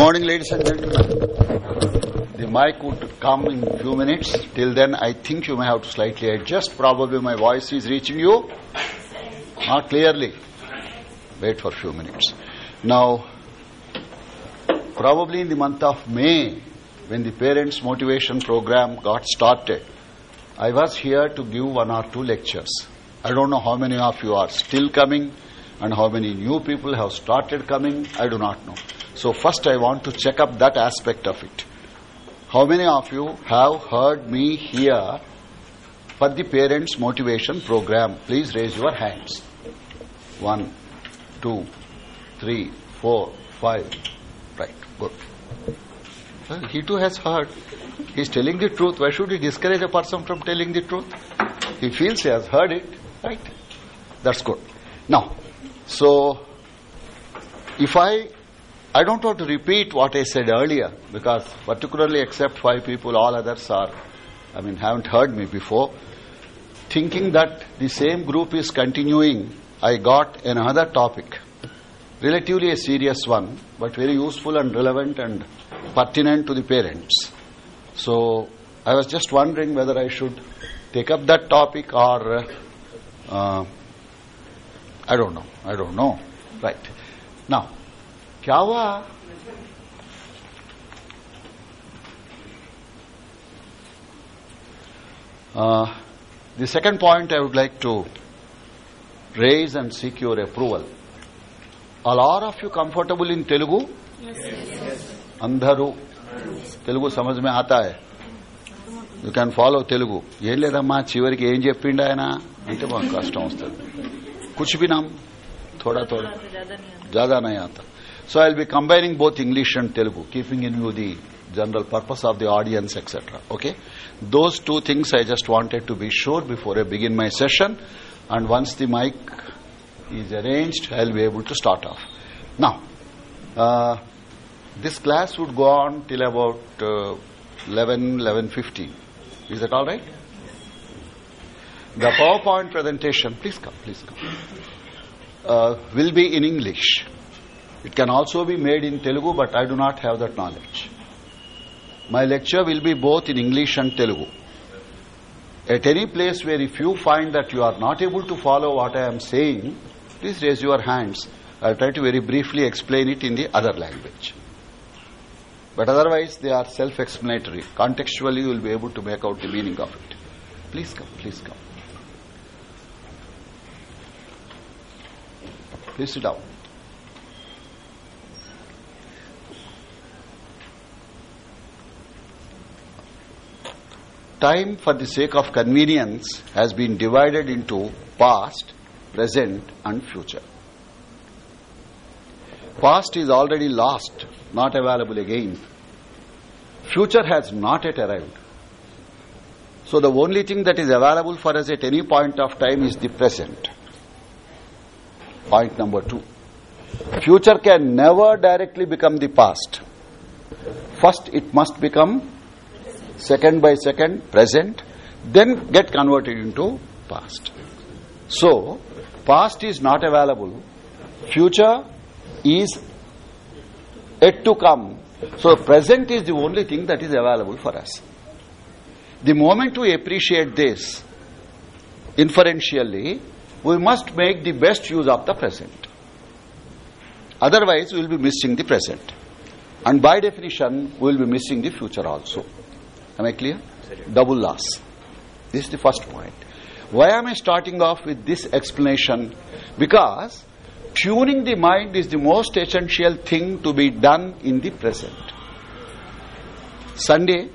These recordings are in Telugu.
morning, ladies and gentlemen. The mic would come in few minutes. Till then, I think you may have to slightly adjust. Probably my voice is reaching you. Not clearly. Wait for few minutes. Now, probably in the month of May, when the parents' motivation program got started, I was here to give one or two lectures. I don't know how many of you are still coming and how many new people have started coming, I do not know. So, first I want to check up that aspect of it. How many of you have heard me here for the parents' motivation program? Please raise your hands. One, two, three, four, five. Right, good. he too has heard. He is telling the truth. Why should we discourage a person from telling the truth? He feels he has heard it. Right? That's good. Now, so, if I, I don't want to repeat what I said earlier because particularly except five people, all others are, I mean, haven't heard me before. Thinking that the same group is continuing, I got another topic, relatively a serious one, but very useful and relevant and pertinent to the parents. So, I was just wondering whether I should take up that topic or uh, I don't know. I don't know. Right. Now, Java uh, the second point I would like to raise and seek your approval. Are all of you comfortable in Telugu? Yes. yes. Andharu. Telugu సమజ్ మే ఆతా హై యూ క్యాన్ ఫాలో తెలుగు ఏం లేదమ్మా చివరికి ఏం చెప్పిండు ఆయన అంటే మాకు కష్టం వస్తుంది कुछ भी नाम थोड़ा थोड़ा ज्यादा नहीं आता so i'll be combining both english and telugu keeping in view the general purpose of the audience etc okay those two things i just wanted to be sure before i begin my session and once the mic is arranged i'll be able to start off now uh, this class would go on till about uh, 11 11:15 is that all right the powerpoint presentation please come please come uh, will be in English. It can also be made in Telugu, but I do not have that knowledge. My lecture will be both in English and Telugu. At any place where if you find that you are not able to follow what I am saying, please raise your hands. I'll try to very briefly explain it in the other language. But otherwise, they are self explanatory. Contextually, you will be able to make out the meaning of it. Please come, please come. Please sit down. Time, for the sake of convenience, has been divided into past, present, and future. Past is already lost, not available again. Future has not yet arrived. So, the only thing that is available for us at any point of time is the present. Point number two. Future can never directly become the past. First, it must become second by second present, then get converted into past. So, past is not available. Future is yet to come. So, present is the only thing that is available for us. The moment we appreciate this, inferentially, we must make the best use of the present. Otherwise, we will be missing the present. And by definition, we will be missing the future also. Am I clear? Double loss. This is the first point. Why am I starting off with this explanation? Because tuning the mind is the most essential thing to be done in the present. Sunday,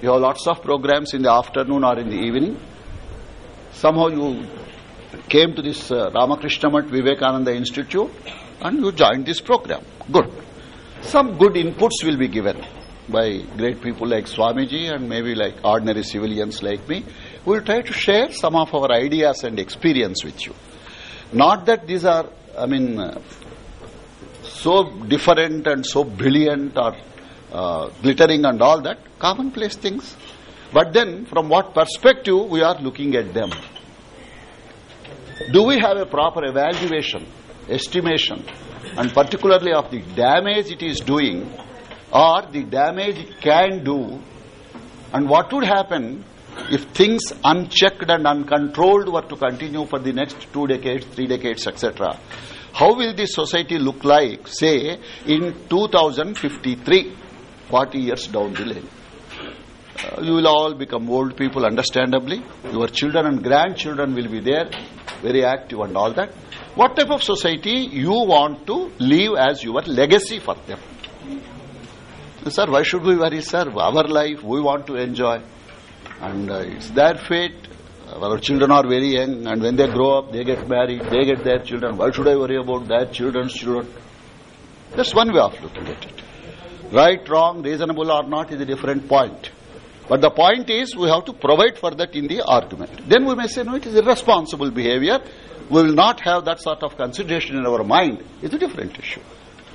you have lots of programs in the afternoon or in the evening. Somehow you came to this uh, Ramakrishna Vivekananda Institute and you joined this program. Good. Some good inputs will be given by great people like Swamiji and maybe like ordinary civilians like me. We will try to share some of our ideas and experience with you. Not that these are, I mean, uh, so different and so brilliant or uh, glittering and all that, commonplace things. But then, from what perspective we are looking at them do we have a proper evaluation, estimation, and particularly of the damage it is doing or the damage it can do, and what would happen if things unchecked and uncontrolled were to continue for the next two decades, three decades, etc. How will this society look like, say, in 2053, 40 years down the lane? Uh, you will all become old people, understandably. Your children and grandchildren will be there very active and all that. What type of society you want to leave as your legacy for them? Sir, why should we worry, sir? Our life, we want to enjoy. And uh, it's their fate. Our children are very young, and when they grow up, they get married, they get their children. Why should I worry about their children's children? That's one way of looking at it. Right, wrong, reasonable or not is a different point. but the point is we have to provide for that in the argument then we may say no it is irresponsible behavior we will not have that sort of consideration in our mind it's a different issue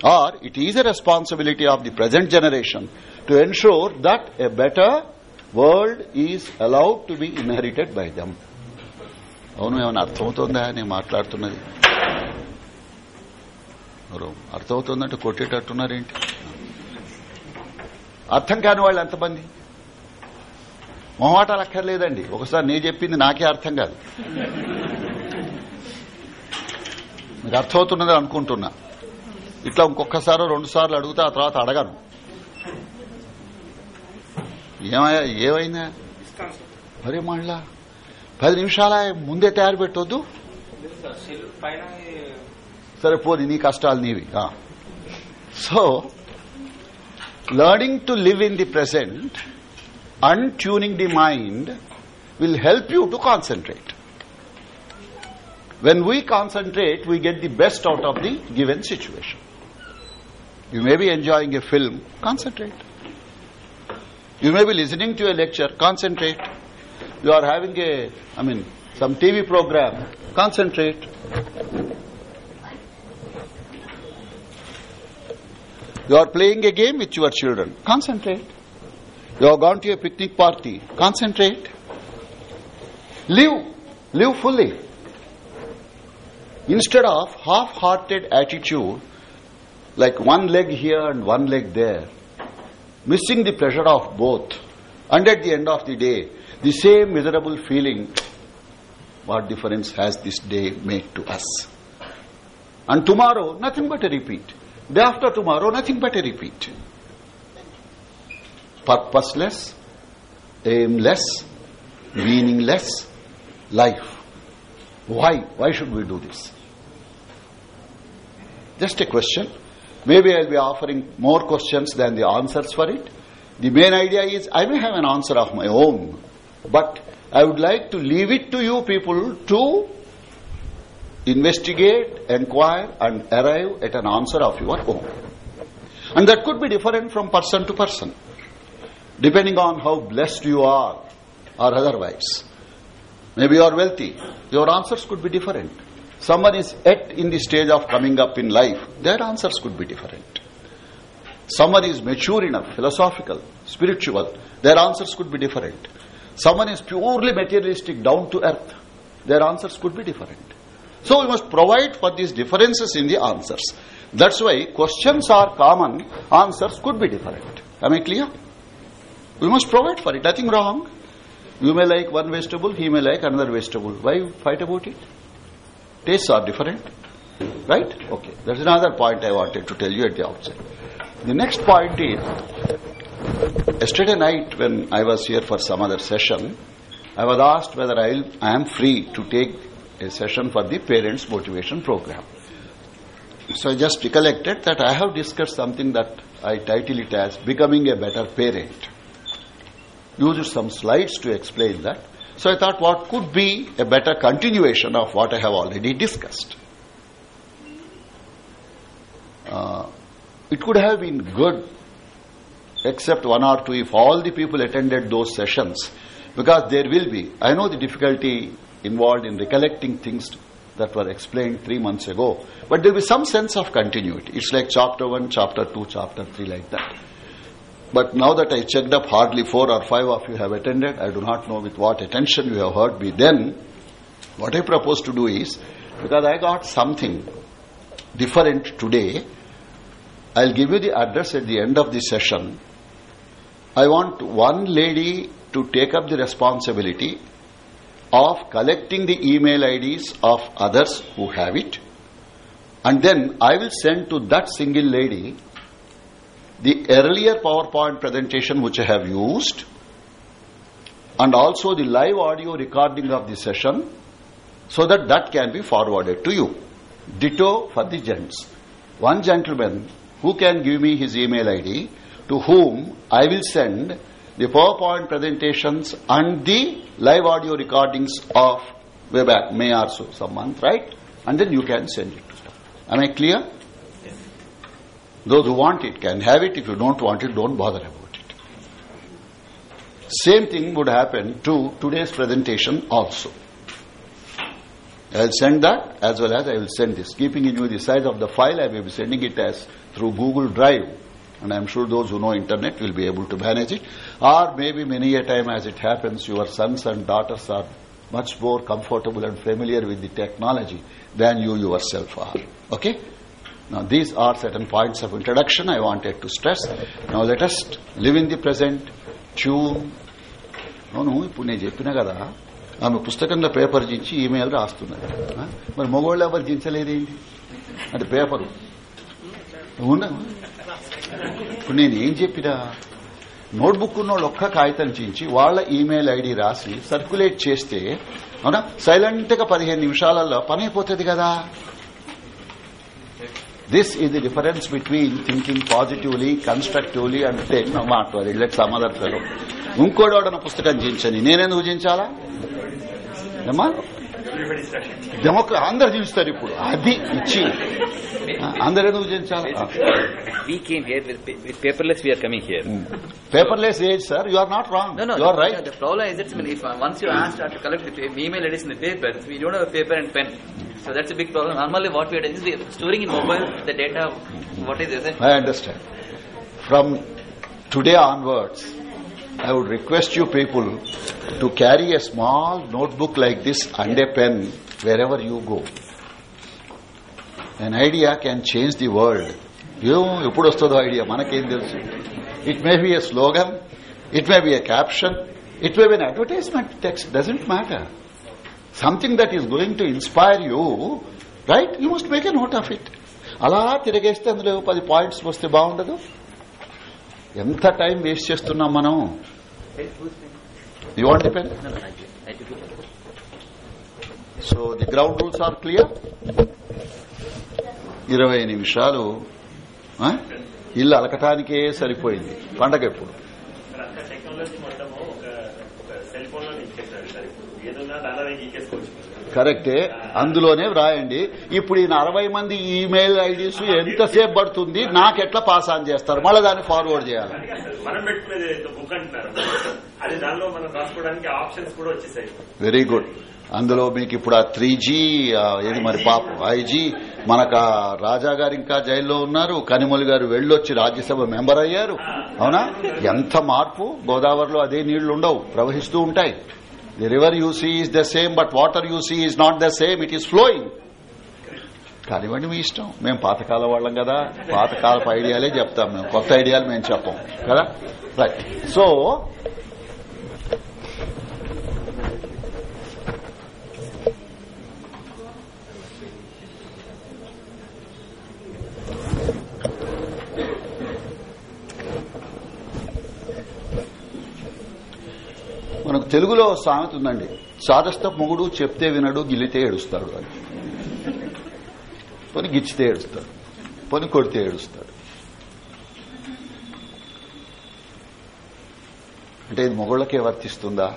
or it is a responsibility of the present generation to ensure that a better world is allowed to be inherited by them అవును ఏమైనా అర్థమవుతుందా నేను మాట్లాడుతున్నది ఎవరు అర్థమవుతుందంటే కొట్టేటట్టున్నారేంటి అర్థం కాని వాళ్ళు ఎంతమంది మొహమాటాలు అక్కర్లేదండి ఒకసారి నేను చెప్పింది నాకే అర్థం కాదు మీకు అర్థమవుతున్నది అనుకుంటున్నా ఇట్లా ఇంకొకసారి రెండు సార్లు అడుగుతా ఆ తర్వాత అడగను ఏమయ్యా ఏమైనా మరే మళ్ళా పది నిమిషాల ముందే తయారు పెట్టొద్దు సరే పోని నీ కష్టాలు నీవి so learning to live in the present untuning the mind will help you to concentrate. When we concentrate, we get the best out of the given situation. You may be enjoying a film, concentrate. You may be listening to a lecture, concentrate. You are having a, I mean, some TV program, concentrate. You are playing a game with your children, concentrate. You have gone to a picnic party. Concentrate. Live. Live fully. Instead of half hearted attitude, like one leg here and one leg there, missing the pleasure of both, and at the end of the day, the same miserable feeling what difference has this day made to us? And tomorrow, nothing but a repeat. Day after tomorrow, nothing but a repeat purposeless, aimless, meaningless life. Why? Why should we do this? Just a question. Maybe I'll be offering more questions than the answers for it. The main idea is I may have an answer of my own, but I would like to leave it to you people to investigate, inquire, and arrive at an answer of your own. And that could be different from person to person depending on how blessed you are or otherwise. Maybe you are wealthy. Your answers could be different. Someone is at in the stage of coming up in life. Their answers could be different. Someone is mature enough, philosophical, spiritual. Their answers could be different. Someone is purely materialistic, down to earth. Their answers could be different. So we must provide for these differences in the answers. That's why questions are common, answers could be different. Am I clear? We must provide for it. Nothing wrong. You may like one vegetable, he may like another vegetable. Why fight about it? Tastes are different. Right? Okay. That's another point I wanted to tell you at the outset. The next point is yesterday night when I was here for some other session, I was asked whether i I am free to take a session for the parents' motivation program. So I just recollected that I have discussed something that I title it as Becoming a Better Parent used some slides to explain that. So I thought what could be a better continuation of what I have already discussed. Uh, it could have been good, except one or two, if all the people attended those sessions, because there will be. I know the difficulty involved in recollecting things that were explained three months ago, but there will be some sense of continuity. It's like chapter one, chapter two, chapter three, like that. But now that I checked up, hardly four or five of you have attended. I do not know with what attention you have heard me then. What I propose to do is, because I got something different today, I'll give you the address at the end of the session. I want one lady to take up the responsibility of collecting the email IDs of others who have it. And then I will send to that single lady the earlier PowerPoint presentation which I have used and also the live audio recording of the session so that that can be forwarded to you. Ditto for the gents. One gentleman who can give me his email ID to whom I will send the PowerPoint presentations and the live audio recordings of way back May or so, some month, right? And then you can send it to them. Am I clear? Those who want it can have it. If you don't want it, don't bother about it. Same thing would happen to today's presentation also. I'll send that as well as I will send this. Keeping in view the size of the file, I will be sending it as through Google Drive. And I'm sure those who know internet will be able to manage it. Or maybe many a time as it happens, your sons and daughters are much more comfortable and familiar with the technology than you yourself are. Okay? Now these are certain points of introduction I wanted to stress. Now let us live in the present, tune chew. అవును ఇప్పుడు నేను చెప్పినా కదా ఆమె పుస్తకంలో పేపర్ జించి ఈమెయిల్ రాస్తున్నది మరి మగవాళ్ళు ఎవరు జించలేదేంటి అంటే పేపరు అవునా ఇప్పుడు నేనేం చెప్పినా నోట్బుక్ ఉన్న వాళ్ళు ఒక్క కాగితం చించి వాళ్ల ఈమెయిల్ ఐడి రాసి సర్క్యులేట్ చేస్తే అవునా సైలెంట్ గా పదిహేను నిమిషాలలో పని అయిపోతుంది కదా This is the difference between thinking positively, constructively and then not worry. Let some other fellow. ఇంకోడోడన పుస్తకం జీవించని నేనెందుకు జీవించాలా ఏమా Uh, are are hmm. are not Sir, we We coming. came here here. with paperless. Paperless age, You you wrong. No, right. డెమోక్రా అందరు చూపిస్తారు ఇప్పుడు అది ఇచ్చి అందరే నువ్వు చేయించాలి paperless age sir you're not wrong paper and pen, So that's a big problem. Normally what we are doing is we are storing in mobile the data, what is this? I understand. From today onwards, i would request you people to carry a small notebook like this and a pen wherever you go an idea can change the world you put us to manake idea. telusu it may be a slogan it may be a caption it may be an advertisement text doesn't matter something that is going to inspire you right you must make a note of it అలా తిరగేస్తే అందులో పది పాయింట్స్ వస్తే బాగుండదు ఎంత టైం వేస్ట్ చేస్తున్నాం మనం you want depend so the ground rules are clear ఇరవై నిమిషాలు ఇల్లు అలకటానికే సరిపోయింది పండగ ఎప్పుడు సెల్ ఫోన్ లో ఏదన్నా కరెక్టే అందులోనే వ్రాయండి ఇప్పుడు ఈయన అరవై మంది ఈమెయిల్ ఐడీస్ ఎంతసేపు పడుతుంది నాకెట్లా పాస్ ఆన్ చేస్తారు మళ్ళీ దాన్ని ఫార్వర్డ్ చేయాలి వెరీ గుడ్ అందులో మీకు ఇప్పుడు ఆ త్రీ జీ ఏది మరి పాప ఐజీ మనకు రాజా గారు ఇంకా జైల్లో ఉన్నారు కనిమూలి గారు వెళ్ళొచ్చి రాజ్యసభ మెంబర్ అయ్యారు అవునా ఎంత మార్పు గోదావరిలో అదే నీళ్లు ఉండవు ప్రవహిస్తూ ఉంటాయి The river you see is the same, but water you see is not the same. It is flowing. కానివ్వండి మీ ఇష్టం మేము పాతకాల వాళ్ళం కదా పాతకాలపు ఐడియాలే చెప్తాం మేము కొత్త ఐడియాలు మేము చెప్పం కదా రైట్ సో తెలుగులో సామెత ఉందండి సాదస్త మొగుడు చెప్తే వినడు గిల్లితే ఏడుస్తాడు అని పని గిచ్చితే ఏడుస్తాడు పని కొడితే ఏడుస్తాడు అంటే ఇది మొగుళ్ళకే వర్తిస్తుందా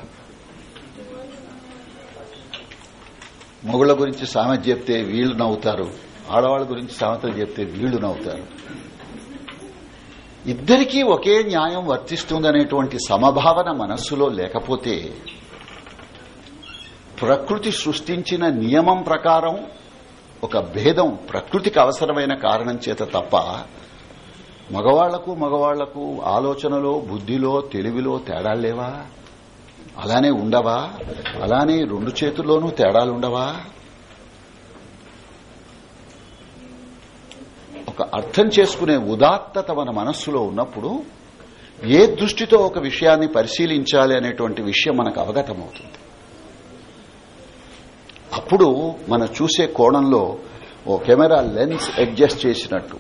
మొగుళ్ళ గురించి సామెత చెప్తే వీళ్ళు నవ్వుతారు ఆడవాళ్ళ గురించి సామెతలు చెప్తే వీళ్ళు నవ్వుతారు ఇద్దరికీ ఒకే న్యాయం వర్తిస్తుందనేటువంటి సమభావన మనస్సులో లేకపోతే ప్రకృతి సృష్టించిన నియమం ప్రకారం ఒక భేదం ప్రకృతికి అవసరమైన కారణం చేత తప్ప మగవాళ్లకు మగవాళ్లకు ఆలోచనలో బుద్దిలో తెలివిలో తేడాలేవా అలానే ఉండవా అలానే రెండు చేతుల్లోనూ తేడాలుండవా అర్థం చేసుకునే ఉదాత్తత మన మనస్సులో ఉన్నప్పుడు ఏ దృష్టితో ఒక విషయాన్ని పరిశీలించాలి అనేటువంటి విషయం మనకు అవగతమవుతుంది అప్పుడు మనం చూసే కోణంలో ఓ కెమెరా లెన్స్ అడ్జస్ట్ చేసినట్టు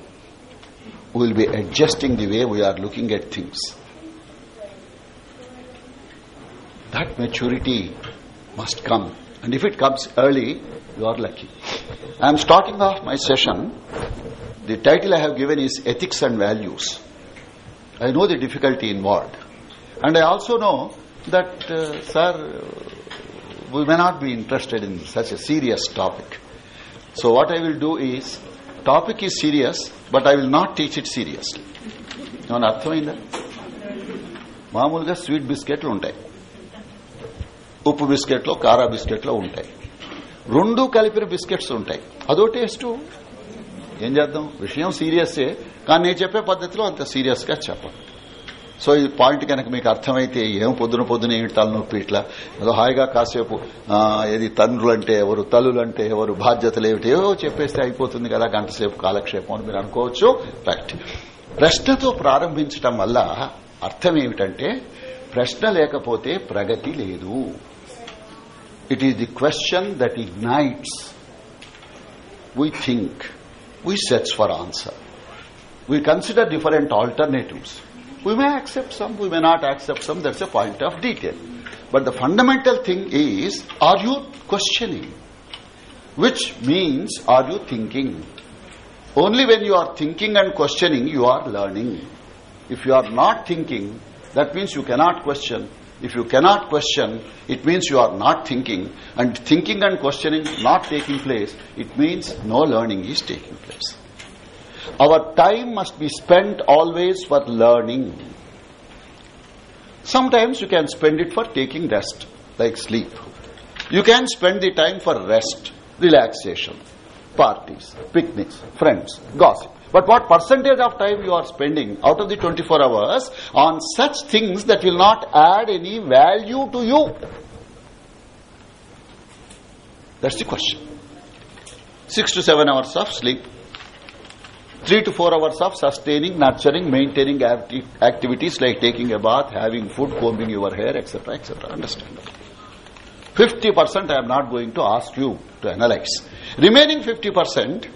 will be adjusting the way we're looking at things that maturity must come and if it comes early you are lucky I'm starting of my session The title I have given is Ethics and Values. I know the difficulty involved. And I also know that, uh, sir, we may not be interested in such a serious topic. So what I will do is, topic is serious, but I will not teach it seriously. ఏమన్నా అర్థమైందా మామూలుగా స్వీట్ బిస్కెట్లు ఉంటాయి ఉప్పు బిస్కెట్లు కారా బిస్కెట్లు ఉంటాయి రెండు కలిపిన బిస్కెట్స్ ఉంటాయి అదో టేస్ట్ ఏం చేద్దాం విషయం సీరియస్సే కానీ నేను చెప్పే పద్ధతిలో అంత సీరియస్ గా చెప్పండి సో ఈ పాయింట్ కనుక మీకు అర్థమైతే ఏం పొద్దున పొద్దున ఏమిటి తలనొప్పి ఇట్లా ఏదో హాయిగా కాసేపు ఏది తండ్రులు అంటే ఎవరు తల్లులు అంటే ఎవరు బాధ్యతలు ఏమిటి ఏవో చెప్పేస్తే అయిపోతుంది కదా గంటసేపు కాలక్షేపం అని మీరు అనుకోవచ్చు రైట్ ప్రశ్నతో ప్రారంభించటం వల్ల అర్థం ఏమిటంటే ప్రశ్న లేకపోతే ప్రగతి లేదు it is the question that ignites we think we search for answer. We consider different alternatives. We may accept some, we may not accept some, that's a point of detail. But the fundamental thing is, are you questioning? Which means, are you thinking? Only when you are thinking and questioning, you are learning. If you are not thinking, that means you cannot question, if you cannot question, it means you are not thinking, and thinking and questioning not taking place, it means no learning is taking place. Our time must be spent always for learning. Sometimes you can spend it for taking rest, like sleep. You can spend the time for rest, relaxation, parties, picnics, friends, gossip. But what percentage of time you are spending out of the 24 hours on such things that will not add any value to you? That's the question. Six to seven hours of sleep, three to four hours of sustaining, nurturing, maintaining activities like taking a bath, having food, combing your hair, etc., etc. Understand 50% I am not going to ask you to analyze. Remaining 50%,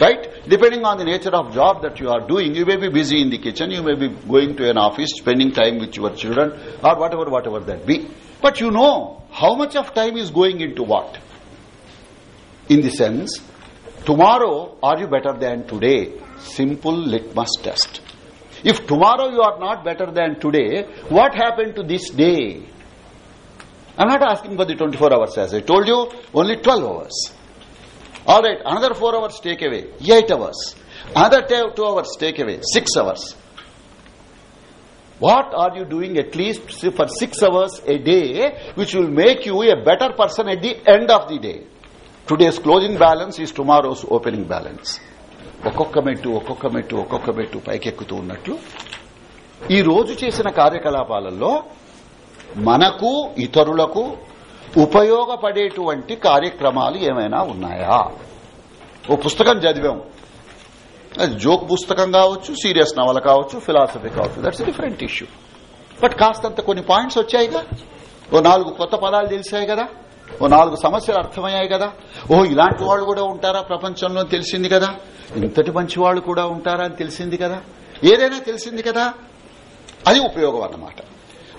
Right? Depending on the nature of job that you are doing, you may be busy in the kitchen, you may be going to an office, spending time with your children, or whatever, whatever that be. But you know how much of time is going into what? In the sense, tomorrow are you better than today? Simple litmus test. If tomorrow you are not better than today, what happened to this day? I'm not asking for the 24 hours as I told you, only 12 hours. All right another four hours take away eight hours another two hours take away six hours what are you doing at least for six hours a day which will make you a better person at the end of the day today's closing balance is tomorrow's opening balance ఒక్కొక్క మెట్టు ఒక్కొక్క మెట్టు ఒక్కొక్క మెట్టు పైకెక్కుతూ ఉన్నట్లు ఈ రోజు చేసిన కార్యకలాపాలలో మనకు ఇతరులకు ఉపయోగపడేటువంటి కార్యక్రమాలు ఏమైనా ఉన్నాయా ఓ పుస్తకం చదివాం అది జోక్ పుస్తకం కావచ్చు సీరియస్ నవల కావచ్చు ఫిలాసఫీ కావచ్చు దట్స్ డిఫరెంట్ ఇష్యూ బట్ కాస్తంత కొన్ని పాయింట్స్ వచ్చాయిగా ఓ నాలుగు కొత్త పదాలు తెలిసాయి కదా ఓ నాలుగు సమస్యలు అర్థమయ్యాయి కదా ఓ ఇలాంటి వాళ్ళు కూడా ఉంటారా ప్రపంచంలో తెలిసింది కదా ఇంతటి మంచి వాళ్ళు కూడా ఉంటారా అని తెలిసింది కదా ఏదైనా తెలిసింది కదా అది ఉపయోగం అన్నమాట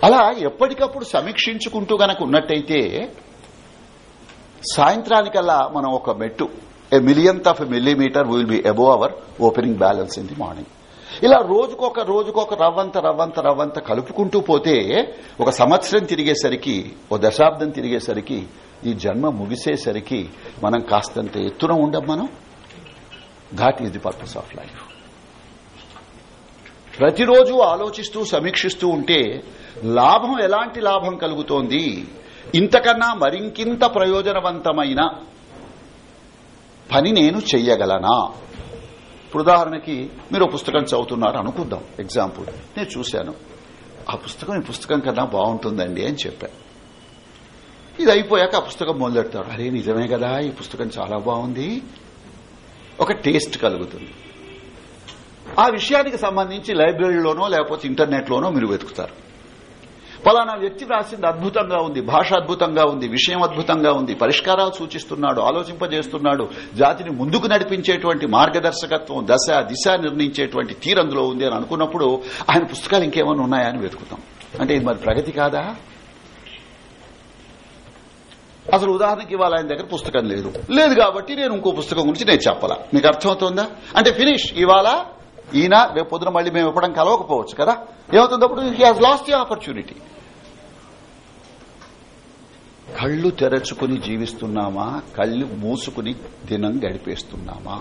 అలా ఎప్పటికప్పుడు సమీక్షించుకుంటూ గనక ఉన్నట్టయితే సాయంత్రానికల్లా మనం ఒక మెట్టు a millionth of millimetre will be above our opening balance in the morning ఇలా రోజుకొక రోజుకొక రవ్వంత రవ్వంత రవ్వంత కలుపుకుంటూ పోతే ఒక సంవత్సరం తిరిగేసరికి ఓ దశాబ్దం తిరిగేసరికి ఈ జన్మ ముగిసేసరికి మనం కాస్తంత ఎత్తున ఉండం మనం that is the purpose of life ప్రతిరోజు ఆలోచిస్తూ సమీక్షిస్తూ ఉంటే లాభం ఎలాంటి లాభం కలుగుతోంది ఇంతకన్నా మరింకింత ప్రయోజనవంతమైన పని నేను చెయ్యగలనా ఇప్పుడు ఉదాహరణకి మీరు పుస్తకం చదువుతున్నారు అనుకుందాం ఎగ్జాంపుల్ నేను చూశాను ఆ పుస్తకం ఈ పుస్తకం కన్నా బాగుంటుందండి అని చెప్పాను ఇది అయిపోయాక ఆ పుస్తకం మొదలెడతాడు అరే నిజమే కదా ఈ పుస్తకం చాలా బాగుంది ఒక టేస్ట్ కలుగుతుంది ఆ విషయానికి సంబంధించి లైబ్రరీలోనో లేకపోతే ఇంటర్నెట్లోనో మీరు వెతుకుతారు పలానా వ్యక్తి రాసింది అద్భుతంగా ఉంది భాష అద్భుతంగా ఉంది విషయం అద్భుతంగా ఉంది పరిష్కారాలు సూచిస్తున్నాడు ఆలోచింపజేస్తున్నాడు జాతిని ముందుకు నడిపించేటువంటి మార్గదర్శకత్వం దశ దిశ నిర్ణయించేటువంటి తీరందులో ఉంది అని అనుకున్నప్పుడు ఆయన పుస్తకాలు ఇంకేమైనా ఉన్నాయా అని వెతుకుతాం అంటే ఇది మరి ప్రగతి కాదా అసలు ఉదాహరణకి ఇవాళ ఆయన దగ్గర పుస్తకం లేదు లేదు కాబట్టి నేను ఇంకో పుస్తకం గురించి నేను చెప్పాలా మీకు అర్థమవుతుందా అంటే ఫినిష్ ఇవాళ ఈయన రేపు పొద్దున మళ్ళీ మేము ఇవ్వడం కలవకపోవచ్చు కదా ఏమవుతుంది అప్పుడు he has lost the opportunity కళ్ళు తెరచుకుని జీవిస్తున్నామా కళ్ళు మూసుకుని దినం గడిపేస్తున్నామా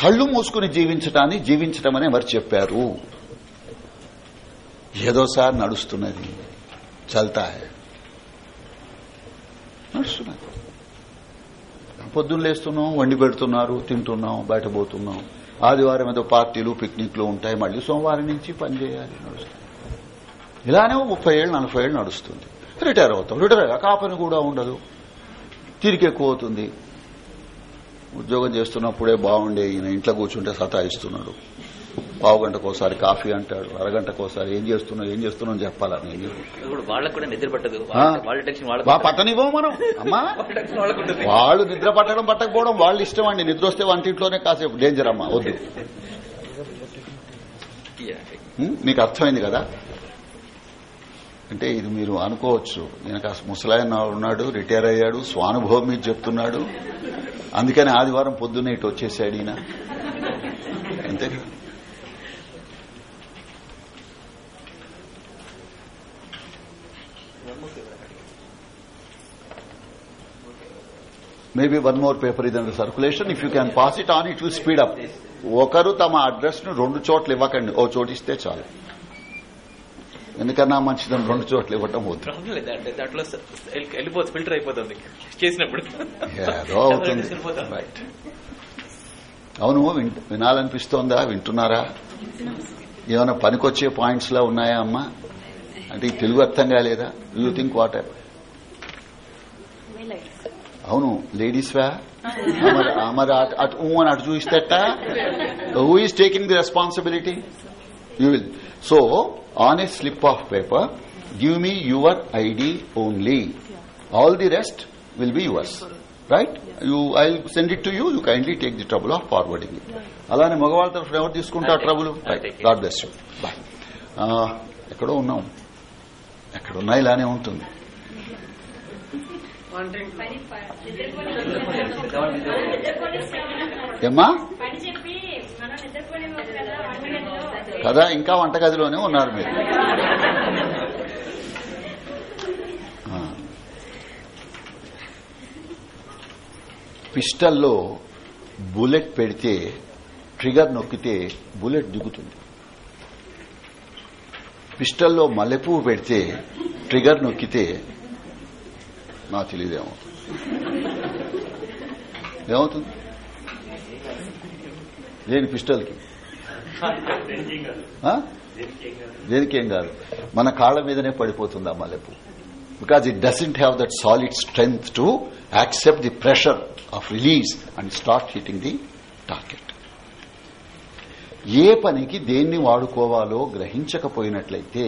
కళ్ళు మూసుకుని జీవించటాన్ని జీవించటం అని ఎవరు చెప్పారు ఏదోసారి నడుస్తున్నది చల్తా నడుస్తున్నది పొద్దున్న లేస్తున్నాం వండి పెడుతున్నారు తింటున్నాం బయట పోతున్నాం ఆదివారం ఏదో పార్టీలు పిక్నిక్లు ఉంటాయి మళ్లీ సోమవారం నుంచి పనిచేయాలి నడుస్తాయి ఇలానే ముప్పై ఏళ్ళు నలభై ఏళ్ళు నడుస్తుంది రిటైర్ అవుతాం రిటైర్ అయ్యాక ఆ పని కూడా ఉండదు తీరిక ఎక్కువ అవుతుంది ఉద్యోగం చేస్తున్నప్పుడే బాగుండే ఈయన ఇంట్లో కూర్చుంటే సతాయిస్తున్నాడు పావు గంటకు కాఫీ అంటాడు అరగంటకోసారి ఏం చేస్తున్నావు ఏం చేస్తున్నావు అని చెప్పాలని పట్టనివ్వం మనం అమ్మా వాళ్ళు నిద్ర పట్టడం పట్టకపోవడం వాళ్ళు ఇష్టం అండి నిద్ర వస్తే వంటింట్లోనే కాసేపు డేంజర్ అమ్మా వద్దు మీకు అర్థమైంది కదా అంటే ఇది మీరు అనుకోవచ్చు నేను ముసలాయన ఉన్నాడు రిటైర్ అయ్యాడు స్వానుభవం మీద చెప్తున్నాడు అందుకని ఆదివారం పొద్దున్నే ఇటు వచ్చేసాడు ఈయన అంతే మేబీ వన్ మోర్ పేపర్ ఇది under circulation if you can pass it on it will speed up ఒకరు తమ అడ్రస్ ను రెండు చోట్ల ఇవ్వకండి ఓ చోటిస్తే చాలు ఎందుకన్నా మంచిదని రెండు చోట్ల ఇవ్వటం వద్దు ఫిల్టర్ అయిపోతుంది చేసినప్పుడు ఏదో అవుతుంది అవును వినాలనిపిస్తోందా వింటున్నారా ఏమైనా పనికొచ్చే పాయింట్స్ లా ఉన్నాయా అమ్మా అంటే తెలుగు అర్థం కాలేదా యూ థింక్ వాట్ అవును లేడీస్ మరి అటు ఊ అని అటు చూస్తే who is taking the responsibility you will so on a slip of paper give me your id only all the rest will be yours right you I send it to you you kindly take the trouble of forwarding it అలానే మగవాళ్ళ తరఫున ఎవరు తీసుకుంటారు trouble God bless you boy ఎక్కడో ఉన్నాం ఎక్కడున్నా ఇలానే ఉంటుంది ఏమ్మా కదా ఇంకా వంటగదిలోనే ఉన్నారు మీరు పిస్టల్లో బుల్లెట్ పెడితే ట్రిగర్ నొక్కితే బుల్లెట్ దిగుతుంది పిస్టల్లో మల్లెపువ్వు పెడితే ట్రిగర్ నొక్కితే నా తెలియదేమవుతుంది ఏమవుతుంది లేని పిస్టల్కి దేనికేం కాదు మన కాళ్ల మీదనే పడిపోతుంది ఆ మల్లెపు because it doesn't have that solid strength to accept the pressure of release and start heating the target ఏ పనికి దేన్ని వాడుకోవాలో గ్రహించకపోయినట్లయితే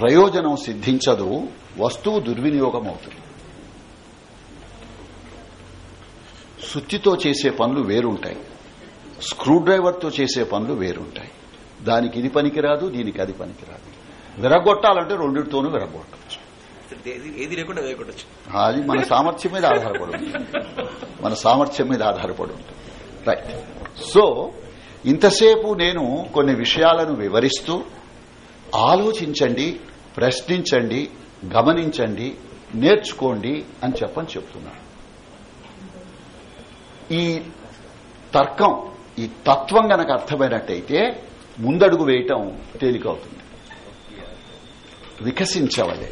ప్రయోజనం సిద్ధించదు వస్తువు దుర్వినియోగం అవుతుంది సుత్తితో చేసే పనులు వేరుంటాయి స్క్రూ డ్రైవర్తో చేసే పనులు వేరుంటాయి దానికి ఇది పనికిరాదు దీనికి అది పనికిరాదు విరగొట్టాలంటే రెండింటితోనూ విరగొట్టచ్చు అది మన సామర్థ్యం మీద ఆధారపడి ఉంటుంది మన సామర్థ్యం మీద ఆధారపడి ఉంటుంది రైట్ సో ఇంతసేపు నేను కొన్ని విషయాలను వివరిస్తూ ఆలోచించండి ప్రశ్నించండి గమనించండి నేర్చుకోండి అని చెప్పని చెప్తున్నాను ఈ తర్కం ఈ తత్వం గనక అర్థమైనట్టయితే ముందడుగు వేయటం తేలికవుతుంది వికసించవలే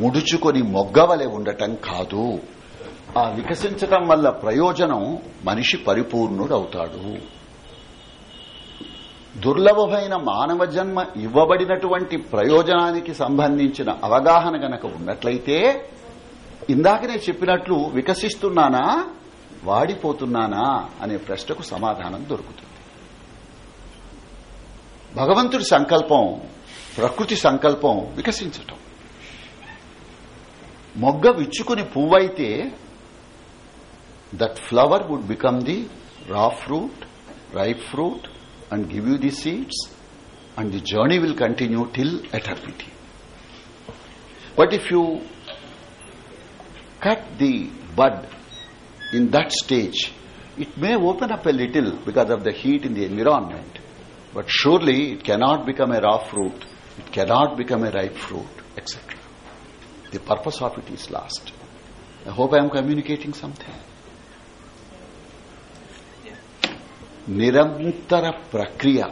ముడుచుకొని మొగ్గవలే ఉండటం కాదు ఆ వికసించటం వల్ల ప్రయోజనం మనిషి పరిపూర్ణుడవుతాడు దుర్లభమైన మానవ జన్మ ఇవ్వబడినటువంటి ప్రయోజనానికి సంబంధించిన అవగాహన గనక ఉన్నట్లయితే ఇందాకనే చెప్పినట్లు వికసిస్తున్నానా వాడిపోతున్నానా అనే ప్రశ్నకు సమాధానం దొరుకుతుంది భగవంతుడి సంకల్పం ప్రకృతి సంకల్పం వికసించటం మొగ్గ విచ్చుకుని పువ్వైతే that flower would become the raw fruit ripe fruit and give you the seeds and the journey will continue till eternity but if you cut the bud in that stage, it may open up a little because of the heat in the environment, but surely it cannot become a raw fruit, it cannot become a ripe fruit, etc. The purpose of it is lost. I hope I am communicating something. నిరంతర ప్రక్రియ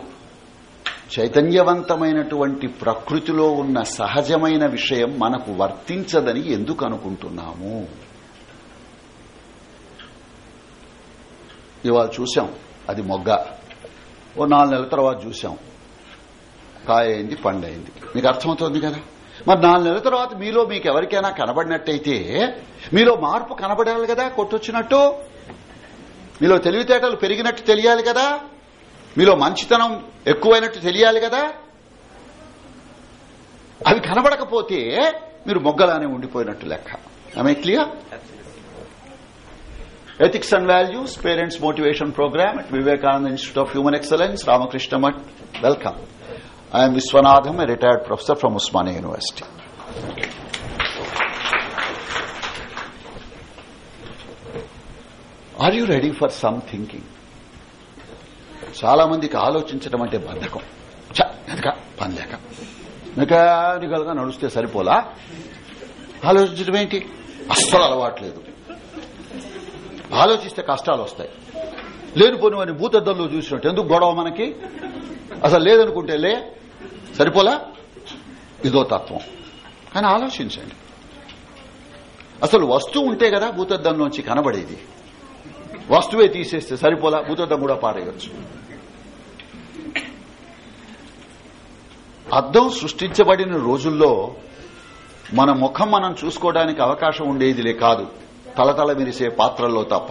చైతన్యవంతమైనటువంటి ప్రకృతిలో ఉన్న సహజమైన విషయం మనకు వర్తించదని ఎందుకు అనుకుంటున్నాము ఇవాళ చూశాం అది మొగ్గ ఓ నాలుగు నెలల తర్వాత చూశాం కాయ అయింది పండు అయింది మీకు అర్థమవుతోంది కదా మరి నాలుగు నెలల తర్వాత మీలో మీకు ఎవరికైనా కనబడినట్టయితే మీలో మార్పు కనబడాలి కదా కొట్టొచ్చినట్టు మీలో తెలివితేటలు పెరిగినట్టు తెలియాలి కదా మీలో మంచితనం ఎక్కువైనట్టు తెలియాలి కదా అవి కనబడకపోతే మీరు మొగ్గలానే ఉండిపోయినట్టు లెక్క ఆమె clear ethics and values parents motivation programme at Vivekananda institute of human excellence Ramakrishna Math welcome I'm Vishwanatham a retired professor from Osmania university are you ready for some thinking చాలా మందికి ఆలోచించడం అంటే బంధకం పని లేక మెకానికల్ గా నడిస్తే సరిపోలా ఆలోచించడం ఏంటి అస్సలు అలవాట్లేదు ఆలోచిస్తే కష్టాలు వస్తాయి లేనిపోని వాడిని భూతద్దంలో చూసినట్టు ఎందుకు గొడవ మనకి అసలు లేదనుకుంటే లే సరిపోలా ఇదో తత్వం కానీ ఆలోచించండి అసలు వస్తువు ఉంటే కదా భూతద్దంలోంచి కనబడేది వస్తువే తీసేస్తే సరిపోలా భూతద్దం కూడా పారేయచ్చు అద్దం సృష్టించబడిన రోజుల్లో మన ముఖం మనం చూసుకోవడానికి అవకాశం ఉండేదిలే కాదు తలతల మెరిసే పాత్రల్లో తప్ప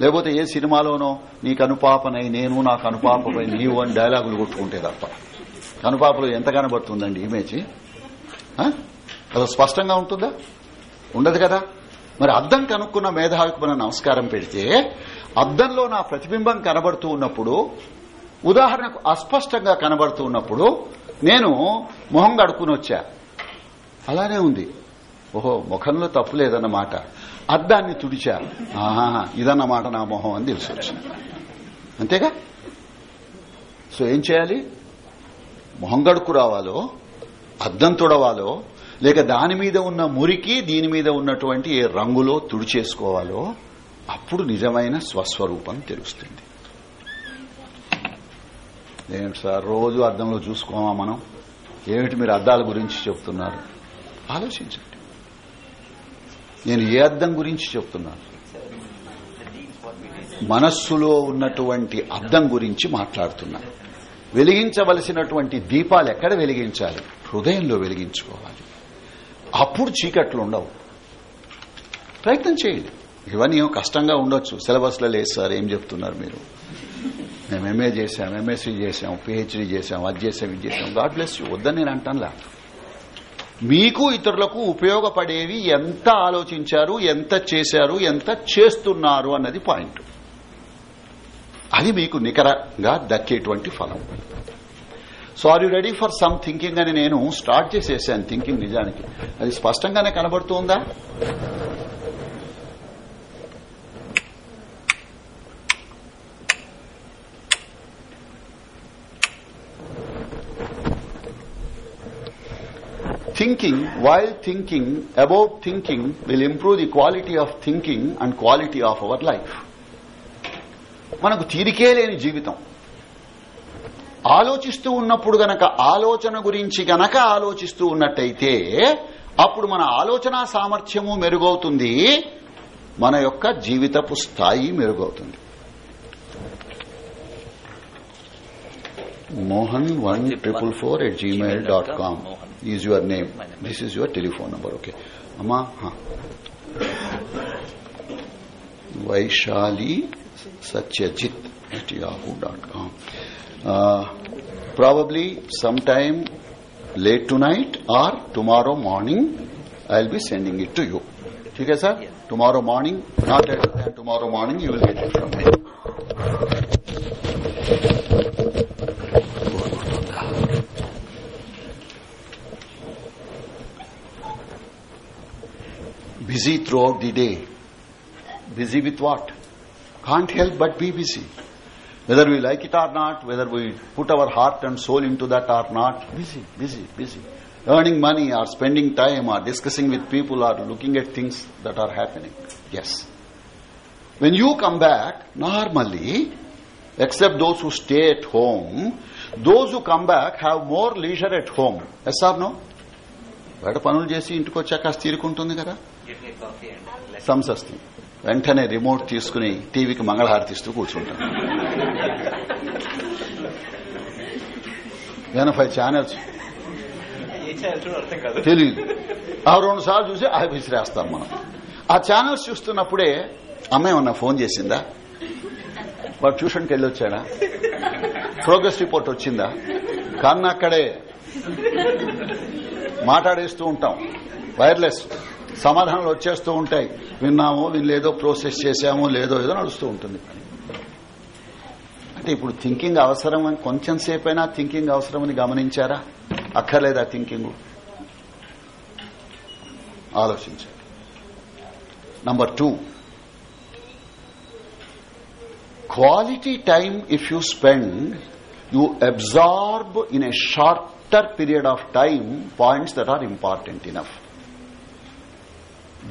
లేకపోతే ఏ సినిమాలోనో నీకు అనుపాపనై నేను నాకు అనుపాపమై నీవు అని డైలాగులు కొట్టుకుంటే తప్ప కనుపాపలు ఎంత కనబడుతుందండి ఇమేజ్ అది స్పష్టంగా ఉంటుందా ఉండదు కదా మరి అద్దం కనుక్కున్న మేధావికి మన నమస్కారం పెడితే అద్దంలో నా ప్రతిబింబం కనబడుతూ ఉన్నప్పుడు ఉదాహరణకు అస్పష్టంగా కనబడుతూ ఉన్నప్పుడు నేను మొహం కడుక్కుని వచ్చా అలానే ఉంది ఓహో ముఖంలో తప్పు లేదన్నమాట అద్దాన్ని తుడిచారు ఆహా ఇదన్నమాట నా మొహం అని వచ్చింది అంతేగా సో ఏం చేయాలి మొహం గడుకు రావాలో అద్దం తుడవాలో లేక దాని మీద ఉన్న మురికి దీని మీద ఉన్నటువంటి ఏ రంగులో తుడిచేసుకోవాలో అప్పుడు నిజమైన స్వస్వరూపం తెలుస్తుంది ఏమిటి సార్ రోజు అద్దంలో చూసుకోమా మనం ఏమిటి మీరు అద్దాల గురించి చెప్తున్నారు ఆలోచించండి నేను ఏ అర్థం గురించి చెప్తున్నాను మనస్సులో ఉన్నటువంటి అర్థం గురించి మాట్లాడుతున్నాను వెలిగించవలసినటువంటి దీపాలు ఎక్కడ వెలిగించాలి హృదయంలో వెలిగించుకోవాలి అప్పుడు చీకట్లు ఉండవు ప్రయత్నం చేయండి ఇవన్నీ కష్టంగా ఉండొచ్చు సిలబస్లో లేదు సార్ ఏం చెప్తున్నారు మీరు మేము ఎంఏ చేశాం ఎంఎస్సీ చేశాం పిహెచ్డీ చేశాం అది చేసాం ఇది చేసాం గాడ్ బ్లెస్ యూ వద్దని నేను అంటాను మీకు ఇతరులకు ఉపయోగపడేవి ఎంత ఆలోచించారు ఎంత చేశారు ఎంత చేస్తున్నారు అన్నది పాయింట్ అది మీకు నికరంగా దక్కేటువంటి ఫలం so are you ready for some thinking అని నేను స్టార్ట్ చేసేసాను థింకింగ్ నిజానికి అది స్పష్టంగానే కనబడుతుందా thinking, while thinking, about thinking will improve the quality of thinking and quality of our life. మనకు తీరికే లేని జీవితం ఆలోచిస్తూ ఉన్నప్పుడు గనక ఆలోచన గురించి గనక ఆలోచిస్తూ ఉన్నట్టయితే అప్పుడు మన ఆలోచన సామర్థ్యము మెరుగవుతుంది మన యొక్క జీవితపు స్థాయి మెరుగవుతుంది Mohan one triple four at Gmail dot com is your name. This is your telephone number. Okay. Amma, huh. Vaishali Satyajit at yahoo.com. Uh, probably sometime late tonight or tomorrow morning, I'll be sending it to you. Okay, sir? Tomorrow morning, not later than tomorrow morning, you will get it from me. busy throughout the day. Busy with what? Can't help but be busy. Whether we like it or not, whether we put our heart and soul into that or not, busy, busy, busy. Earning money or spending time or discussing with people or looking at things that are happening. Yes. When you come back, normally, except those who stay at home, those who come back have more leisure at home. Yes or no? బయట పనులు చేసి ఇంటికి వచ్చాక తీరుకుంటుంది కదా థమ్స్ వస్తుంది వెంటనే రిమోట్ తీసుకుని టీవీకి మంగళహారతిస్తూ కూర్చుంటాను ఎనభై ఛానల్స్ తెలియదు ఆ రెండు సార్లు చూసి ఆ విసిరేస్తాం మనం ఆ ఛానల్స్ చూస్తున్నప్పుడే అమ్మాయి ఉన్న ఫోన్ చేసిందా వాడు ట్యూషన్కి వచ్చాడా ప్రోగ్రెస్ రిపోర్ట్ వచ్చిందా కానీ అక్కడే మాట్లాడేస్తూ ఉంటాం వైర్లెస్ సమాధానాలు వచ్చేస్తూ ఉంటాయి విన్నాము వినలేదో ప్రోసెస్ చేశామో లేదో ఏదో నడుస్తూ ఉంటుంది అంటే ఇప్పుడు థింకింగ్ అవసరం కొంచెం సేపైనా థింకింగ్ అవసరమని గమనించారా అక్కర్లేదా థింకింగ్ ఆలోచించండి number two quality time if you spend you absorb in a shorter period of time points that are important enough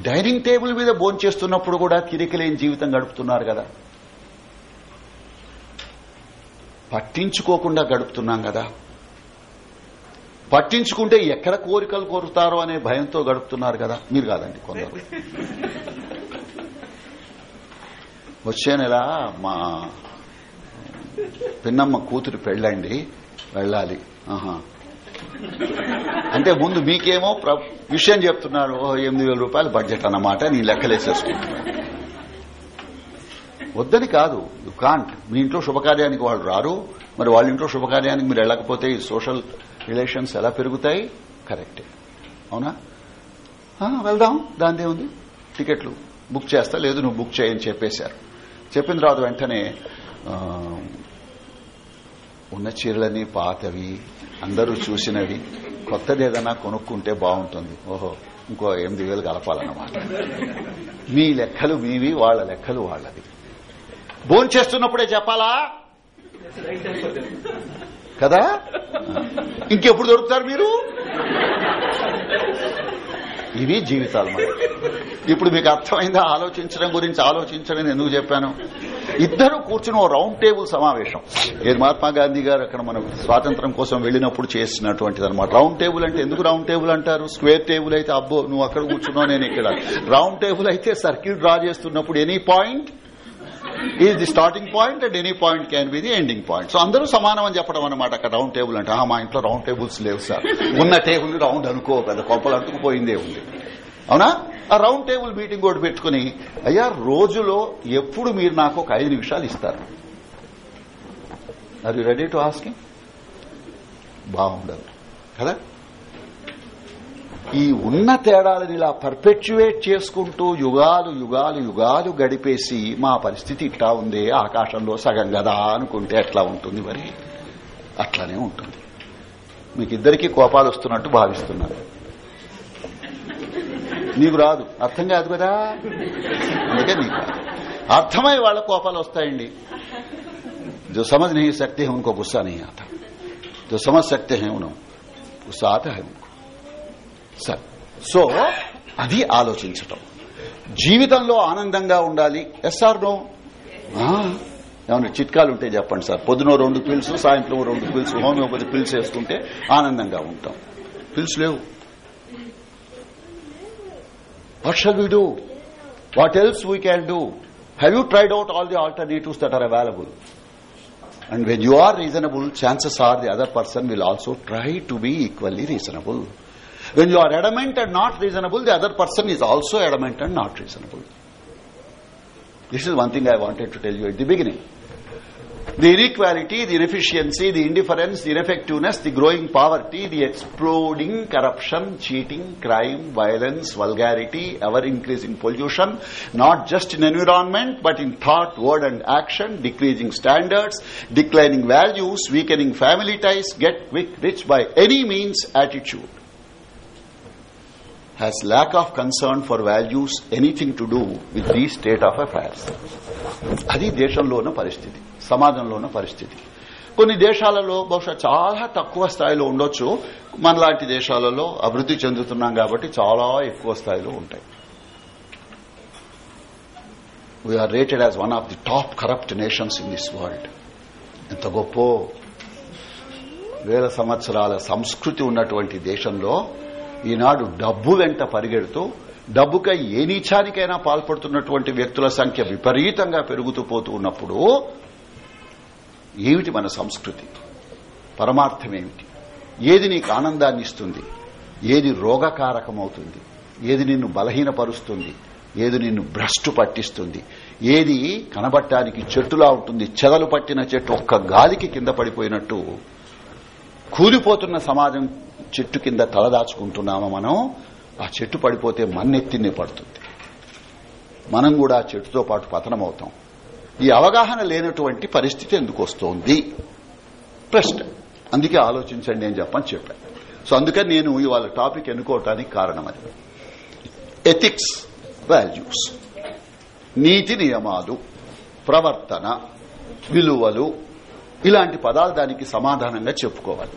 dining table మీద భోంచేస్తున్నప్పుడు కూడా లేని జీవితం గడుపుతున్నారు కదా పట్టించుకోకుండా గడుపుతున్నాం కదా పట్టించుకుంటే ఎక్కడ కోరికలు కోరుతారో అనే భయంతో గడుపుతున్నారు కదా మీరు కాదండి కొందరు వచ్చే నెల మా పిన్నమ్మ కూతురు పెళ్ళండి వెళ్ళాలి ఆహా అంటే ముందు మీకేమో విషయం చెప్తున్నాడు ఎనిమిది వేల రూపాయలు బడ్జెట్ అన్నమాట నీ లెక్కలేసేసుకుంటున్నా వద్దని కాదు యు కాంట్ మీ ఇంట్లో శుభకార్యానికి వాళ్ళు రారు మరి వాళ్ళ ఇంట్లో శుభకార్యానికి మీరు వెళ్ళకపోతే ఈ సోషల్ రిలేషన్స్ ఎలా పెరుగుతాయి కరెక్టే అవునా వెళ్దాం దాందే ఉంది టికెట్లు బుక్ చేస్తా లేదు నువ్వు బుక్ చేయని చెప్పేశారు చెప్పిన తర్వాత వెంటనే ఉన్న చీరలన్నీ పాతవి అందరూ చూసినవి కొత్తది ఏదైనా కొనుక్కుంటే బాగుంటుంది ఓహో ఇంకో ఎనిమిది వేలు కలపాలన్నమాట మీ లెక్కలు మీవి వాళ్ళ లెక్కలు వాళ్ళది భోంచేస్తున్నప్పుడే చెప్పాలా కదా ఇంకెప్పుడు దొరుకుతారు మీరు ఇవి జీవితాలు మనం ఇప్పుడు మీకు అర్థమైందా ఆలోచించడం గురించి ఆలోచించడం ఎందుకు చెప్పాను ఇద్దరు కూర్చుని ఓ రౌండ్ టేబుల్ సమావేశం ఏది మహాత్మా గాంధీ గారు అక్కడ మనం స్వాతంత్రం కోసం వెళ్ళినప్పుడు చేసినటువంటిది అనమాట రౌండ్ టేబుల్ అంటే ఎందుకు రౌండ్ టేబుల్ అంటారు స్క్వేర్ టేబుల్ అయితే అబ్బో నువ్వు అక్కడ కూర్చున్నావు నేను ఇక్కడ రౌండ్ టేబుల్ అయితే సర్క్యూట్ డ్రా చేస్తున్నప్పుడు any point is the starting point and any point can be the ending point so అందరూ సమానం అని చెప్పడం అనమాట అక్కడ రౌండ్ టేబుల్ అంటే మా ఇంట్లో రౌండ్ టేబుల్స్ లేవు సార్ ఉన్న టేబుల్ రౌండ్ అనుకో పెద్ద కొప్పలు అంటుకుపోయిందే ఉంది అవునా ఆ రౌండ్ టేబుల్ మీటింగ్ కూడా పెట్టుకుని అయ్యా రోజులో ఎప్పుడు మీరు నాకు ఒక ఐదు నిమిషాలు ఇస్తారు are you ready to asking బాగుండదు కదా ఈ ఉన్న తేడాలను ఇలా పర్పెచ్యువేట్ చేసుకుంటూ యుగాలు యుగాలు యుగాలు గడిపేసి మా పరిస్థితి ఇట్లా ఉంది ఆకాశంలో సగం కదా అనుకుంటే ఎట్లా ఉంటుంది మరి అట్లానే ఉంటుంది మీకు ఇద్దరికీ కోపాలు వస్తున్నట్టు భావిస్తున్నాను నీకు రాదు అర్థం కాదు కదా అందుకే నీకు రాదు. అర్థమై వాళ్ళ కోపాలు వస్తాయండి जो समझ नहीं सकते हैं उनको गुस्सा नहीं आता जो समझ सकते हैं उन्हें गुस्सा आता है उनको సరే సో అది ఆలోచించటం జీవితంలో ఆనందంగా ఉండాలి ఎస్ఆర్ నో ఏమన్నా చిట్కాలు ఉంటే చెప్పండి సార్ పొద్దున రెండు పిల్స్ సాయంత్రం రెండు పిల్స్ హోమియోపతి పిల్స్ వేసుకుంటే ఆనందంగా ఉంటాం పిల్స్ లేవు Varsha shall we do what else we can do have you tried out all the alternatives that are available and when you are reasonable chances are the other person will also try to be equally reasonable When you are adamant and not reasonable, the other person is also adamant and not reasonable. This is one thing I wanted to tell you at the beginning. The inequality, the inefficiency, the indifference, the ineffectiveness, the growing poverty, the exploding corruption, cheating, crime, violence, vulgarity, ever increasing pollution, not just in environment but in thought, word and action, decreasing standards, declining values, weakening family ties, get quick rich by any means attitude has lack of concern for values anything to do with the state of affairs అది దేశంలో పరిస్థితి సమాజంలో పరిస్థితి కొన్ని దేశాలలో బహుశా చాలా తక్కువ స్థాయిలో ఉండొచ్చు మనలాంటి దేశాలలో అభివృద్ది చెందుతున్నాం కాబట్టి చాలా ఎక్కువ స్థాయిలో ఉంటాయి we're rated as one of the top corrupt nations in this world ఎంత గొప్ప వేల సంవత్సరాల సంస్కృతి ఉన్నటువంటి దేశంలో ఈనాడు డబ్బు వెంట పరిగెడుతూ డబ్బుకై ఏ నీచానికైనా పాల్పడుతున్నటువంటి వ్యక్తుల సంఖ్య విపరీతంగా పెరుగుతూ పోతూ ఉన్నప్పుడు ఏమిటి మన సంస్కృతి పరమార్థం ఏమిటి ఏది నీకు ఆనందాన్ని ఇస్తుంది ఏది రోగకారకమవుతుంది ఏది నిన్ను బలహీనపరుస్తుంది ఏది నిన్ను భ్రష్టు పట్టిస్తుంది ఏది కనబట్టానికి చెట్టులా ఉంటుంది చెదలు పట్టిన చెట్టు ఒక్క గాలికి కింద పడిపోయినట్టు కూలిపోతున్న సమాజం చెట్టు కింద తలదాచుకుంటున్నామా మనం ఆ చెట్టు పడిపోతే మన్నెత్తినే పడుతుంది మనం కూడా చెట్టుతో పాటు పతనమవుతాం ఈ అవగాహన లేనటువంటి పరిస్థితి ఎందుకు వస్తోంది ప్రశ్న అందుకే ఆలోచించండి అని చెప్పని చెప్పాను సో అందుకని నేను ఇవాళ టాపిక్ ఎన్నుకోవటానికి కారణం అది ఎథిక్స్ వాల్యూస్ నీతి నియమాలు ప్రవర్తన విలువలు ఇలాంటి పదాలు దానికి సమాధానంగా చెప్పుకోవాలి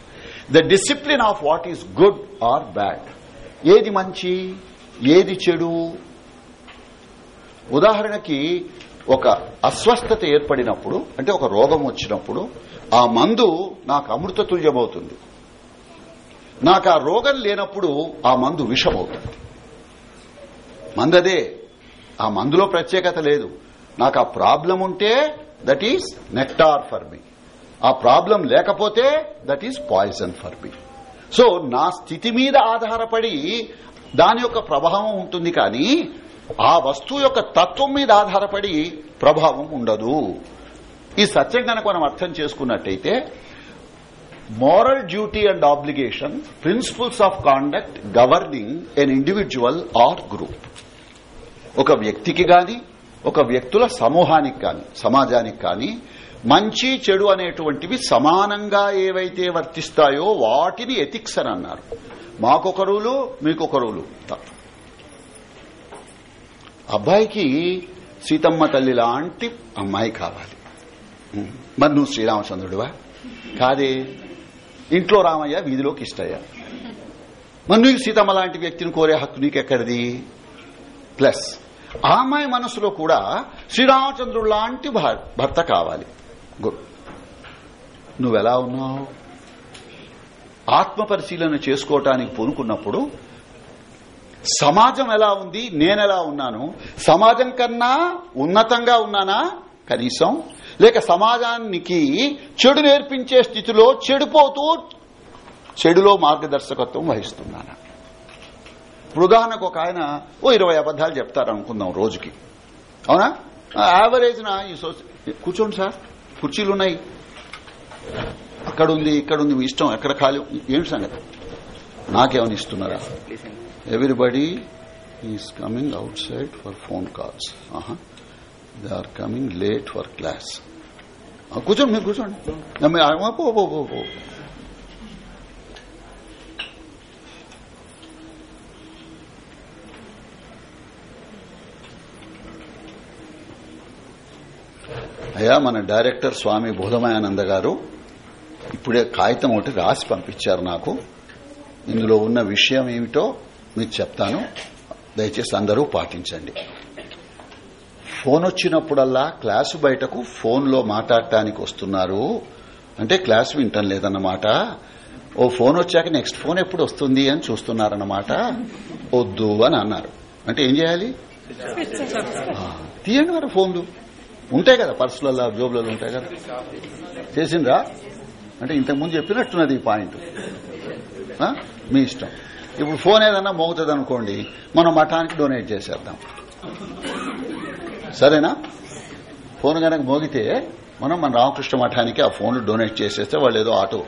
the discipline of what is good or bad ఏది మంచి ఏది చెడు ఉదాహరణకి ఒక అస్వస్థత ఏర్పడినప్పుడు అంటే ఒక రోగం వచ్చినప్పుడు ఆ మందు నాకు అమృత తుల్యమవుతుంది నాకు ఆ రోగం లేనప్పుడు ఆ మందు విషమవుతుంది మందదే ఆ మందులో ప్రత్యేకత లేదు నాకు ఆ ప్రాబ్లం ఉంటే that is nectar for me ఆ ప్రాబ్లం లేకపోతే that is poison for me so నా స్థితి మీద ఆధారపడి దాని యొక్క ప్రభావం ఉంటుంది కానీ ఆ వస్తువు యొక్క తత్వం మీద ఆధారపడి ప్రభావం ఉండదు ఈ సత్యం కనుక మనం అర్థం చేసుకున్నట్టయితే moral duty and obligation principles of conduct governing an individual or group ఒక వ్యక్తికి గాని ఒక వ్యక్తుల సమూహానికి కాని సమాజానికి కానీ మంచి చెడు అనేటువంటివి సమానంగా ఏవైతే వర్తిస్తాయో వాటిని ఎథిక్స్ అని అన్నారు మాకొక రూలు మీకొక రూలు అబ్బాయికి సీతమ్మ తల్లి లాంటి అమ్మాయి కావాలి మరి నువ్వు శ్రీరామచంద్రుడువా కాదే ఇంట్లో రామయ్య వీధిలోకి ఇష్టయ్యా మరి సీతమ్మ లాంటి వ్యక్తిని కోరే హక్కు నీకెక్కడిది ప్లస్ ఆ అమ్మాయి మనసులో కూడా శ్రీరామచంద్రుడు లాంటి భర్త కావాలి నువ్వెలా ఉన్నావు ఆత్మ పరిశీలన చేసుకోవటానికి పూనుకున్నప్పుడు సమాజం ఎలా ఉంది నేనెలా ఉన్నాను సమాజం కన్నా ఉన్నతంగా ఉన్నానా కనీసం లేక సమాజానికి చెడు నేర్పించే స్థితిలో చెడిపోతూ చెడులో మార్గదర్శకత్వం వహిస్తున్నాను ఉదాహరణకు ఒక ఆయన ఓ ఇరవై అబద్దాలు చెప్తారు అనుకుందాం రోజుకి అవునా యావరేజ్ నా ఈ సోస కూర్చోండి సార్ కుర్చీలు ఉన్నాయి అక్కడుంది ఇక్కడుంది మీ ఇష్టం ఎక్కడ ఖాళీ ఏంటి సంగతి నాకేమని ఇస్తున్నారా everybody is coming outside for phone calls they are coming late for class కూర్చోండి మీరు కూర్చోండి అయ్యా మన డైరెక్టర్ స్వామి బోధమయానంద గారు ఇప్పుడే కాగితం ఒకటి రాసి పంపించారు నాకు ఇందులో ఉన్న విషయం ఏమిటో మీకు చెప్తాను దయచేసి అందరూ పాటించండి ఫోన్ వచ్చినప్పుడల్లా క్లాసు బయటకు ఫోన్లో మాట్లాడటానికి వస్తున్నారు అంటే క్లాస్ వింటం లేదన్నమాట ఓ ఫోన్ వచ్చాక నెక్స్ట్ ఫోన్ ఎప్పుడు వస్తుంది అని చూస్తున్నారన్నమాట వద్దు అని అన్నారు అంటే ఏం చేయాలి తీయండి మరి ఫోన్లు ఉంటాయి కదా పర్సులలో జోబులలో ఉంటాయి కదా చేసిందా అంటే ఇంతకుముందు చెప్పినట్టున్నది ఈ పాయింట్ మీ ఇష్టం ఇప్పుడు ఫోన్ ఏదన్నా మోగుతుంది అనుకోండి మనం మఠానికి డొనేట్ చేసేద్దాం సరేనా ఫోన్ కనుక మోగితే మనం మన రామకృష్ణ మఠానికి ఆ ఫోన్లు డొనేట్ చేసేస్తే వాళ్ళు ఏదో ఆటో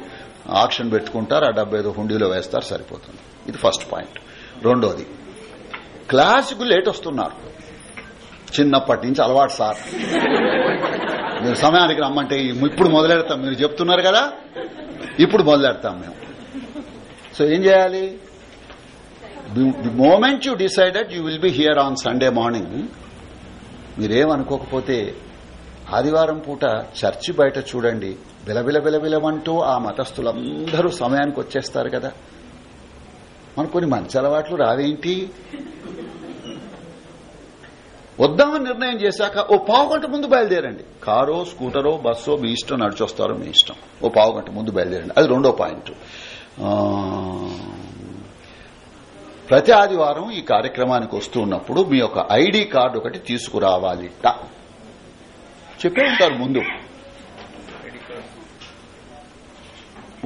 ఆక్షన్ పెట్టుకుంటారు ఆ డబ్బు ఏదో హుండీలో వేస్తారు సరిపోతుంది ఇది ఫస్ట్ పాయింట్ రెండోది క్లాసుకు లేట్ వస్తున్నారు చిన్నప్పటి నుంచి అలవాటు సార్ మీరు సమయానికి రమ్మంటే ఇప్పుడు మొదలెడతాం మీరు చెప్తున్నారు కదా ఇప్పుడు మొదలెడతాం మేము సో ఏం చేయాలి the moment you decided you will be here on Sunday morning మీరేమనుకోకపోతే ఆదివారం పూట చర్చి బయట చూడండి బిలబిల బిలబిలమంటూ ఆ మతస్థులందరూ సమయానికి వచ్చేస్తారు కదా మన కొన్ని మంచి అలవాట్లు రావేంటి వద్దామని నిర్ణయం చేశాక ఓ పావుగంట ముందు బయలుదేరండి కారో స్కూటరో బస్సో మీ ఇష్టం నడిచొస్తారో మీ ఇష్టం ఓ పావుగంట ముందు బయలుదేరండి అది రెండో పాయింట్ ప్రతి ఆదివారం ఈ కార్యక్రమానికి వస్తున్నప్పుడు మీ యొక్క ఐడి కార్డు ఒకటి తీసుకురావాలి చెప్పే ఉంటారు ముందు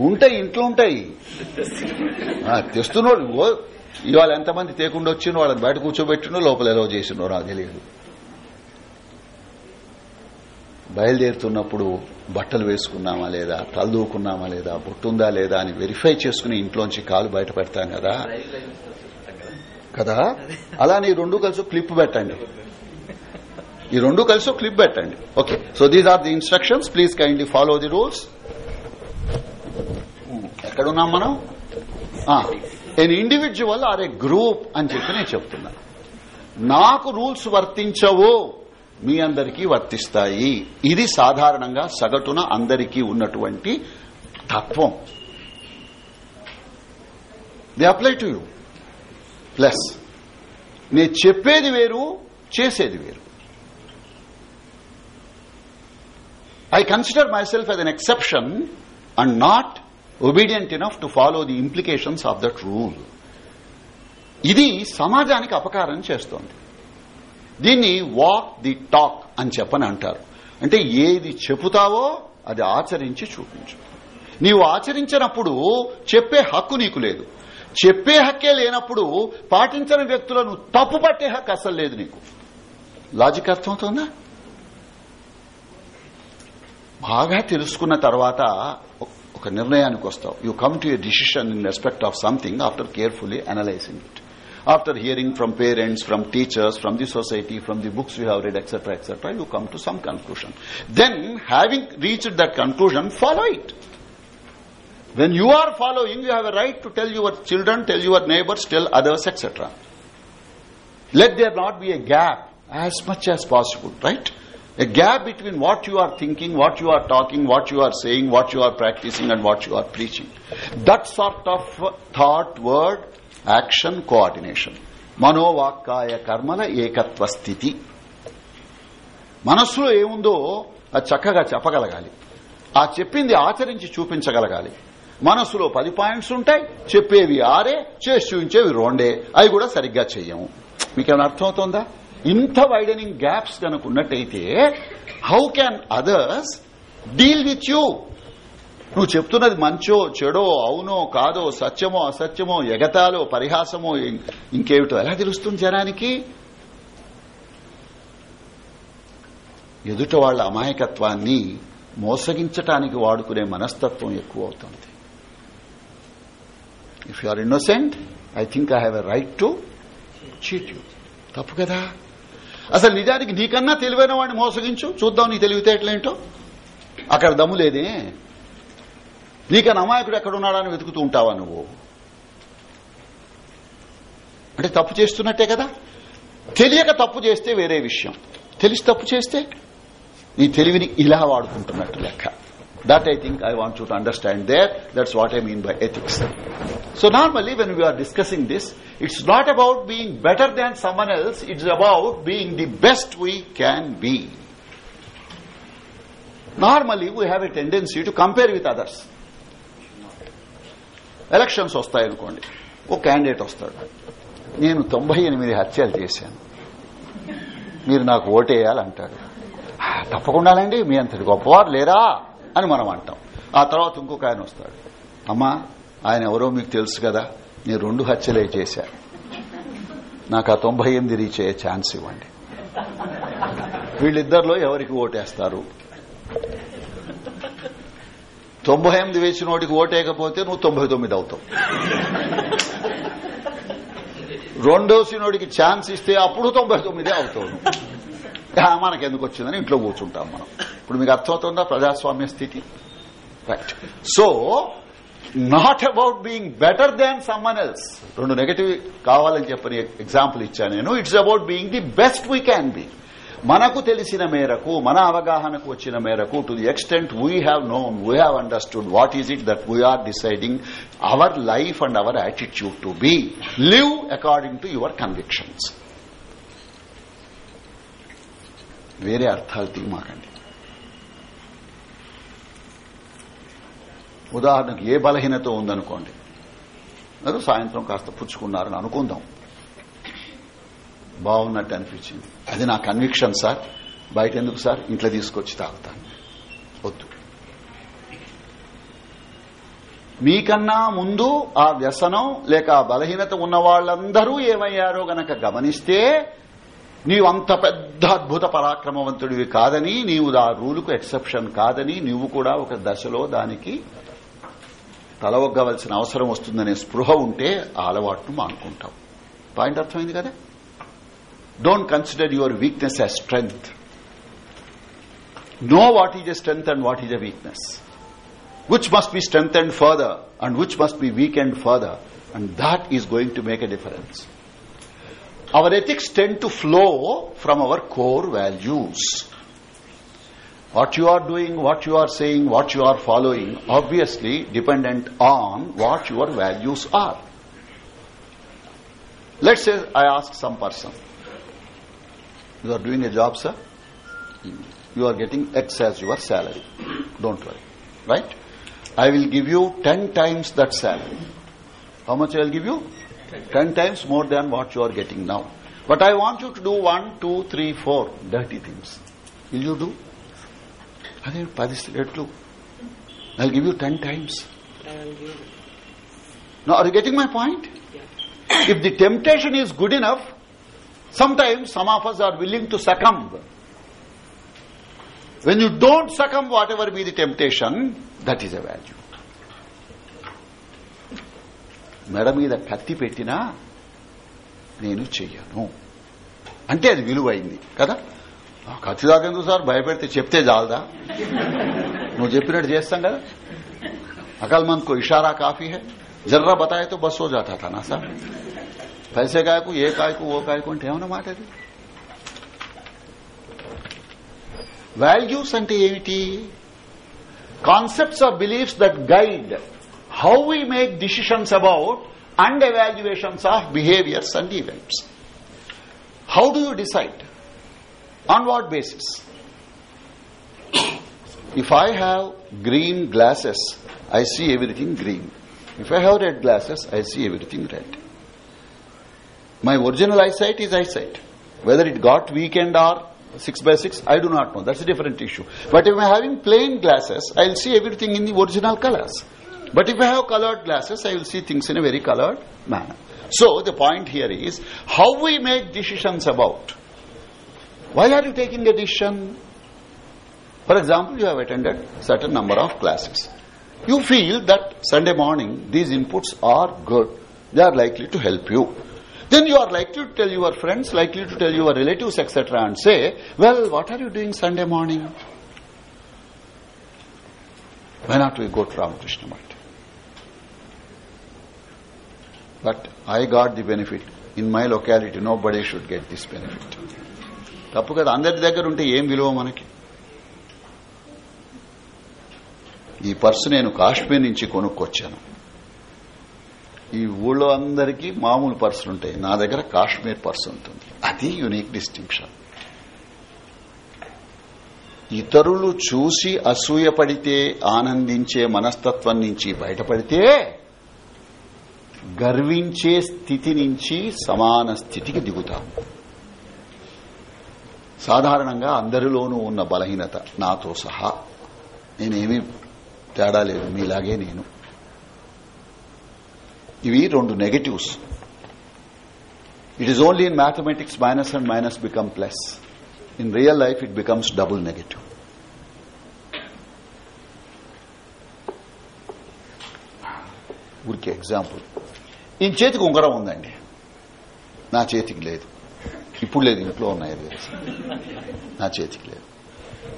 ఉంటాయి ఇంట్లో ఉంటాయి తెస్తున్నాడు ఇవాళ ఎంతమంది తేకుండా వచ్చినో వాళ్ళని బయట కూర్చోబెట్టినో లోపల ఎలా చేసినో నాకు తెలియదు బయలుదేరుతున్నప్పుడు బట్టలు వేసుకున్నామా లేదా తలదూకున్నామా లేదా బొట్టుందా లేదా అని వెరిఫై చేసుకుని ఇంట్లోంచి కాలు బయట పెడతాం కదా కదా అలా నీ రెండు కలిసి క్లిప్ పెట్టండి ఈ రెండు కలిసి క్లిప్ పెట్టండి okay so these are the instructions please kindly follow the rules ఎక్కడున్నాం మనం an individual or a group అని చెప్పి నేను చెప్తున్నా నాకు రూల్స్ వర్తించవు మీ అందరికీ వర్తిస్తాయి ఇది సాధారణంగా సగటున అందరికీ ఉన్నటువంటి తత్వం the apply to you plus నేను చెప్పేది వేరు చేసేది వేరు I consider myself as an exception and not obedient enough to follow the implications of that rule ఇది సమాజానికి అపకారం చేస్తోంది దీన్ని వాక్ ది టాక్ అని చెప్పని అంటారు అంటే ఏది చెబుతావో అది ఆచరించి చూపించు నీవు ఆచరించినప్పుడు చెప్పే హక్కు నీకు లేదు చెప్పే హక్కే లేనప్పుడు పాటించని వ్యక్తులను తప్పు పట్టే హక్కు అసలు లేదు నీకు లాజిక్ అర్థమవుతుందా బాగా తెలుసుకున్న తర్వాత ఒక నిర్ణయానికి వస్తావు you come to a decision in respect of something after carefully analysing it after hearing from parents from teachers from the society from the books you have read etcetera etcetera you come to some conclusion then having reached that conclusion follow it when you are following you have a right to tell your children tell your neighbors tell others etc let there not be a gap as much as possible right A gap between what you are thinking, what you are talking, what you are saying, what you are practicing, and what you are preaching. That sort of thought, word, action, coordination. మనోవాక్కాయ కర్మల ఏకత్వ స్థితి మనస్సులో ఏముందో అది చక్కగా చెప్పగలగాలి ఆ చెప్పింది ఆచరించి చూపించగలగాలి మనస్సులో పది పాయింట్స్ ఉంటాయి చెప్పేవి ఆరే చేసి చూపించేవి రెండే అవి కూడా సరిగ్గా చెయ్యము మీకేమైనా అర్థమవుతోందా ఇంత వైడనింగ్ గ్యాప్స్ కనుక ఉన్నట్టయితే how can others deal with you నువ్వు చెప్తున్నది మంచో చెడో అవునో కాదో సత్యమో అసత్యమో ఎగతాలో పరిహాసమో ఇంకేమిటో ఎలా తెలుస్తుంది జనానికి ఎదుట వాళ్ల అమాయకత్వాన్ని మోసగించటానికి వాడుకునే మనస్తత్వం ఎక్కువ అవుతుంది if you are innocent I think I have a right to cheat you తప్పు కదా అసలు నిజానికి నీకన్నా తెలివైన వాడిని మోసగించు చూద్దాం నీ తెలివితేటలేంటో అక్కడ దమ్ము లేదే నీకన్నా అమాయకుడు ఎక్కడున్నాడని వెతుకుతూ ఉంటావా నువ్వు అంటే తప్పు చేస్తున్నట్టే కదా తెలియక తప్పు చేస్తే వేరే విషయం తెలిసి తప్పు చేస్తే నీ తెలివిని ఇలా వాడుకుంటున్నట్టు లెక్క That I think I want you to understand there. That's what I mean by ethics. So normally when we are discussing this, it's not about being better than someone else, it's about being the best we can be. Normally we have a tendency to compare with others. Elections వస్తాయనుకోండి ఓ క్యాండిడేట్ వస్తాడు నేను తొంభై ఎనిమిది హత్యలు చేశాను మీరు నాకు ఓటేయాలంటాడు తప్పకుండానండి మీ అంతటి గొప్పవారు లేరా అని మనం అంటాం ఆ తర్వాత ఇంకొక ఆయన వస్తాడు అమ్మా ఆయన ఎవరో మీకు తెలుసు కదా నేను రెండు హత్యలే చేశాను నాకు ఆ తొంభై ఎనిమిది రీచ్ అయ్యే ఛాన్స్ ఇవ్వండి వీళ్ళిద్దరిలో ఎవరికి ఓటేస్తారు తొంభై ఎనిమిది వేసిన వాడికి ఓటేయకపోతే నువ్వు తొంభై తొమ్మిది అవుతావు రెండో సినోడికి ఛాన్స్ ఇస్తే అప్పుడు తొంభై తొమ్మిదే అవుతావు మనకు ఎందుకు వచ్చిందని ఇంట్లో కూర్చుంటాం మనం ఇప్పుడు మీకు అర్థమవుతుందా ప్రజాస్వామ్య స్థితి right so not about being better than someone else రెండు నెగటివ్ కావాలని చెప్పని ఎగ్జాంపుల్ ఇచ్చాను నేను it's about being the best we can be మనకు తెలిసిన మేరకు మన అవగాహనకు వచ్చిన మేరకు to the extent we have known we have understood what is it that we're deciding our life and our attitude to be live according to your convictions వేరే అర్థాలు తీమాకండి ఉదాహరణకు ఏ బలహీనత ఉందనుకోండి సాయంత్రం కాస్త పుచ్చుకున్నారని అనుకుందాం బాగున్నట్టు అనిపించింది అది నా కన్విక్షన్ సార్ బయట ఎందుకు సార్ ఇంట్లో తీసుకొచ్చి తాగుతాను వద్దు మీకన్నా ముందు ఆ వ్యసనం లేక ఆ బలహీనత ఉన్న వాళ్ళందరూ ఏమయ్యారో గనక గమనిస్తే నీవు అంత పెద్ద అద్భుత పరాక్రమవంతుడివి కాదని నీవు ఆ రూలుకు ఎక్సెప్షన్ కాదని నీవు కూడా ఒక దశలో దానికి తలవగ్గవలసిన అవసరం వస్తుందనే స్పృహ ఉంటే ఆ అలవాటును మానుకుంటావు పాయింట్ అర్థమైంది కదా don't consider your weakness as strength know what is a strength and what is a weakness which strength and further and which must must weak and further and that is going to make a difference Our ethics tend to flow from our core values. What you are doing, what you are saying, what you are following, obviously dependent on what your values are. Let's say I ask some person, You are doing a job, sir? You are getting X as your salary. Don't worry. Right? I will give you 10 times that salary. How much I will give you? 10 times more than what you are getting now but i want you to do 1 dirty things will you do I you patient look i'll give you 10 times now are you getting my point if the temptation is good enough sometimes some of us are willing to succumb when you don't succumb whatever be the temptation that is a value మెడ మీద కత్తి పెట్టినా నేను చెయ్యను అంటే అది విలువైంది కదా ఆ కత్తి దాకెందుకు సార్ భయపెడితే చెప్తే చాలదా నువ్వు చెప్పినట్టు చేస్తాం కదా अकलमंद को इशारा काफी है जर्रा बताए तो बस हो जाता था ना సార్ पैसे కాయకు ఏ కాయకు ఓ కాయకు అంటే ఏమన్నా మాట అది వాల్యూస్ అంటే ఏమిటి concepts of beliefs that guide how we make decisions about and evaluations of behaviors and events. How do you decide? On what basis? if I have green glasses, I see everything green. If I have red glasses, I see everything red. My original eyesight is eyesight. Whether it got weakened or 6 by 6, I do not know. That's a different issue. But if I'm having plain glasses, I'll see everything in the original colors. But if I have colored glasses, I will see things in a very colored manner. So the point here is how we make decisions about. Why are you taking a decision? For example, you have attended certain number of classes. You feel that Sunday morning these inputs are good. They are likely to help you. Then you are likely to tell your friends, likely to tell your relatives, etc. and say, well, what are you doing Sunday morning? Why not we go to Ramakrishna but I got the benefit in my locality nobody should get this benefit తప్పు కదా అందరి దగ్గర ఉంటే ఏం విలువ మనకి ఈ పర్సు నేను కాశ్మీర్ నుంచి కొనుక్కొచ్చాను ఈ ఊళ్ళో అందరికీ మామూలు పర్సులు ఉంటాయి నా దగ్గర కాశ్మీర్ పర్సు ఉంటుంది అది యునిక్ డిస్టింక్షన్ ఇతరులు చూసి అసూయపడితే ఆనందించే మనస్తత్వం నుంచి బయటపడితే గర్వించే స్థితి నుంచి సమాన స్థితికి దిగుతాం సాధారణంగా అందరిలోనూ ఉన్న బలహీనత నాతో సహా నేనేమీ తేడా లేదు మీలాగే నేను ఇవి రెండు negatives it is only in mathematics minus and minus become plus in real life it becomes double negative ఊరికే ఎగ్జాంపుల్ ఈయన చేతికి ఉంగరం ఉందండి నా చేతికి లేదు ఇప్పుడు లేదు ఇంట్లో ఉన్నాయి నా చేతికి లేదు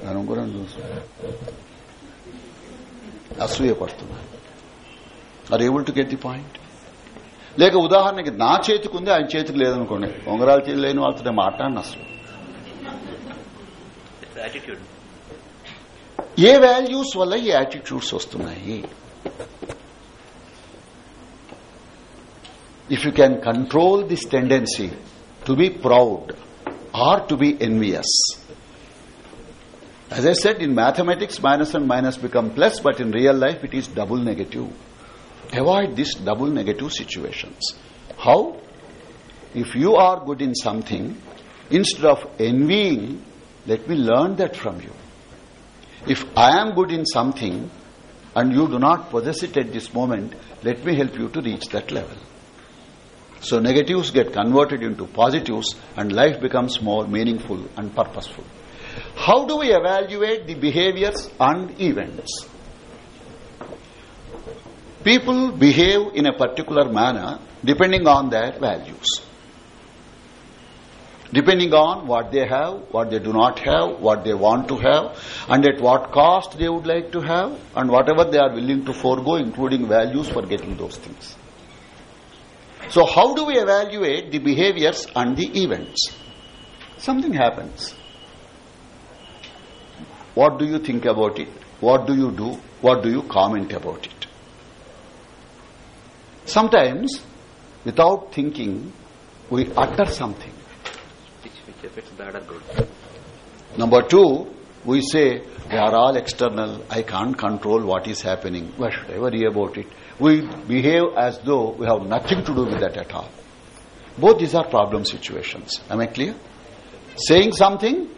నన్ను ఉంగరం చూసు అసూయ పడుతున్నా are able to get the point లేక ఉదాహరణకి నా చేతికి ఉంది ఆయన చేతికి లేదనుకోండి ఉంగరాలు లేని వాళ్ళతో నేను మాట్లాడిన అసలు ఏ వాల్యూస్ వల్ల ఈ యాటిట్యూడ్స్ వస్తున్నాయి if you can control this tendency to be proud or to be envious. As I said, in mathematics, minus and minus become plus, but in real life, it is double negative. Avoid these double negative situations. How? If you are good in something, instead of envying, let me learn that from you. If I am good in something and you do not possess it at this moment, let me help you to reach that level. So negatives get converted into positives and life becomes more meaningful and purposeful. How do we evaluate the behaviors and events? People behave in a particular manner depending on their values. Depending on what they have, what they do not have, what they want to have, and at what cost they would like to have, and whatever they are willing to forego, including values for getting those things. So, how do we evaluate the behaviors and the events? Something happens. What do you think about it? What do you do? What do you comment about it? Sometimes, without thinking, we utter something. Which affects bad or good. Number two, we say, they are all external. I can't control what is happening. Why should I worry about it? we behave as though we have nothing to do with that at all. Both these are problem situations. Am I clear? Saying something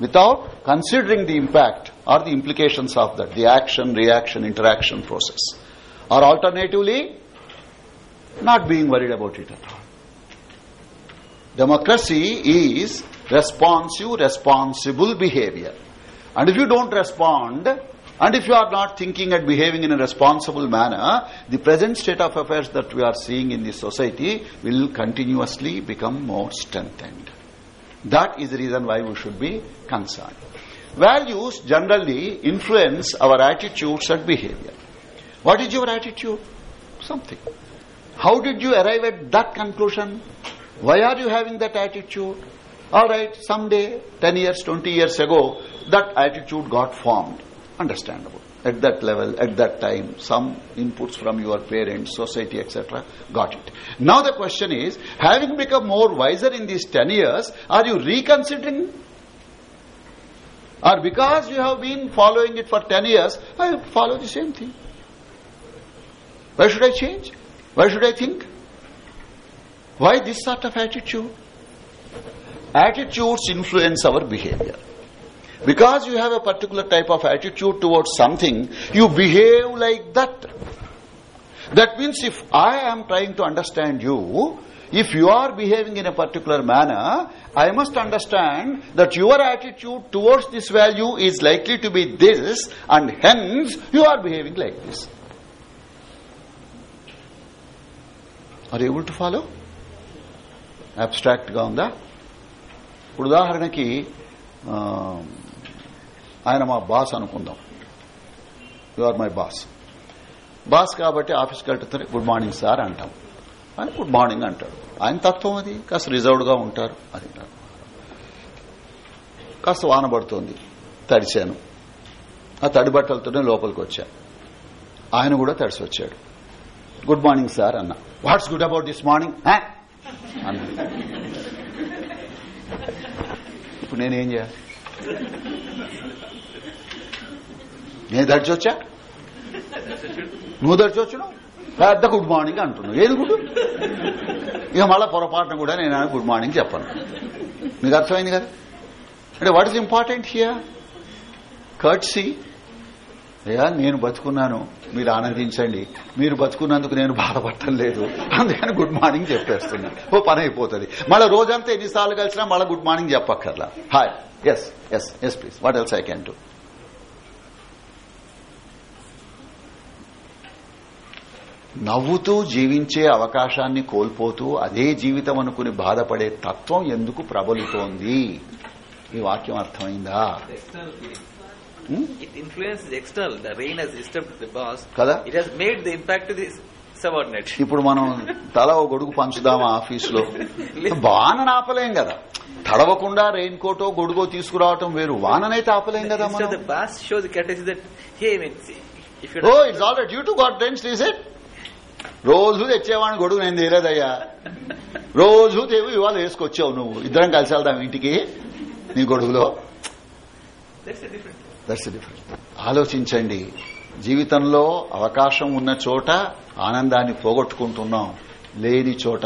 without considering the impact or the implications of that, the action, reaction, interaction process. Or alternatively, not being worried about it at all. Democracy is responsive, responsible behavior. And if you don't respond, and if you are not thinking and behaving in a responsible manner, the present state of affairs that we are seeing in the society will continuously become more strengthened. That is the reason why we should be concerned. Values generally influence our attitudes and behavior. What is your attitude? Something. How did you arrive at that conclusion? Why are you having that attitude? All right, someday, 10 years, 20 years ago, that attitude got formed understandable. At that level, at that time, some inputs from your parents, society, etc., got it. Now the question is, having become more wiser in these 10 years, are you reconsidering? Or because you have been following it for 10 years, I follow the same thing. Why should I change? Why should I think? Why this sort of attitude? Attitudes influence our behavior. Because you have a particular type of attitude towards something, you behave like that. That means if I am trying to understand you, if you are behaving in a particular manner, I must understand that your attitude towards this value is likely to be this, and hence you are behaving like this. Are able to follow abstract గా ఉందా ఇప్పుడు ఉదాహరణకి ఆ, ఆయన మా బాస్ అనుకుందాం you are my boss boss కాబట్టి ఆఫీస్కి వెళ్తే గుడ్ మార్నింగ్ సార్ అంటాం ఆయన గుడ్ మార్నింగ్ అంటాడు ఆయన తత్వం అది కాస్త రిజర్వ్డ్గా ఉంటారు అది కాస్త వాన పడుతోంది తడిచాను ఆ తడి బట్టలతోనే లోపలికి వచ్చా ఆయన కూడా తడిసి వచ్చాడు గుడ్ మార్నింగ్ సార్ అన్న what's good about this morning అన్న ఇప్పుడు నేనేం చేయాలి నేను దడిచొచ్చా నువ్వు దడిచొచ్చును పెద్ద గుడ్ మార్నింగ్ అంటున్నావు ఏది గుడ్ ఇక మళ్ళా పొరపాటున కూడా నేను గుడ్ మార్నింగ్ చెప్పను మీకు అర్థమైంది కదా అంటే వాట్ ఇస్ ఇంపార్టెంట్ హియర్ కట్సీ అయ్యా నేను బతుకున్నాను మీరు ఆనందించండి మీరు బతుకున్నందుకు నేను బాధపడటం లేదు అందుకని గుడ్ మార్నింగ్ చెప్పేస్తున్నా ఓ పని అయిపోతుంది మళ్ళీ రోజంతా ఎన్నిసార్లు కలిసినా మళ్ళీ good morning చెప్పక్కర్లా hi yes yes yes please what else I can to నవ్వుతూ జీవించే అవకాశాన్ని కోల్పోతూ అదే జీవితం అనుకుని బాధపడే తత్వం ఎందుకు ప్రబలుతోంది ఈ వాక్యం అర్థమైందా ఇట్ ద రెయిన్ బాస్ కదా ఇట్ ది ఇంపాక్ట్ ఇప్పుడు మనం తల ఒక గొడుగు పంచుదామా ఆఫీస్ లో ఆపలేం కదా తడవకుండా రెయిన్ కోటో గొడుగో తీసుకురావటం వేరు వాననైతే ఆపలేం కదా that it's all right you too got rains it రోజు తెచ్చేవాడిని గొడుగు నేను తీయలేదయ్యా రోజు తేవు ఇవాళ వేసుకొచ్చావు నువ్వు ఇద్దరం కలిసి వెళ్దాం ఇంటికి నీ గొడుగులో డిఫరెంట్ ఆలోచించండి జీవితంలో అవకాశం ఉన్న చోట ఆనందాన్ని పోగొట్టుకుంటున్నాం లేని చోట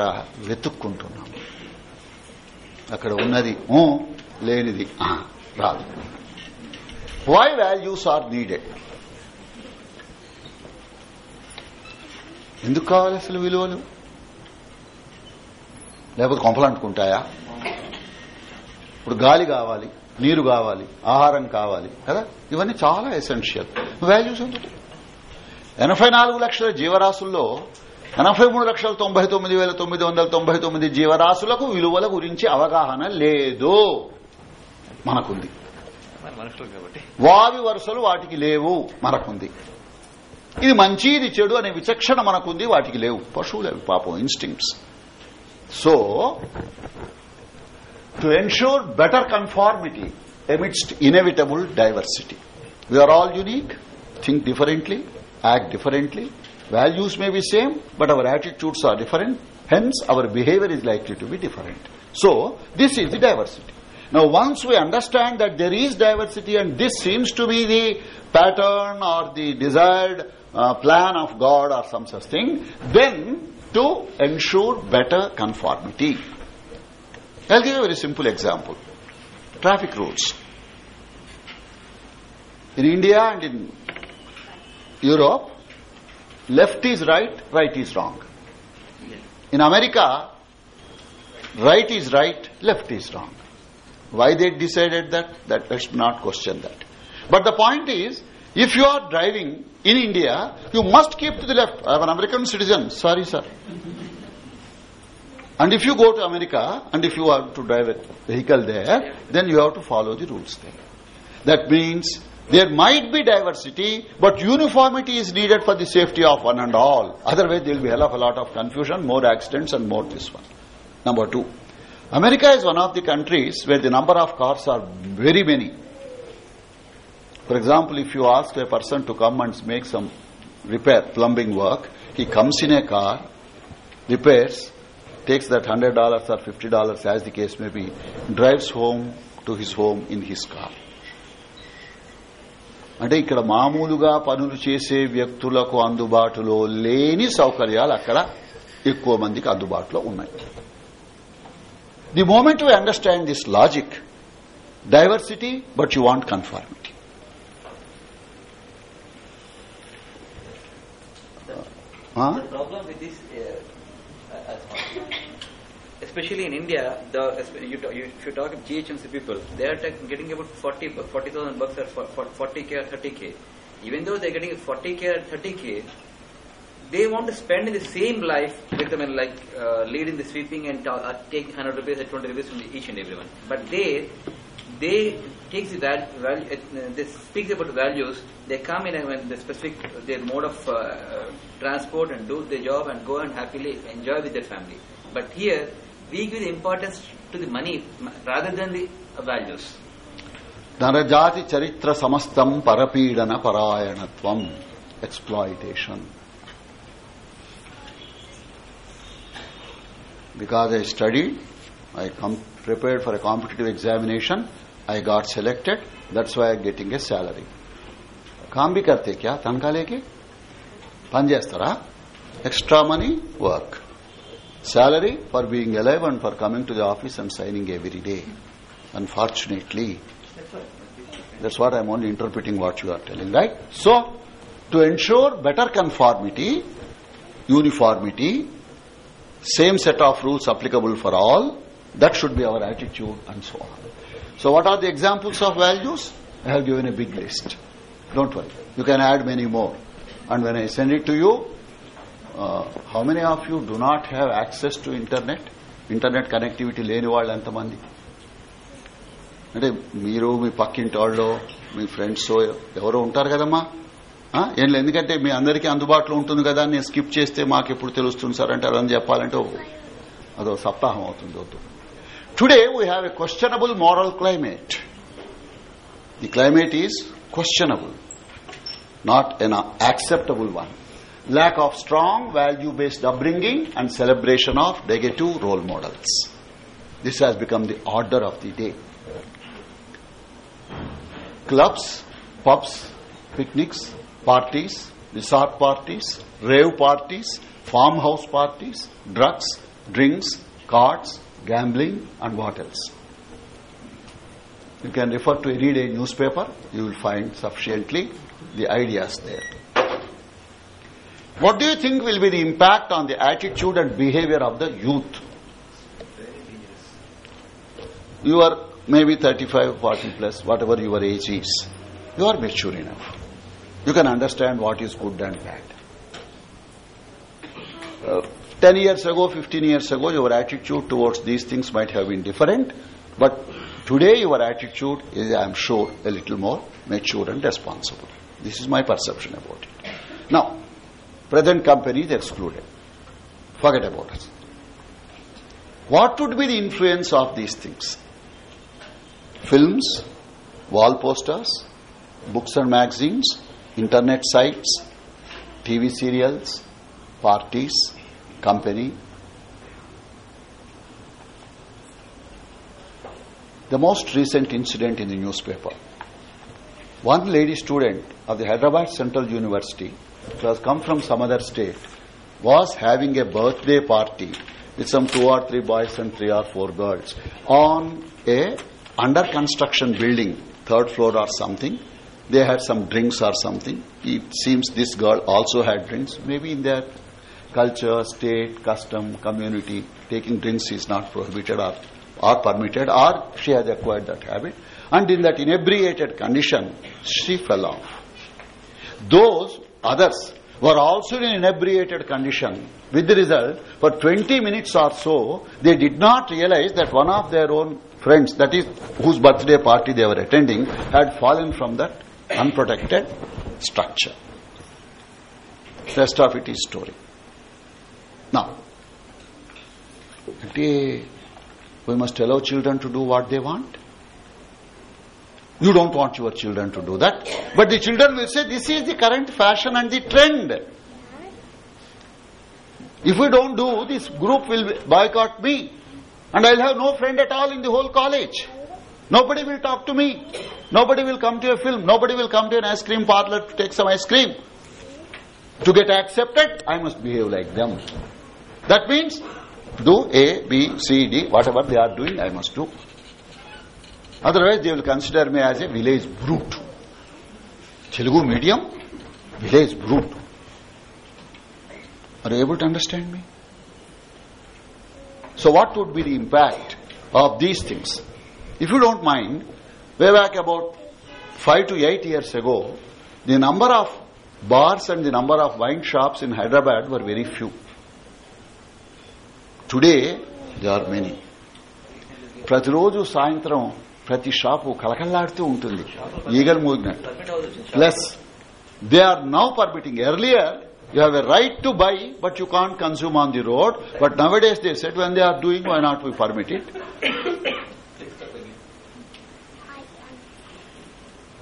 వెతుక్కుంటున్నాం అక్కడ ఉన్నది లేనిది రాదు వై వాల్యూస్ ఆర్ నీడెడ్ ఎందుకు కావాలి అసలు విలువలు లేకపోతే కొంపలు అంటుకుంటాయా ఇప్పుడు గాలి కావాలి నీరు కావాలి ఆహారం కావాలి కదా ఇవన్నీ చాలా ఎసెన్షియల్ వాల్యూస్ ఉంటాయి ఎనభై నాలుగు లక్షల జీవరాశుల్లో ఎనభై మూడు లక్షల తొంభై తొమ్మిది వేల తొమ్మిది వందల తొంభై తొమ్మిది జీవరాశులకు విలువల గురించి అవగాహన లేదు మనకుంది వావి వరుసలు వాటికి లేవు మనకుంది ఇది మంచి ఇది చెడు అనే విచక్షణ మనకుంది వాటికి లేవు పశువులు అవి పాపం instincts so to ensure better conformity amidst inevitable diversity we are all unique think differently act differently values may be same but our attitudes are different hence our behavior is likely to be different so this is the diversity now once we understand that there is diversity and this seems to be the pattern or the desired plan of God or some such thing, then to ensure better conformity. I'll give you a very simple example. Traffic rules. In India and in Europe, left is right, right is wrong. In America, right is right, left is wrong. Why they decided that, that let's not question that. But the point is, if you are driving in India, you must keep to the left. I am an American citizen. Sorry, sir. And if you go to America and if you are to drive a vehicle there, then you have to follow the rules there. That means there might be diversity, but uniformity is needed for the safety of one and all. Otherwise, there will be a hell of a lot of confusion, more accidents and more this one. Number two, America is one of the countries where the number of cars are very many For example, if you ask a person to come and make some repair, plumbing work, he comes in a car, repairs, takes that $100 or $50 as the case may be, drives home to his home in his car. అంటే ఇక్కడ మామూలుగా పనులు చేసే వ్యక్తులకు అందుబాటులో లేని సౌకర్యాలు అక్కడ ఎక్కువ మందికి అందుబాటులో ఉన్నాయి the moment we understand this logic diversity but you want conformity Huh? The problem with this, uh, uh, uh especially in India, the you, if you talk to GHMC people, they are getting about 40 40,000 bucks or 40k or 30k. Even though they're getting 40k or 30k, they want to spend the same life with them and like uh, leading the sweeping and uh, taking 100 rupees or 20 rupees from each and everyone. But they, they takes the val- value, uh, they speaks about values. They come in and the specific their mode of uh, transport and do their job and go and happily enjoy with their family. But here we give the importance to the money m- rather than the uh, values. నరజాతి చరిత్ర సమస్తం పరపీడన పరాయణత్వం exploitation because I studied, I com- prepared for a competitive examination, I got selected, that's why I'm getting a salary. काम भी करते क्या तनखा लेके పని చేస్తారా extra money work salary for being alive and for coming to the office and signing every day unfortunately. That's what I'm only interpreting what you are telling, right? So, to ensure better conformity, uniformity, same set of rules applicable for all, that should be our attitude and so on. so what are the examples of values I have given a big list don't worry you can add many more and when I send it to you how many of you do not have access to internet internet connectivity లేని వాళ్ళు ఎంతమంది అంటే మీరు మీ పక్కింటి వాళ్ళు మీ ఫ్రెండ్స్ ఎవరో ఉంటారు కదమ్మా ఏం లేదు ఎందుకంటే మీ అందరికీ అందుబాటులో ఉంటుంది కదా నేను స్కిప్ చేస్తే మాకు ఎప్పుడు తెలుస్తుంది సార్ అంటే అదని చెప్పాలంటే అదో సప్తాహం అవుతుంది అవుతుంది Today we have a questionable moral climate. The climate is questionable, not an acceptable one. Lack of strong value-based upbringing and celebration of negative role models. This has become the order of the day. Clubs, pubs, picnics, parties, resort parties, rave parties, farmhouse parties, drugs, drinks, cards, gambling, and what else. You can refer to any day newspaper, you will find sufficiently the ideas there. What do you think will be the impact on the attitude and behavior of the youth? You are maybe 35, 40 plus, whatever your age is. You are mature enough. You can understand what is good and bad. Uh, 10 years ago, 15 years ago, your attitude towards these things might have been different, but today your attitude is, I am sure, a little more mature and responsible. This is my perception about it. Now, present company is excluded. Forget about us. What would be the influence of these things? Films, wall posters, books and magazines, internet sites, TV serials, parties, company. The most recent incident in the newspaper. One lady student of the Hyderabad Central University, who has come from some other state, was having a birthday party with some two or three boys and three or four girls on a under construction building, third floor or something. They had some drinks or something. It seems this girl also had drinks. Maybe in their culture, state, custom, community, taking drinks is not prohibited or, or permitted, or she has acquired that habit. And in that inebriated condition, she fell off. Those others were also in inebriated condition, with the result, for 20 minutes or so, they did not realize that one of their own friends, that is, whose birthday party they were attending, had fallen from that unprotected structure. Rest of it is story. Now, today we must allow children to do what they want. You don't want your children to do that. But the children will say, this is the current fashion and the trend. If we don't do, this group will boycott me. And I'll have no friend at all in the whole college. Nobody will talk to me. Nobody will come to a film. Nobody will come to an ice cream parlor to take some ice cream. To get accepted, I must behave like them. That means do A, B, C, D, whatever they are doing, I must do. Otherwise, they will consider me as a village brute. Telugu medium, village brute. Are you able to understand me? So what would be the impact of these things? If you don't mind, way back about five to eight years ago, the number of bars and the number of wine shops in Hyderabad were very few. Today they are many ప్రతిరోజు సాయంత్రం ప్రతి షాపు కలకల్లాడుతూ ఉంటుంది ఈగలు మూగినట్టు plus they are now permitting earlier you have a right to buy but you can't consume on the road but nowadays they set when they are doing why not we permit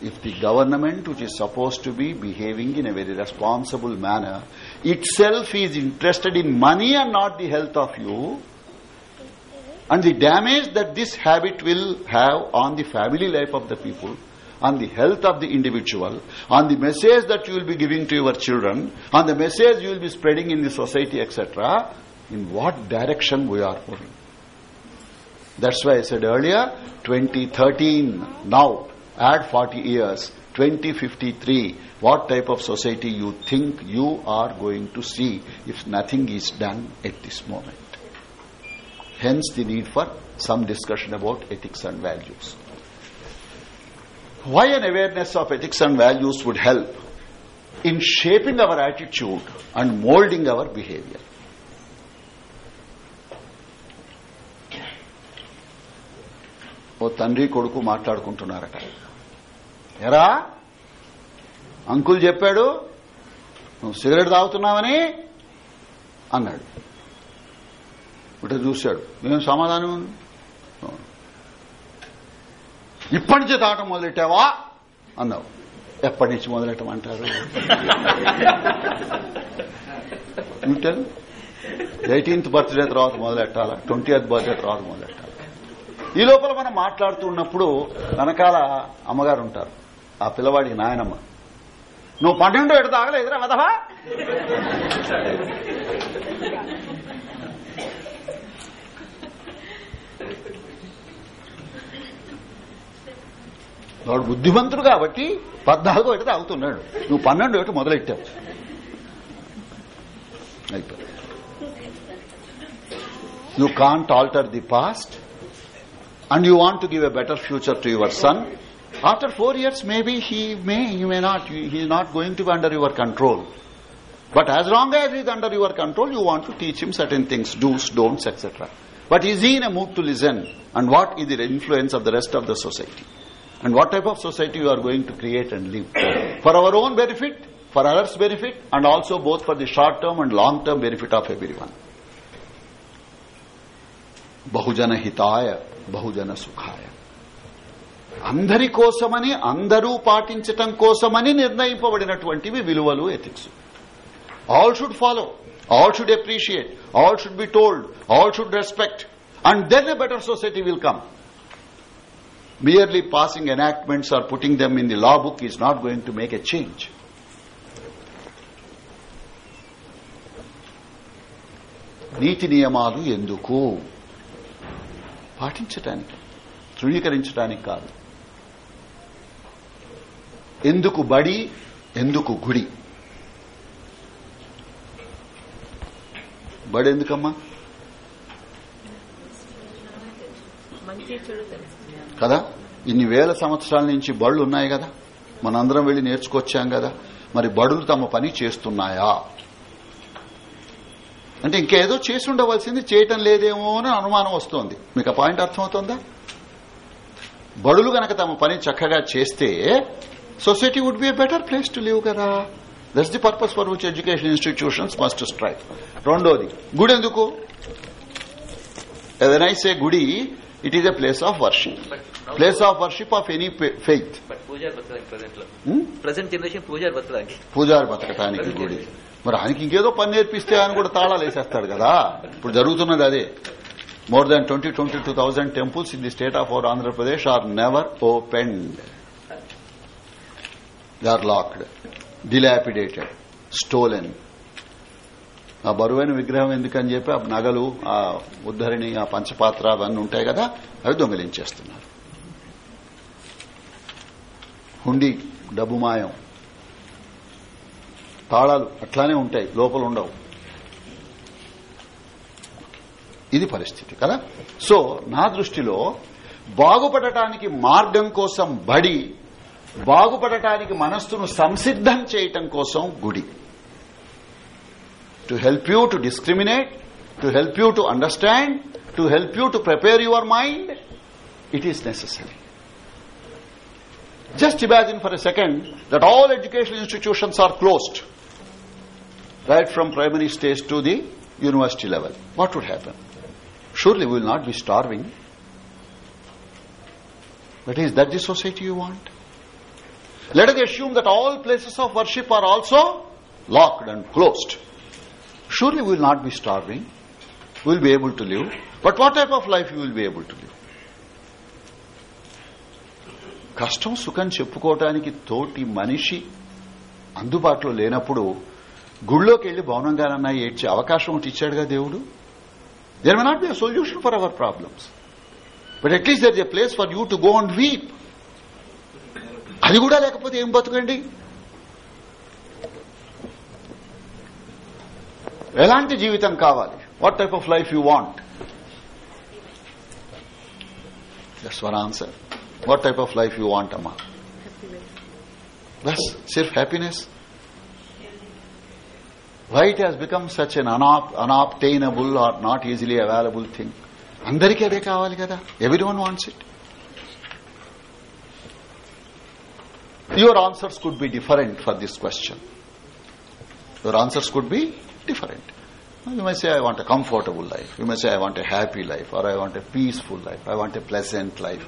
if the government, which is supposed to be behaving in a very responsible manner, itself is interested in money and not the health of you, and the damage that this habit will have on the family life of the people, on the health of the individual, on the message that you will be giving to your children, on the message you will be spreading in the society, etc., in what direction we are going? That's why I said earlier, 2013, now, add 40 years, 2053, what type of society you think you are going to see if nothing is done at this moment. Hence the need for some discussion about ethics and values. Why an awareness of ethics and values would help in shaping our attitude and molding our behavior. ఓ తండ్రి కొడుకు మాట్లాడుకుంటున్నారట ఎరా అంకుల్ చెప్పాడు నువ్వు సిగరెట్ తాగుతున్నావని అన్నాడు ఇటు చూశాడు మేము సమాధానం ఇప్పటి నుంచి తాగటం మొదలెట్టావా అన్నావు ఎప్పటి నుంచి మొదలెట్టం అంటారు ఎయిటీన్త్ బర్త్డే తర్వాత మొదలెట్టాలా ఎయిత్ బర్త్డే తర్వాత మొదలెట్టాలా ఈ లోపల మనం మాట్లాడుతున్నప్పుడు వెనకాల అమ్మగారు ఉంటారు ఆ పిల్లవాడి నాయనమ్మ నువ్వు పన్నెండు ఎడు తాగలేదురా వదవా వాడు బుద్ధిమంతుడు కాబట్టి పద్నాలుగో ఎటు తాగుతున్నాడు నువ్వు పన్నెండు ఎటు మొదలెట్టావు అయిపోయి you can't alter the past and you want to give a better future to your son After four years, maybe he may, he may not, he is not going to be under your control. But as long as he is under your control, you want to teach him certain things, do's, don'ts, etc. But is he in a mood to listen? And what is the influence of the rest of the society? And what type of society you are going to create and live? For our own benefit, for others' benefit, and also both for the short term and long term benefit of everyone. Bahujana hitaya, bahujana sukhaya. అందరి కోసమని అందరూ పాటించటం కోసమని నిర్ణయింపబడినటువంటివి విలువలు ethics all should follow all should appreciate all should be told all should respect and then a better society will come merely passing enactments or putting them in the law book is not going to make a change నీతి నియమాలు ఎందుకు పాటించటానికి ధృవీకరించడానికి కాదు ఎందుకు బడి ఎందుకు గుడి బడి ఎందుకమ్మా కదా ఇన్ని వేల సంవత్సరాల నుంచి బళ్ళు ఉన్నాయి కదా మనందరం వెళ్లి నేర్చుకొచ్చాం కదా మరి బడులు తమ పని చేస్తున్నాయా అంటే ఇంకేదో చేసి ఉండవలసింది చేయటం లేదేమో అని అనుమానం వస్తోంది మీకు ఆ పాయింట్ అర్థమవుతుందా బడులు గనక తమ పని చక్కగా చేస్తే society would be a better place to live కదా that's the purpose for which education institutions must strive రెండోది గుడి ఎందుకు ఏదైనా గుడి it is a place of worship place of worship of any faith పూజారి బతకటానికి గుడి మరి ఆయనకి ఇంకేదో పని నేర్పిస్తే ఆయన కూడా తాళాలు వేసేస్తాడు కదా ఇప్పుడు జరుగుతున్నది అదే more than twenty twenty two thousand temples in the state of our Andhra Pradesh are never opened they are locked dilapidated stolen ఆ బరువైన విగ్రహం ఎందుకని చెప్పి ఆ నగలు ఆ ఉద్ధరిణి ఆ పంచపాత్ర అవన్నీ ఉంటాయి కదా అవి దొంగిలించేస్తున్నారు హుండీ డబ్బు మాయం తాళాలు అట్లానే ఉంటాయి లోపల ఉండవు ఇది పరిస్థితి కదా సో నా దృష్టిలో బాగుపడటానికి మార్గం కోసం బడి బాగుపడటానికి మనస్సును సంసిద్ధం చేయటం కోసం గుడి to help you to discriminate to help you to understand to help you to prepare your mind it is necessary Just imagine for a second that all educational institutions are closed, right from primary stage to the university level. What would happen? Surely we will not be starving. But is that the society you want? Let us assume that all places of worship are also locked and closed. Surely we will not be starving. We will be able to live. But what type of life you will be able to live? కష్టం సుఖం చెప్పుకోవటానికి తోటి మనిషి అందుబాటులో లేనప్పుడు గుళ్ళోకి వెళ్లి భవనంగానన్నా ఏడ్చే అవకాశం ఒకటి ఇచ్చాడుగా దేవుడు there may not be a solution for our problems but at least there a place for you to go and weep అది కూడా లేకపోతే ఏం బతుకండి ఎలాంటి జీవితం కావాలి what type of life you want that's one answer what type of life you want అమ్మా బస్ సిర్ఫ్ happiness right has become such an unobtainable or not easily available thing అందరికీ అదే కావాలి కదా ఎవరి one wants it your answers could be different for this question your answers could be different you may say i want a comfortable life you may say i want a happy life or i want a peaceful life i want a pleasant life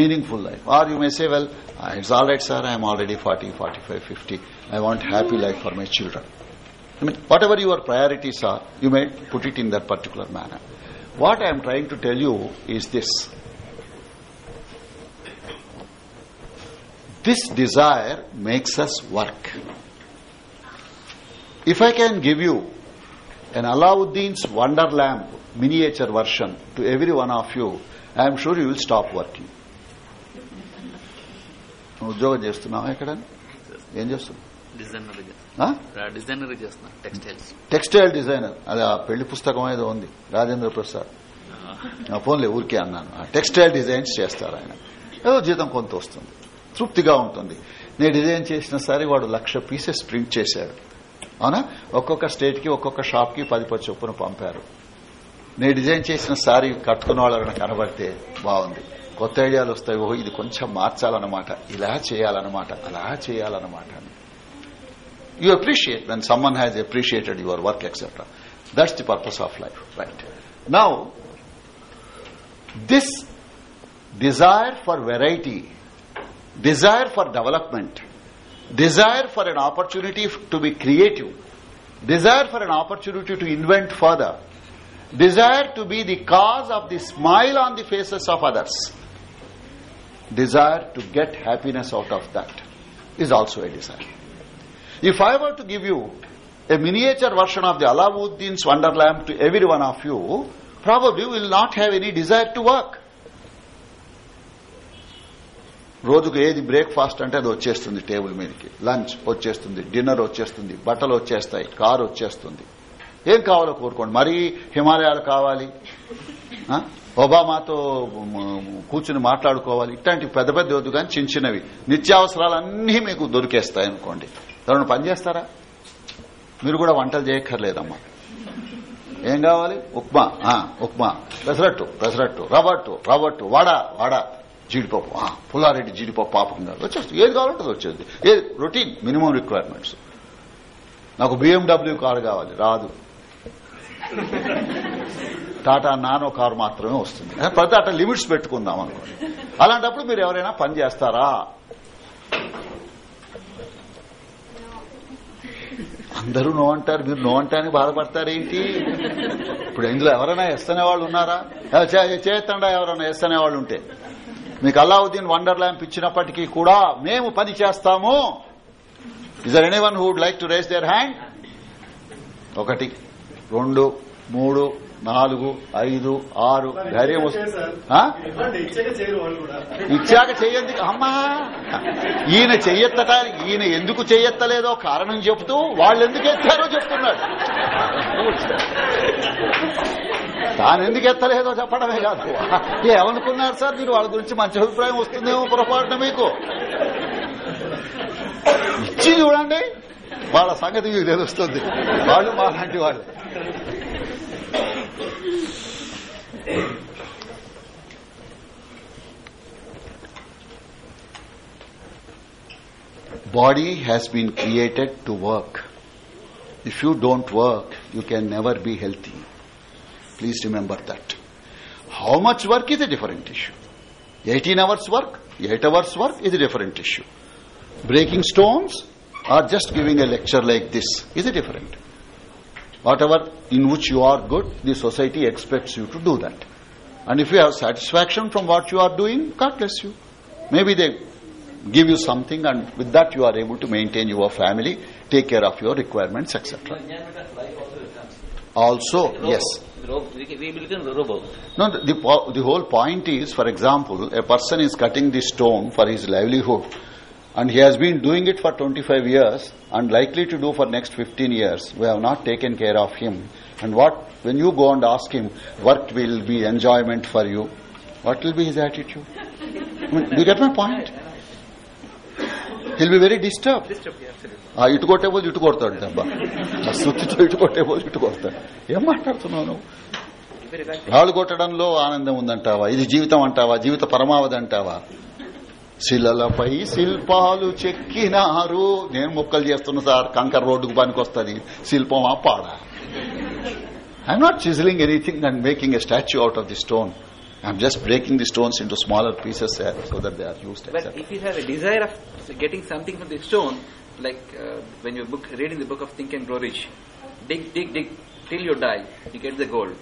meaningful life or you may say well uh, it's all right sir i am already 40 45 50 i want happy life for my children i mean whatever your priorities are you may put it in that particular manner what i am trying to tell you is this This desire makes us work. If I can give you an Alauddin's Wonder Lamp miniature version to every one of you, I am sure you will stop working. ఉద్యోగం చేస్తున్నావా ఇక్కడ ఏం చేస్తున్నావు డిజైనర్ టెక్స్టైల్ డిజైనర్ అది ఆ పెళ్లి పుస్తకం ఏదో ఉంది రాజేంద్ర ప్రసాద్ నా ఫోన్లే ఊరికే అన్నాను టెక్స్టైల్ డిజైన్స్ చేస్తారు ఆయన ఏదో జీతం కొంత వస్తుంది తృప్తిగా ఉంటుంది నేను డిజైన్ చేసిన సరే వాడు లక్ష పీసెస్ ప్రింట్ చేశాడు అవునా ఒక్కొక్క స్టేట్ కి ఒక్కొక్క షాప్ కి పది పది చొప్పున పంపారు నేను డిజైన్ చేసిన సారీ కట్టుకున్న వాళ్ళు కనబడితే బాగుంది కొత్త ఐడియాలు వస్తాయి ఓహో ఇది కొంచెం మార్చాలన్నమాట ఇలా చేయాలన్నమాట అలా చేయాలన్నమాట you appreciate when someone has appreciated your work etcetera that's the purpose of life right now this desire for variety desire for development, desire for an opportunity to be creative, desire for an opportunity to invent further, desire to be the cause of the smile on the faces of others, desire to get happiness out of that is also a desire. If I were to give you a miniature version of the Alauddin's lamp to every one of you, probably will not have any desire to work. రోజుకు ఏది బ్రేక్ఫాస్ట్ అంటే అది వచ్చేస్తుంది టేబుల్ మీదకి లంచ్ వచ్చేస్తుంది డిన్నర్ వచ్చేస్తుంది బట్టలు వచ్చేస్తాయి కారు వచ్చేస్తుంది ఏం కావాలో కోరుకోండి మరీ హిమాలయాలు కావాలి ఒబామాతో కూర్చుని మాట్లాడుకోవాలి ఇట్లాంటి పెద్ద పెద్ద వద్దు కానీ చిన్న చిన్నవి నిత్యావసరాలన్నీ మీకు దొరికేస్తాయి అనుకోండి ఎవరైనా పనిచేస్తారా మీరు కూడా వంటలు చేయక్కర్లేదమ్మా ఏం కావాలి ఉప్మా ఉప్మా పెసరట్టు పెసరట్టు రవ్వట్టు రవ్వట్టు వడ వడ జీడిపప్పు పుల్లారెడ్డి జీడిపప్పు పాపం కాదు వచ్చేస్తుంది ఏది కావాలంటే వచ్చేది ఏది రొటీన్ మినిమం రిక్వైర్మెంట్స్ నాకు బీఎండబ్ల్యూ కారు కావాలి రాదు టాటా నానో కారు మాత్రమే వస్తుంది ప్రతి అట్లా లిమిట్స్ పెట్టుకుందాం అనుకోండి అలాంటప్పుడు మీరు ఎవరైనా పని చేస్తారా అందరూ నో అంటారు మీరు నో అంటానికి బాధపడతారేంటి ఇప్పుడు ఇందులో ఎవరైనా ఎస్తనే వాళ్ళు ఉన్నారా చేస్తండా ఎవరైనా ఎస్తనే వాళ్ళు ఉంటే మీకు అల్లావుద్దీన్ వండర్ ల్యాంప్ ఇచ్చినప్పటికీ కూడా మేము పని చేస్తాము is there any one who would like to raise their hand ఒకటి రెండు మూడు నాలుగు ఐదు ఆరు ధైర్యం వస్తుంది ఇచ్చాక చేయండి అమ్మా ఈయన చెయ్యెత్తట ఈయన ఎందుకు చెయ్యత్తలేదో కారణం చెబుతూ వాళ్ళు ఎందుకు ఎత్తారో చెప్తున్నాడు తాను ఎందుకు ఎత్తలేదో చెప్పడమే కాదు ఏమనుకున్నారు సార్ మీరు వాళ్ళ గురించి మంచి అభిప్రాయం వస్తుందేమో పొరపాటున మీకు ఇచ్చి చూడండి వాళ్ళ సంగతి మీకు తెలుస్తుంది వాళ్ళు మాలాంటి వాళ్ళు Body has been created to work. If you don't work, you can never be healthy. Please remember that. How much work is a different issue. 18 hours work, 8 hours work is a different issue. Breaking stones or just giving a lecture like this is a different. Whatever in which you are good, the society expects you to do that. And if you have satisfaction from what you are doing, God bless you. Maybe they give you something and with that you are able to maintain your family, take care of your requirements, etc. Also, yes. We No, the, the whole point is, for example, a person is cutting the stone for his livelihood and he has been doing it for 25 years and likely to do for next 15 years. We have not taken care of him. And what, when you go and ask him, work will be enjoyment for you, what will be his attitude? I mean, do you get my point? He'll be very disturbed. Disturbed, yeah, absolutely. ఆ ఇటు కొట్టే పోదు ఇటు కొడతాడు దెబ్బ ఆ సుత్తితో ఇటు కొట్టే పోదు ఇటు కొడతాడు ఏం మాట్లాడుతున్నావు నువ్వు Very bad. రాళ్ళు కొట్టడంలో ఆనందం ఉందంటావా ఇది జీవితం అంటావా జీవిత పరమావధి అంటావా శిలలపై శిల్పాలు చెక్కినారు నేను ముక్కలు చేస్తున్నా సార్ కంకర్ రోడ్డుకు పనికొస్తుంది శిల్పం ఆ పాడ I'm not chiseling anything and making a statue out of the stone I'm just breaking the stones into smaller pieces so that they are used. But etc. if you have a desire of getting something from the stone, like uh, when you book, read in the book of Think and Grow Rich, dig, dig, dig till you die, you get the gold.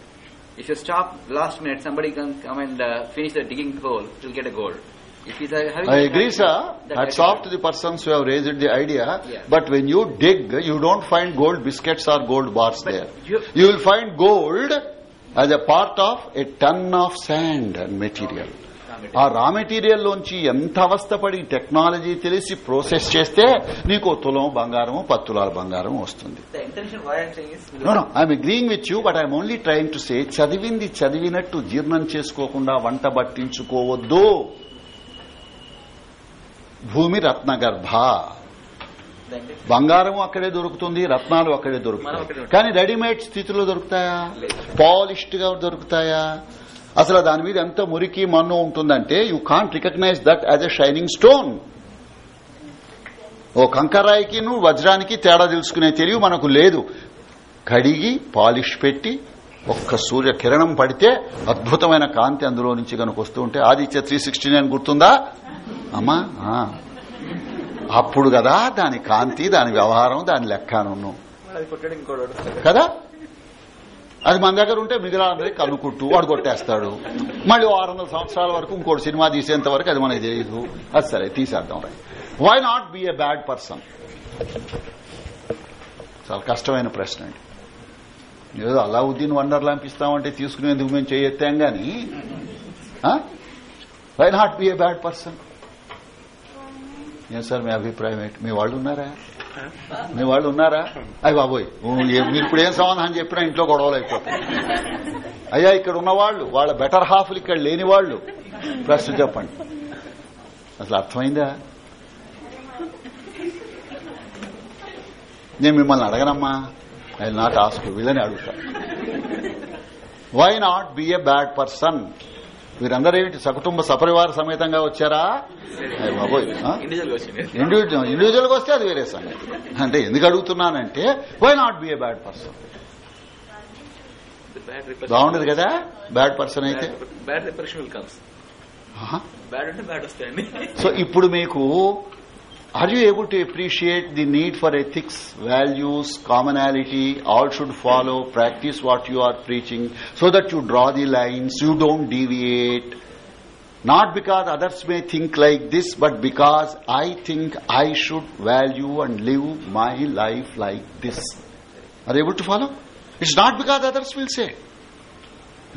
If you stop last minute, somebody can come and uh, finish the digging hole, you'll get a gold. if I agree, sir. Hats off to the persons who have raised the idea. Yeah. But when you dig, you don't find gold biscuits or gold bars but there. You, you, will find gold as a part of a ton of sand and material. ఆ రా మెటీరియల్ లోంచి ఎంత అవస్థపడి టెక్నాలజీ తెలిసి ప్రోసెస్ చేస్తే నీకు తులం బంగారం పత్తులాల బంగారం వస్తుంది I'm agreeing with you but I'm only trying to say చదివింది చదివినట్టు జీర్ణం చేసుకోకుండా వంట పట్టించుకోవద్దు భూమి రత్నగర్భ బంగారం అక్కడే దొరుకుతుంది రత్నాలు అక్కడే దొరుకుతాయి కానీ రెడీమేడ్ స్థితిలో దొరుకుతాయా పాలిష్డ్ గా దొరుకుతాయా అసలు దాని మీద ఎంత మురికి మన్ను ఉంటుందంటే you can't recognize that as a shining stone ఓ కంకరాయికి నువ్వు వజ్రానికి తేడా తెలుసుకునే తెలివి మనకు లేదు కడిగి పాలిష్ పెట్టి ఒక్క సూర్య కిరణం పడితే అద్భుతమైన కాంతి అందులో నుంచి కనుక వస్తూ ఉంటే ఆదిత్య త్రీ సిక్స్టీ నైన్ గుర్తుందా అమ్మా అప్పుడు కదా దాని కాంతి దాని వ్యవహారం దాని నున్ను కదా అది మన దగ్గర ఉంటే మిగతా అందరికి వాడు కొట్టేస్తాడు మళ్ళీ ఆరు వందల సంవత్సరాల వరకు ఇంకోటి సినిమా తీసేంత వరకు అది మనకి తెలియదు అది సరే తీసేద్దాం రై why not be a bad person చాలా కష్టమైన ప్రశ్న అండి ఏదో అలావుద్దీన్ వండర్ ఇస్తామంటే తీసుకునేందుకు మేము చేయెత్తాం గాని why not be a bad person ఏం సార్ మీ అభిప్రాయం ఏంటి మీ వాళ్ళు ఉన్నారా మీ వాళ్ళు ఉన్నారా అయ్యి బాబోయ్ మీరు ఇప్పుడు ఏం సమాధానం చెప్పినా ఇంట్లో గొడవలు అయిపోతాయి అయ్యా ఇక్కడ ఉన్నవాళ్లు వాళ్ళ బెటర్ హాఫ్లు ఇక్కడ లేని వాళ్ళు ప్రశ్న చెప్పండి అసలు అర్థమైందా నేను మిమ్మల్ని అడగనమ్మా ఐ నాట్ ఆస్క్ వీళ్ళని అడుగుతా why not be a bad person వీరందరూ ఏమిటి సకుటుంబ సపరివార సమేతంగా వచ్చారా బాబోయ్ ఇండివిజువల్ గా వస్తే అది వేరే సంగతి అంటే ఎందుకు అడుగుతున్నానంటే why not be a bad person బాగుండదు కదా బ్యాడ్ పర్సన్ అయితే బ్యాడ్ రిప్రెషన్ సో ఇప్పుడు మీకు Are you able to appreciate the need for ethics, values, commonality? All should follow, practice what you are preaching so that you draw the lines, you don't deviate. Not because others may think like this, but because I think I should value and live my life like this. Are you able to follow? It's not because others will say.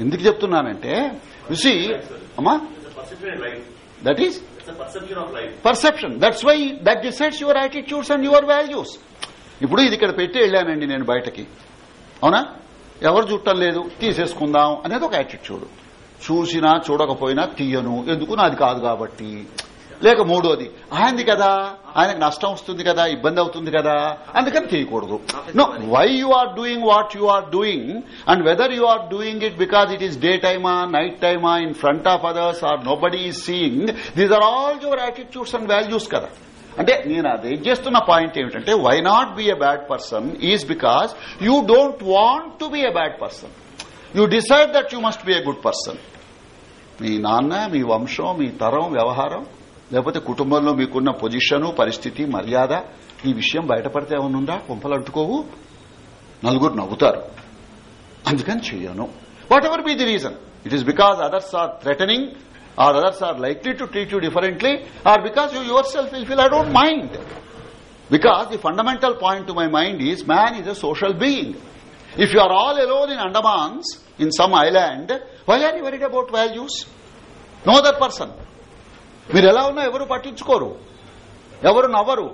ఎందుకు చెప్తున్నానంటే యు సీ అమ్మా that is perception that's why that decides your attitudes and your values ఇప్పుడు ఇది ఇక్కడ పెట్టి వెళ్ళానండి నేను బయటకి అవునా ఎవరు చుట్టం లేదు తీసేసుకుందాం అనేది ఒక యాటిట్యూడ్ చూసినా చూడకపోయినా తీయను ఎందుకు నాది కాదు కాబట్టి లేక మూడోది ఆయనది కదా ఆయనకు నష్టం వస్తుంది కదా ఇబ్బంది అవుతుంది కదా అందుకని చేయకూడదు no why you are doing what you are doing and whether you are doing it because it is day టైమా నైట్ టైమా in front of others or nobody seeing these are all your attitudes and values కదా అంటే నేను అదే చేస్తున్న పాయింట్ ఏమిటంటే why not be a bad person is because you don't want to be a bad person you decide that you must be a good person మీ నాన్న మీ వంశం మీ తరం వ్యవహారం లేకపోతే కుటుంబంలో మీకున్న పొజిషను పరిస్థితి మర్యాద ఈ విషయం బయటపడితే ఏమనుందా కుంపలు అంటుకోవు నలుగురు నవ్వుతారు అందుకని చెయ్యను whatever be the reason it is because others are threatening or others are likely to treat you differently or because you yourself will feel I don't mind because the fundamental point to my mind is man is a social being if you are all alone in Andamans in some island why are you worried about values no that person మీరు ఎలా ఉన్నా ఎవరు పట్టించుకోరు ఎవరు నవ్వరు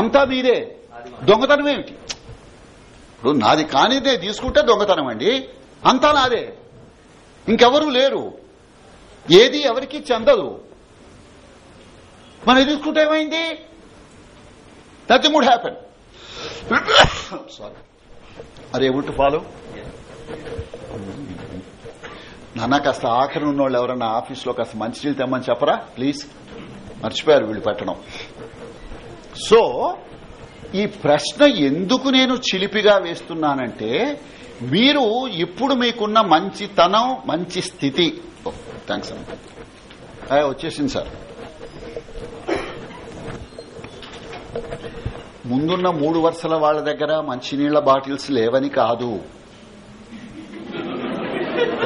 అంతా మీరే దొంగతనం ఏమిటి ఇప్పుడు నాది కానిదే తీసుకుంటే దొంగతనం అండి అంతా నాదే ఇంకెవరూ లేరు ఏది ఎవరికి చెందదు మనం తీసుకుంటే ఏమైంది నథింగ్ వుడ్ హ్యాపెన్ సారీ అరే వుడ్ ఫాలో నాన్న కాస్త ఆఖరి ఉన్నోళ్ళు ఎవరన్నా ఆఫీస్లో కాస్త మంచి నీళ్ళు తెమ్మని చెప్పరా ప్లీజ్ మర్చిపోయారు వీళ్ళు పెట్టడం సో ఈ ప్రశ్న ఎందుకు నేను చిలిపిగా వేస్తున్నానంటే మీరు ఇప్పుడు మీకున్న మంచితనం మంచి స్థితి థ్యాంక్స్ అండి వచ్చేసింది సార్ ముందున్న మూడు వరుసల వాళ్ల దగ్గర మంచినీళ్ల బాటిల్స్ లేవని కాదు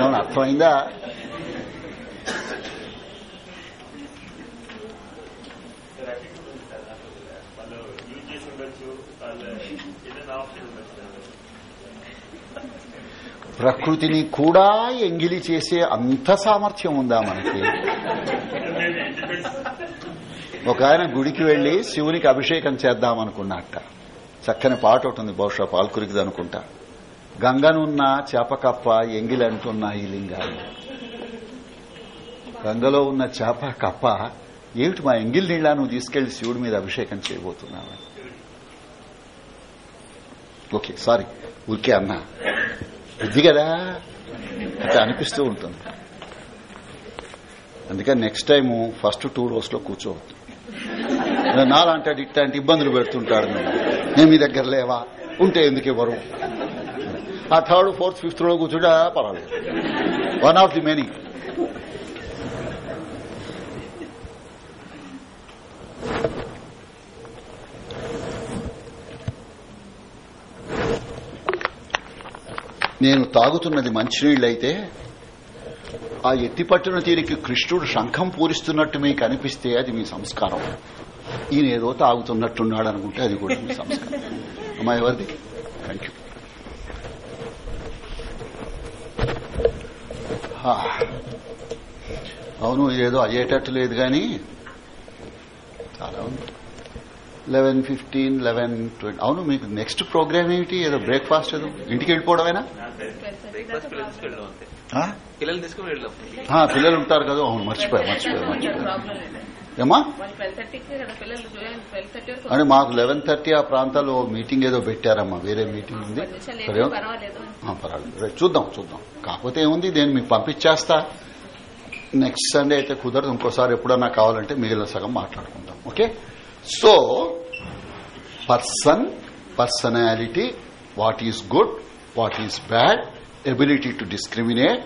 ఏమన్నా అర్థమైందా ప్రకృతిని కూడా ఎంగిలి చేసే అంత సామర్థ్యం ఉందా మనకి ఒక ఆయన గుడికి వెళ్లి శివునికి అభిషేకం చేద్దామనుకున్నట్ట చక్కని పాట ఉంటుంది బహుశా పాల్కురికి అనుకుంటా గంగనున్న చేపకప్ప ఈ లింగాలు గంగలో ఉన్న చేప కప్ప ఏమిటి మా ఎంగిల్ నీళ్ళ నువ్వు తీసుకెళ్లి శివుడి మీద అభిషేకం చేయబోతున్నావు ఓకే సారీ ఊరికే అన్నా ఇది కదా అంటే అనిపిస్తూ ఉంటుంది అందుకని next time first two rows లో కూర్చోవద్దు నాలంటాడు ఇట్లాంటి ఇబ్బందులు పెడుతుంటాడు నేను మీ దగ్గర లేవా ఉంటే ఎందుకు ఇవ్వరు ఆ థర్డ్ ఫోర్త్ ఫిఫ్త్ లో కూర్చుంటే పర్వాలేదు వన్ ఆఫ్ ది మెనీ నేను తాగుతున్నది మంచినీళ్ళైతే ఆ ఎత్తి పట్టిన తీరికి కృష్ణుడు శంఖం పూరిస్తున్నట్టు మీకు అనిపిస్తే అది మీ సంస్కారం ఈయన ఏదో తాగుతున్నట్టున్నాడు అనుకుంటే అది కూడా మీ సంస్కారం అమ్మాయి ఎవరిది అవును ఏదో అయ్యేటట్టు లేదు కానీ చాలా ఉంది లెవెన్ ఫిఫ్టీన్ లెవెన్ ట్వంటీ అవును మీకు నెక్స్ట్ ప్రోగ్రామ్ ఏమిటి ఏదో బ్రేక్ఫాస్ట్ ఏదో ఇంటికి వెళ్ళిపోవడమేనా పిల్లలు ఉంటారు కదా అవును మర్చిపోయా మర్చిపోయా మర్చిపోయా ఏమా అంటే మాకు లెవెన్ థర్టీ ఆ ప్రాంతాల్లో మీటింగ్ ఏదో పెట్టారమ్మా వేరే మీటింగ్ ఉంది సరే పర్వాలేదు చూద్దాం చూద్దాం కాకపోతే ఏముంది నేను మీకు పంపించేస్తా నెక్స్ట్ సండే అయితే కుదరదు ఇంకోసారి ఎప్పుడన్నా కావాలంటే మిగిలిన సగం మాట్లాడుకుందాం okay so person personality what is good what is bad ability to discriminate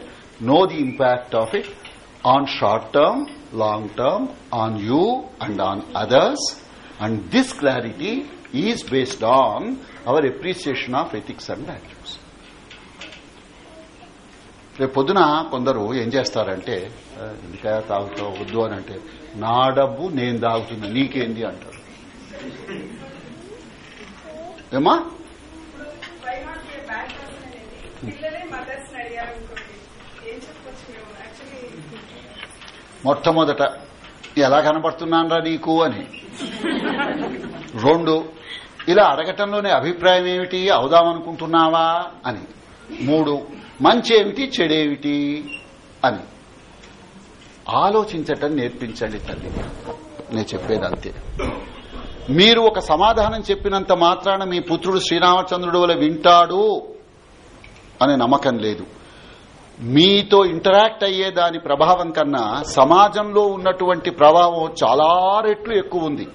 no the impact of it on short term long term on you and on others and this clarity is based on our appreciation of ethics and values రేపు పొద్దున కొందరు ఏం చేస్తారంటే ఎందుకయా తాగుతావు వద్దు అని అంటే నా డబ్బు నేను తాగుతున్నా నీకేంది అంటారు ఏమా మొట్టమొదట ఎలా కనబడుతున్నానరా నీకు అని రెండు ఇలా అడగటంలోనే అభిప్రాయం ఏమిటి అవుదామనుకుంటున్నావా అని మూడు మంచి ఏమిటి చెడేమిటి అని ఆలోచించటం నేర్పించండి తల్లి నేను చెప్పేది అంతే మీరు ఒక సమాధానం చెప్పినంత మాత్రాన మీ పుత్రుడు శ్రీరామచంద్రుడు వల్ల వింటాడు అనే నమ్మకం లేదు మీతో ఇంటరాక్ట్ అయ్యే దాని ప్రభావం కన్నా సమాజంలో ఉన్నటువంటి ప్రభావం చాలా రెట్లు ఎక్కువ ఉంది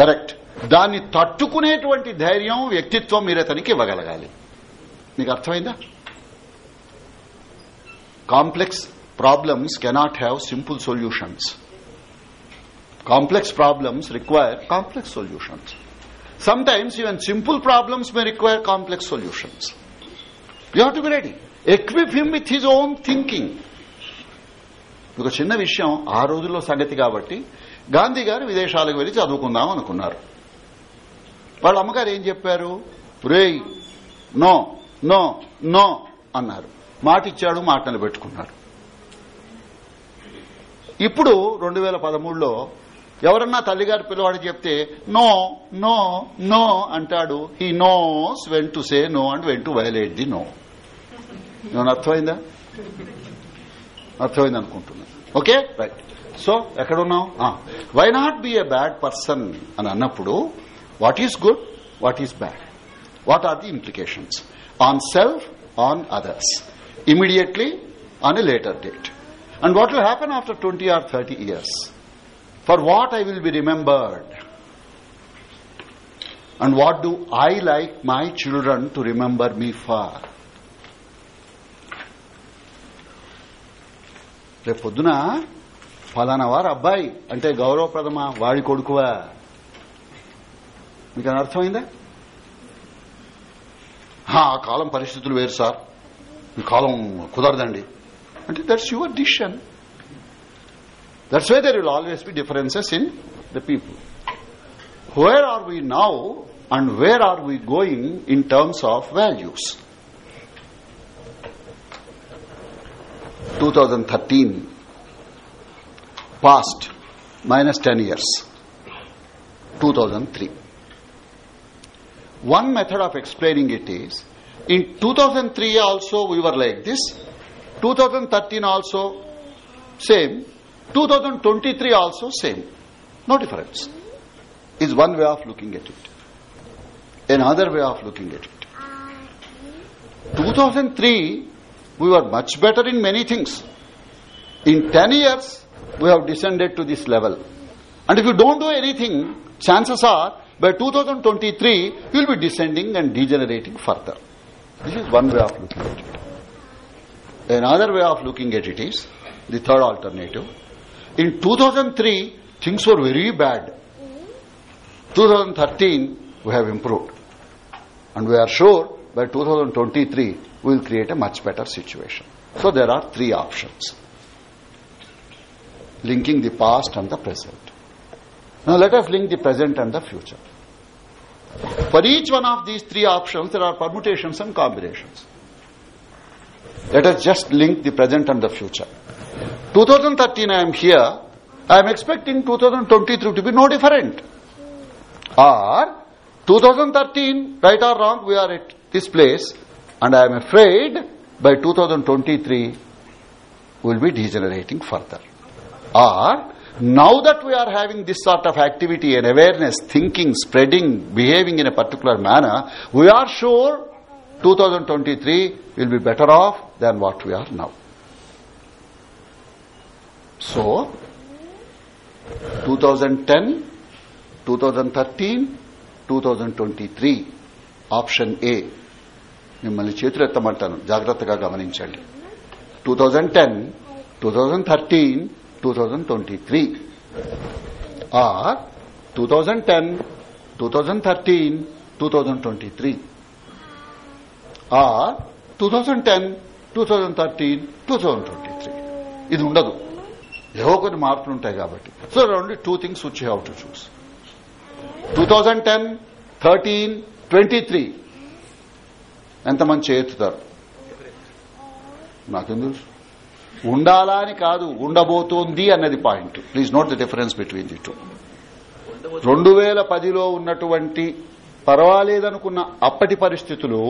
కరెక్ట్ దాన్ని తట్టుకునేటువంటి ధైర్యం వ్యక్తిత్వం మీరు అతనికి ఇవ్వగలగాలి మీకు అర్థమైందా complex problems cannot have simple solutions complex problems require complex solutions sometimes even simple problems may require complex solutions you have to be ready equip him with his own thinking ఒక చిన్న విషయం ఆ రోజుల్లో సంగతి కాబట్టి గాంధీ గారు విదేశాలకు వెళ్లి చదువుకుందాం అనుకున్నారు వాళ్ళ అమ్మగారు ఏం చెప్పారు రే నో నో నో అన్నారు మాటిచ్చాడు మాట నిలబెట్టుకున్నాడు ఇప్పుడు రెండు వేల పదమూడులో ఎవరన్నా తల్లిగారి పిల్లవాడు చెప్తే నో నో నో అంటాడు he knows when to say no and went to violate the no నేను అర్థమైందా అర్థమైంది అనుకుంటున్నాను ఓకే రైట్ సో ఎక్కడున్నాం why not be a bad person అని అన్నప్పుడు what is good what is bad what are the implications on self on others immediately on a later date and what will happen after twenty or thirty years for what I will be remembered and what do I like my children to remember me for రేపు పొద్దున ఫలానా వారు అబ్బాయి అంటే గౌరవప్రదమా వాడి కొడుకువా మీకు అని అర్థమైందా ఆ కాలం పరిస్థితులు వేరు సార్ ఈ కాలం కుదరదండి అంటే that's your decision that's way there will always be differences in the people where are we now and where are we going in terms of values 2013 past minus 10 years 2003 one method of explaining it is in 2003 also we were like this 2013 also same 2023 also same no difference is one way of looking at it another way of looking at it 2003 we were much better in many things. In 10 years, we have descended to this level. And if you don't do anything, chances are by 2023, you will be descending and degenerating further. This is one way of looking at it. Another way of looking at it is the third alternative. In 2003, things were very bad. 2013, we have improved. And we are sure by 2023, we will create a much better situation. So there are three options linking the past and the present. Now let us link the present and the future. For each one of these three options, there are permutations and combinations. Let us just link the present and the future. 2013, I am here. I am expecting 2023 to be no different. Or 2013, right or wrong, we are at this place. And I am afraid by 2023 we will be degenerating further. Or now that we are having this sort of activity and awareness, thinking, spreading, behaving in a particular manner, we are sure 2023 will be better off than what we are now. So, 2010, 2013, 2023, option A మిమ్మల్ని చేతులు ఎత్తమంటాను జాగ్రత్తగా గమనించండి two thousand ten two thousand thirteen two thousand twenty three ఆ two thousand ten two thousand thirteen two thousand twenty three ఆ two thousand ten two thousand thirteen two thousand twenty three ఇది ఉండదు ఏవో కొన్ని మార్పులు ఉంటాయి కాబట్టి సో రెండు టూ థింగ్స్ వచ్చి how to choose two thousand ten thirteen twenty three ఎంతమంది చేతుతారు నాకెందుకు ఉండాలా అని కాదు ఉండబోతోంది అన్నది point please note the difference between the two రెండు వేల పదిలో ఉన్నటువంటి పర్వాలేదనుకున్న అప్పటి పరిస్థితులు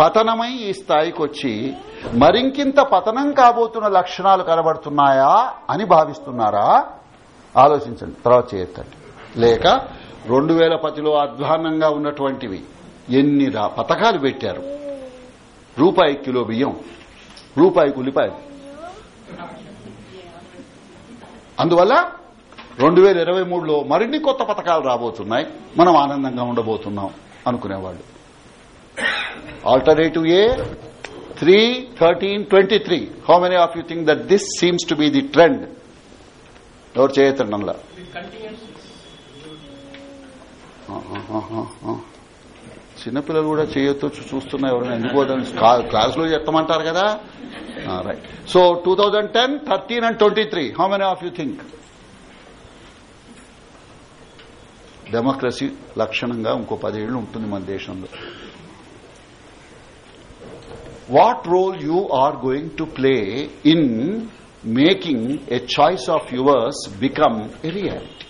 పతనమై ఈ స్థాయికి వచ్చి మరింకింత పతనం కాబోతున్న లక్షణాలు కనబడుతున్నాయా అని భావిస్తున్నారా ఆలోచించండి తర్వాత చేయొద్దండి లేక రెండు వేల పదిలో ఉన్నటువంటివి ఎన్ని పథకాలు పెట్టారు రూపాయి కిలో బియ్యం రూపాయి ఉల్లిపాయలు అందువల్ల రెండు వేల ఇరవై మూడులో మరిన్ని కొత్త పథకాలు రాబోతున్నాయి మనం ఆనందంగా ఉండబోతున్నాం అనుకునేవాళ్ళు alternative a three thirteen twenty three how many of you think that this seems to be the trend ఎవరు చేయతండంలా చిన్నపిల్లలు కూడా చేయొచ్చు చూస్తున్నా ఎవరైనా ఎందుకు క్లాస్ లో కదా right so two thousand ten thirteen and twenty three how many of you think democracy లక్షణంగా ఇంకో పదేళ్లు ఉంటుంది మన దేశంలో what role you are going to play in making a choice of yours become a reality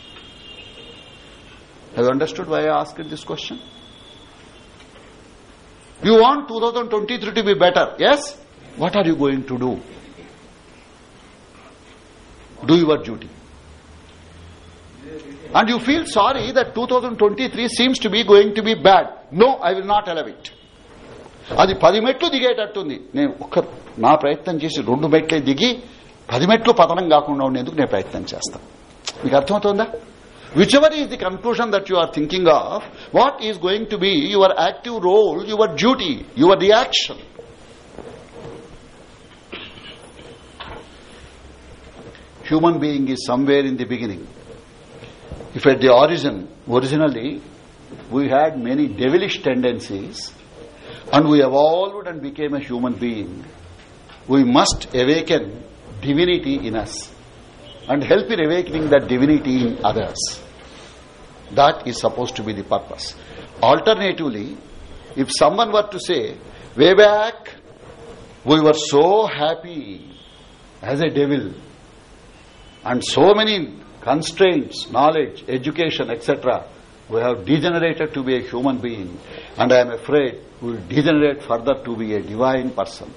have understood why ask this question You want 2023 to be better, yes? What are you going to do? Do your duty. And you feel sorry that 2023 seems to be going to be bad. No, I will not allow it. అది పది మెట్లు దిగేటట్టుంది నేను ఒక్క నా ప్రయత్నం చేసి రెండు మెట్లే దిగి పది మెట్లు పతనం కాకుండా ఉండేందుకు నేను ప్రయత్నం చేస్తాను మీకు అర్థమవుతుందా Whichever is the conclusion that you are thinking of, what is going to be your active role, your duty, your reaction? Human being is somewhere in the beginning. If at the origin, originally, we had many devilish tendencies and we evolved and became a human being, we must awaken divinity in us and help in awakening that divinity in others. That is supposed to be the purpose. Alternatively, if someone were to say, way back, we were so happy as a devil, and so many constraints, knowledge, education, etc. We have degenerated to be a human being, and I am afraid we will degenerate further to be a divine person.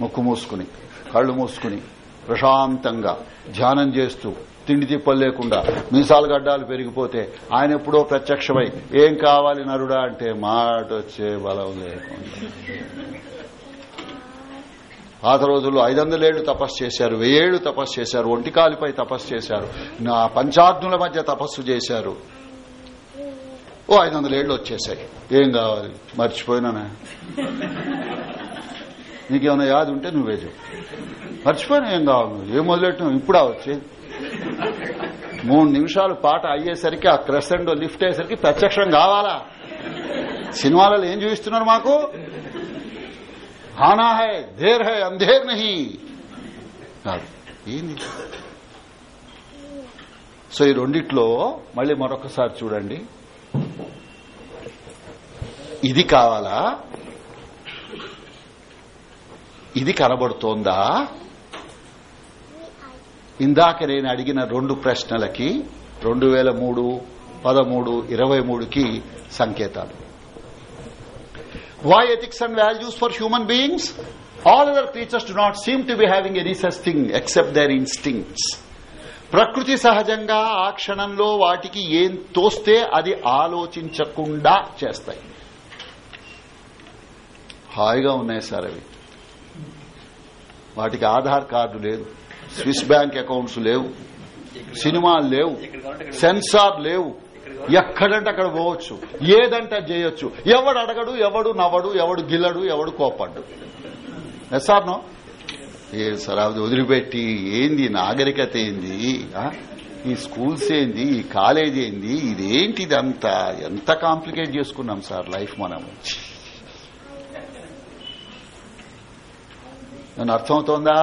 ముక్కు మూసుకుని కళ్ళు మూసుకుని ప్రశాంతంగా ధ్యానం చేస్తూ తిండి తిప్పలు లేకుండా మీసాలు గడ్డాలు పెరిగిపోతే ఆయన ఎప్పుడో ప్రత్యక్షమై ఏం కావాలి నరుడా అంటే మాట వచ్చే బలం లేకుండా పాత రోజుల్లో ఐదొందలేళ్లు తపస్సు చేశారు వెయ్యేళ్లు తపస్సు చేశారు ఒంటికాలిపై తపస్సు చేశారు నా పంచాగ్నుల మధ్య తపస్సు చేశారు ఓ ఐదు వందల ఏళ్ళు వచ్చేసాయి ఏం కావాలి మర్చిపోయినానా నీకేమైనా యాది ఉంటే నువ్వే చెప్పు మర్చిపోయినా ఏం కావాలి నువ్వు ఏం మొదలెట్టినావు ఇప్పుడా వచ్చేది మూడు నిమిషాలు పాట అయ్యేసరికి ఆ క్రెసెండ్ లిఫ్ట్ అయ్యేసరికి ప్రత్యక్షం కావాలా సినిమాలలో ఏం చూపిస్తున్నారు మాకు హానా హై ధేర్ హై అంధేర్ నహి కాదు ఏంది సో ఈ రెండిట్లో మళ్ళీ మరొకసారి చూడండి ఇది కావాలా ఇది కనబడుతోందా ఇందాక నేను అడిగిన రెండు ప్రశ్నలకి రెండు వేల మూడు పదమూడు ఇరవై మూడుకి సంకేతాలు why ethics and values for human beings all other creatures do not seem to be having any such thing except their instincts ప్రకృతి సహజంగా ఆ క్షణంలో వాటికి ఏం తోస్తే అది ఆలోచించకుండా చేస్తాయి హాయిగా ఉన్నాయి సార్ అవి వాటికి ఆధార్ కార్డు లేదు స్విస్ బ్యాంక్ అకౌంట్స్ లేవు సినిమాలు లేవు సెన్సార్ లేవు ఎక్కడంటే అక్కడ పోవచ్చు ఏదంటే చేయొచ్చు ఎవడు అడగడు ఎవడు నవ్వడు ఎవడు గిల్లడు ఎవడు కోపడ్డు ఎస్ఆర్నో ఏ సార్ అది వదిలిపెట్టి ఏంది నాగరికత ఏంది ఈ స్కూల్స్ ఏంది ఈ కాలేజ్ ఏంది ఇదేంటిదంతా ఎంత కాంప్లికేట్ చేసుకున్నాం సార్ లైఫ్ మనము నన్ను అర్థమవుతోందా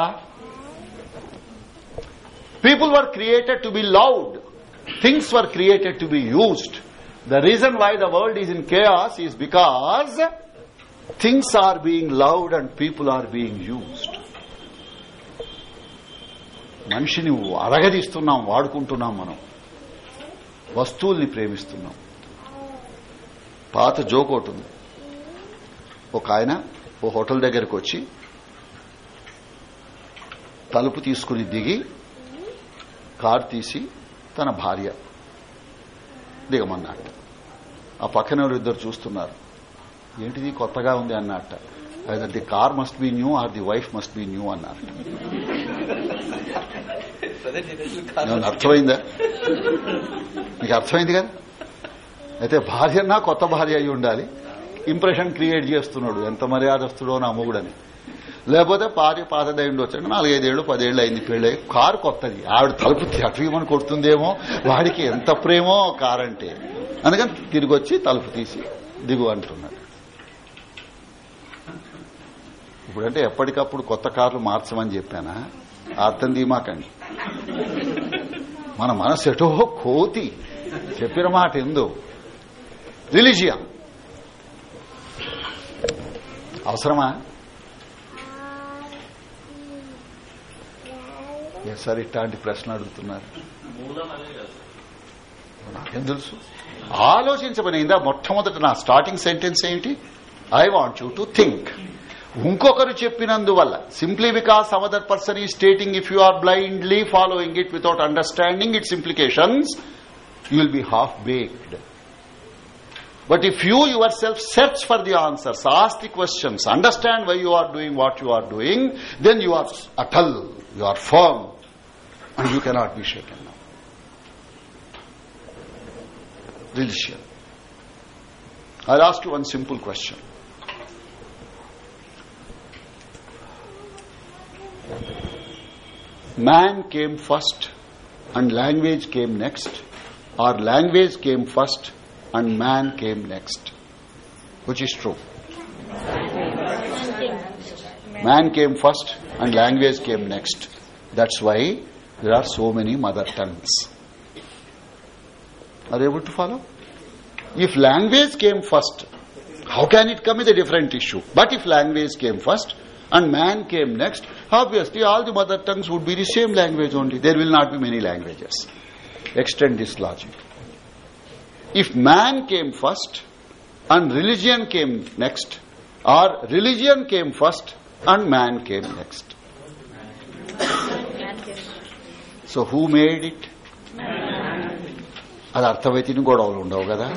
people were created to be loved things were created to be used the reason why the world is in chaos is because things are being loved and people are being used మనిషిని అరగదీస్తున్నాం వాడుకుంటున్నాం మనం వస్తువుల్ని ప్రేమిస్తున్నాం పాత జోకోటుంది ఒక ఆయన ఓ హోటల్ దగ్గరకు వచ్చి తలుపు తీసుకుని దిగి కారు తీసి తన భార్య దిగమన్నట్ట ఆ పక్కన ఇద్దరు చూస్తున్నారు ఏంటిది కొత్తగా ఉంది అన్నట్ట either the car must be new or the wife must be new అన్నారు అర్థమైందా మీకు అర్థమైంది కదా అయితే భార్య నా కొత్త భార్య అయి ఉండాలి ఇంప్రెషన్ క్రియేట్ చేస్తున్నాడు ఎంత మర్యాదస్తుడో నా మొగుడని లేకపోతే భార్య పాతదై వచ్చాడు నాలుగైదేళ్లు పదేళ్లు అయింది పెళ్ళి కారు కొత్తది ఆవిడ తలుపు చట్రీమని కొడుతుందేమో వాడికి ఎంత ప్రేమో కారు అంటే అందుకని తిరిగి వచ్చి తలుపు తీసి దిగు అంటున్నాడు ఇప్పుడంటే ఎప్పటికప్పుడు కొత్త కార్లు మార్చమని చెప్పానా అర్థం తీమాకండి మన మనసు ఎటో కోతి చెప్పిన మాట ఎందో రిలీజియా అవసరమా సార్ ఇట్లాంటి ప్రశ్న అడుగుతున్నారు నాకేం తెలుసు ఆలోచించబడిందా మొట్టమొదట నా స్టార్టింగ్ సెంటెన్స్ ఏంటి I want you to think ఇంకొకరు చెప్పినందువల్ల simply because another person is stating if you are blindly following it without understanding its implications you will be half baked but if you yourself search for the answers as the questions understand why you are doing what you are doing then you are at all you are firm and you cannot be shaken now. Religion. I'll ask you one simple question. Man came first and language came next, or language came first and man came next. Which is true? Man came first and language came next. That's why there are so many mother tongues. Are you able to follow? If language came first, how can it come is a different issue. But if language came first and man came next, obviously all the mother tongues would be the same language only. There will not be many languages. Extend this logic. If man came first and religion came next, or religion came first and man came next. So who made it అది అర్థమైతే ఇన్ని గొడవలు ఉండవు కదా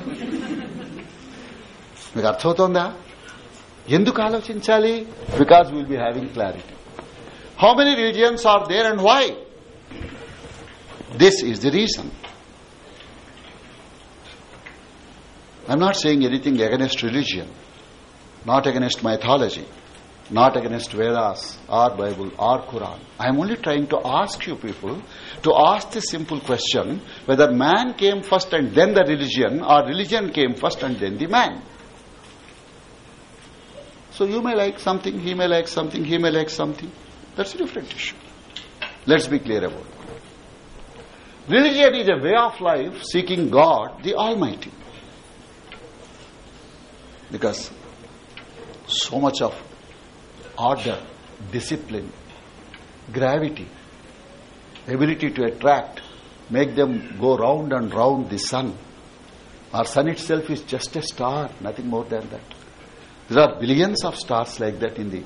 మీకు అర్థమవుతోందా ఎందుకు ఆలోచించాలి because will be having clarity how many religions are there and why this is the reason I'm not saying anything against religion, not against mythology, not against Vedas or Bible or Quran. I am only trying to ask you people to ask this simple question whether man came first and then the religion, or religion came first and then the man. So you may like something, he may like something, he may like something. That's a different issue. Let's be clear about it. Religion is a way of life seeking God, the Almighty. Because so much of order, discipline, gravity ability to attract, make them go round and round the sun. Our sun itself is just a star, nothing more than that. There are billions of stars like that in the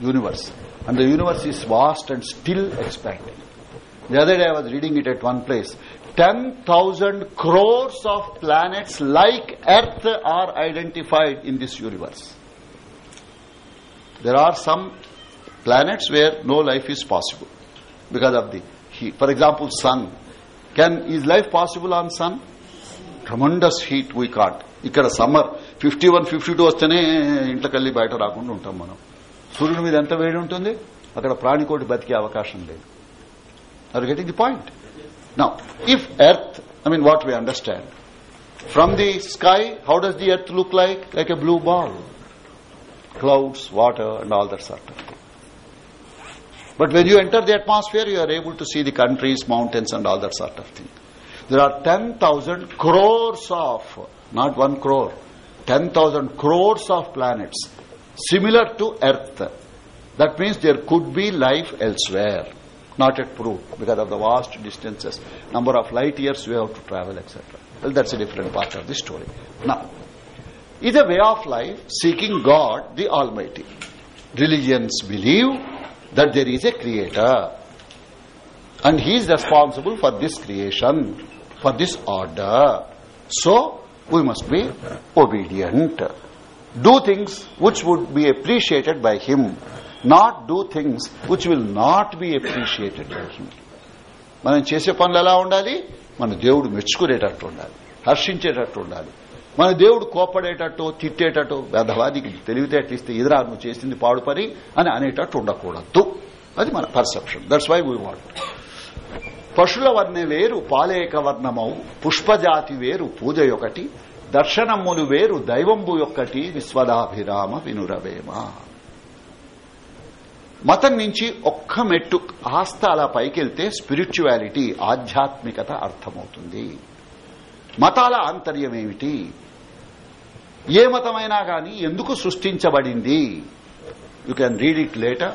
universe. And the universe is vast and still expanding. The other day I was reading it at one place. 10,000 crores of planets like Earth are identified in this universe. There are some planets where no life is possible because of the for example sun sun. Can life life on sun sun? Tremendous heat we got ఇక్కడ summer fifty one fifty two వస్తేనే ఇంట్లోకెళ్ళి బయట రాకుండా ఉంటాం మనం సూర్యుడి మీద ఎంత వేడి ఉంటుంది అక్కడ ప్రాణికోటి బతికే అవకాశం లేదు are getting the point now if earth I mean what we understand from the sky how does the earth look like like a blue ball clouds water and all that sort But when you enter the atmosphere, you are able to see the countries, mountains and all that sort of thing. There are 10,000 crores of, not 1 crore, 10,000 crores of planets similar to Earth. That means there could be life elsewhere, not yet proved because of the vast distances, number of light years we have to travel, etc. Well, that's a different part of the story. Now, is a way of life seeking God, the Almighty. Religions believe that there is a creator and he is responsible for this creation, for this order. So, we must be obedient. Do things which would be appreciated by him not do things which will not be appreciated by him మనం చేసే పనులు ఎలా ఉండాలి మన దేవుడు మెచ్చుకునేటట్టు ఉండాలి హర్షించేటట్టు ఉండాలి మన దేవుడు కోపడేటట్టు తిట్టేటట్టు వేదవాదికి తెలివితే అట్లిస్తే ఎదురా నువ్వు చేసింది పాడుపని అని అనేటట్టు ఉండకూడదు అది మన perception that's why we what పశుల వర్ణ వేరు పాలేక వర్ణమవు పుష్పజాతి వేరు పూజ ఒకటి దర్శనములు వేరు దైవంబు యొక్కటి విశ్వదాభిరామ వినురవేమ మతం నుంచి ఒక్క మెట్టు ఆస్థ అలా పైకెళ్తే స్పిరిచువాలిటీ ఆధ్యాత్మికత అర్థమవుతుంది మతాల ఆంతర్యమేమిటి ఏ మతమైనా గాని ఎందుకు సృష్టించబడింది you can read it later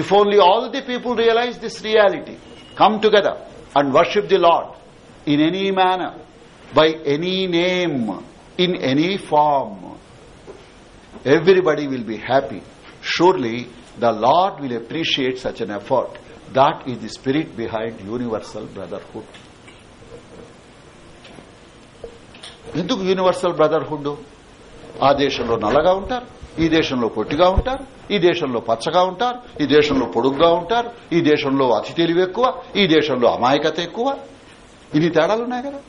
if only all the people realise this reality come together and worship the Lord in any manner by any name in any form everybody will be happy surely the Lord will appreciate such an effort that is the spirit behind universal brotherhood ఎందుకు యూనివర్సల్ బ్రదర్హుడ్ ఆ దేశంలో నల్లగా ఉంటారు ఈ దేశంలో పొట్టిగా ఉంటారు ఈ దేశంలో పచ్చగా ఉంటారు ఈ దేశంలో పొడుగ్గా ఉంటారు ఈ దేశంలో అతి తెలివి ఎక్కువ ఈ దేశంలో అమాయకత ఎక్కువ ఇన్ని తేడాలున్నాయి కదా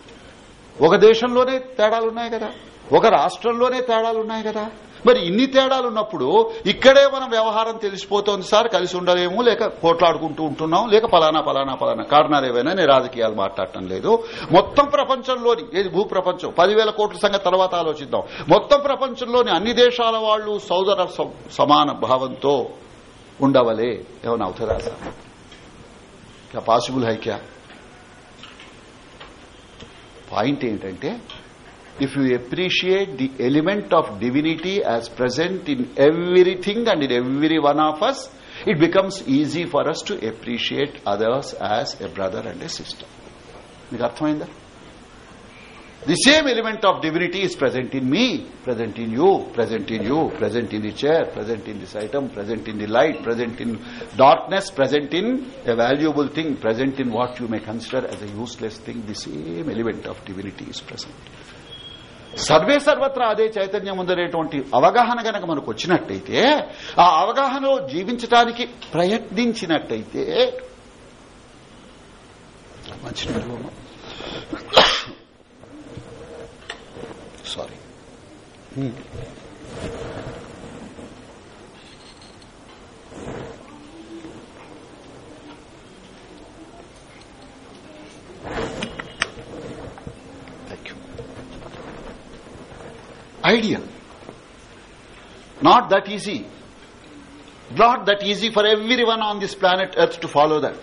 ఒక దేశంలోనే తేడాలున్నాయి కదా ఒక రాష్ట్రంలోనే తేడాలున్నాయి కదా మరి ఇన్ని తేడాలు ఉన్నప్పుడు ఇక్కడే మనం వ్యవహారం తెలిసిపోతుంది సార్ కలిసి ఉండలేము లేక పోట్లాడుకుంటూ ఉంటున్నాం లేక పలానా పలానా పలానా కారణాలు ఏవైనా నేను రాజకీయాలు మాట్లాడటం లేదు మొత్తం ప్రపంచంలోని ఏది భూ ప్రపంచం పదివేల కోట్ల సంఘ తర్వాత ఆలోచిద్దాం మొత్తం ప్రపంచంలోని అన్ని దేశాల వాళ్లు సోదర సమాన భావంతో ఉండవలే ఏమైనా అవుతుందా సార్ పాసిబుల్ హైక్యా పాయింట్ ఏంటంటే If you appreciate the element of divinity as present in everything and in every one of us, it becomes easy for us to appreciate others as a brother and a sister. The same element of divinity is present in me, present in you, present in you, present in the chair, present in this item, present in the light, present in darkness, present in a valuable thing, present in what you may consider as a useless thing. The same element of divinity is present. సర్వే సర్వత్రా అదే చైతన్యం ఉందనేటువంటి అవగాహన గనక మనకు వచ్చినట్టయితే ఆ అవగాహనలో జీవించటానికి ప్రయత్నించినట్టయితే sorry ideal. Not that easy. Not that easy for everyone on this planet Earth to follow that.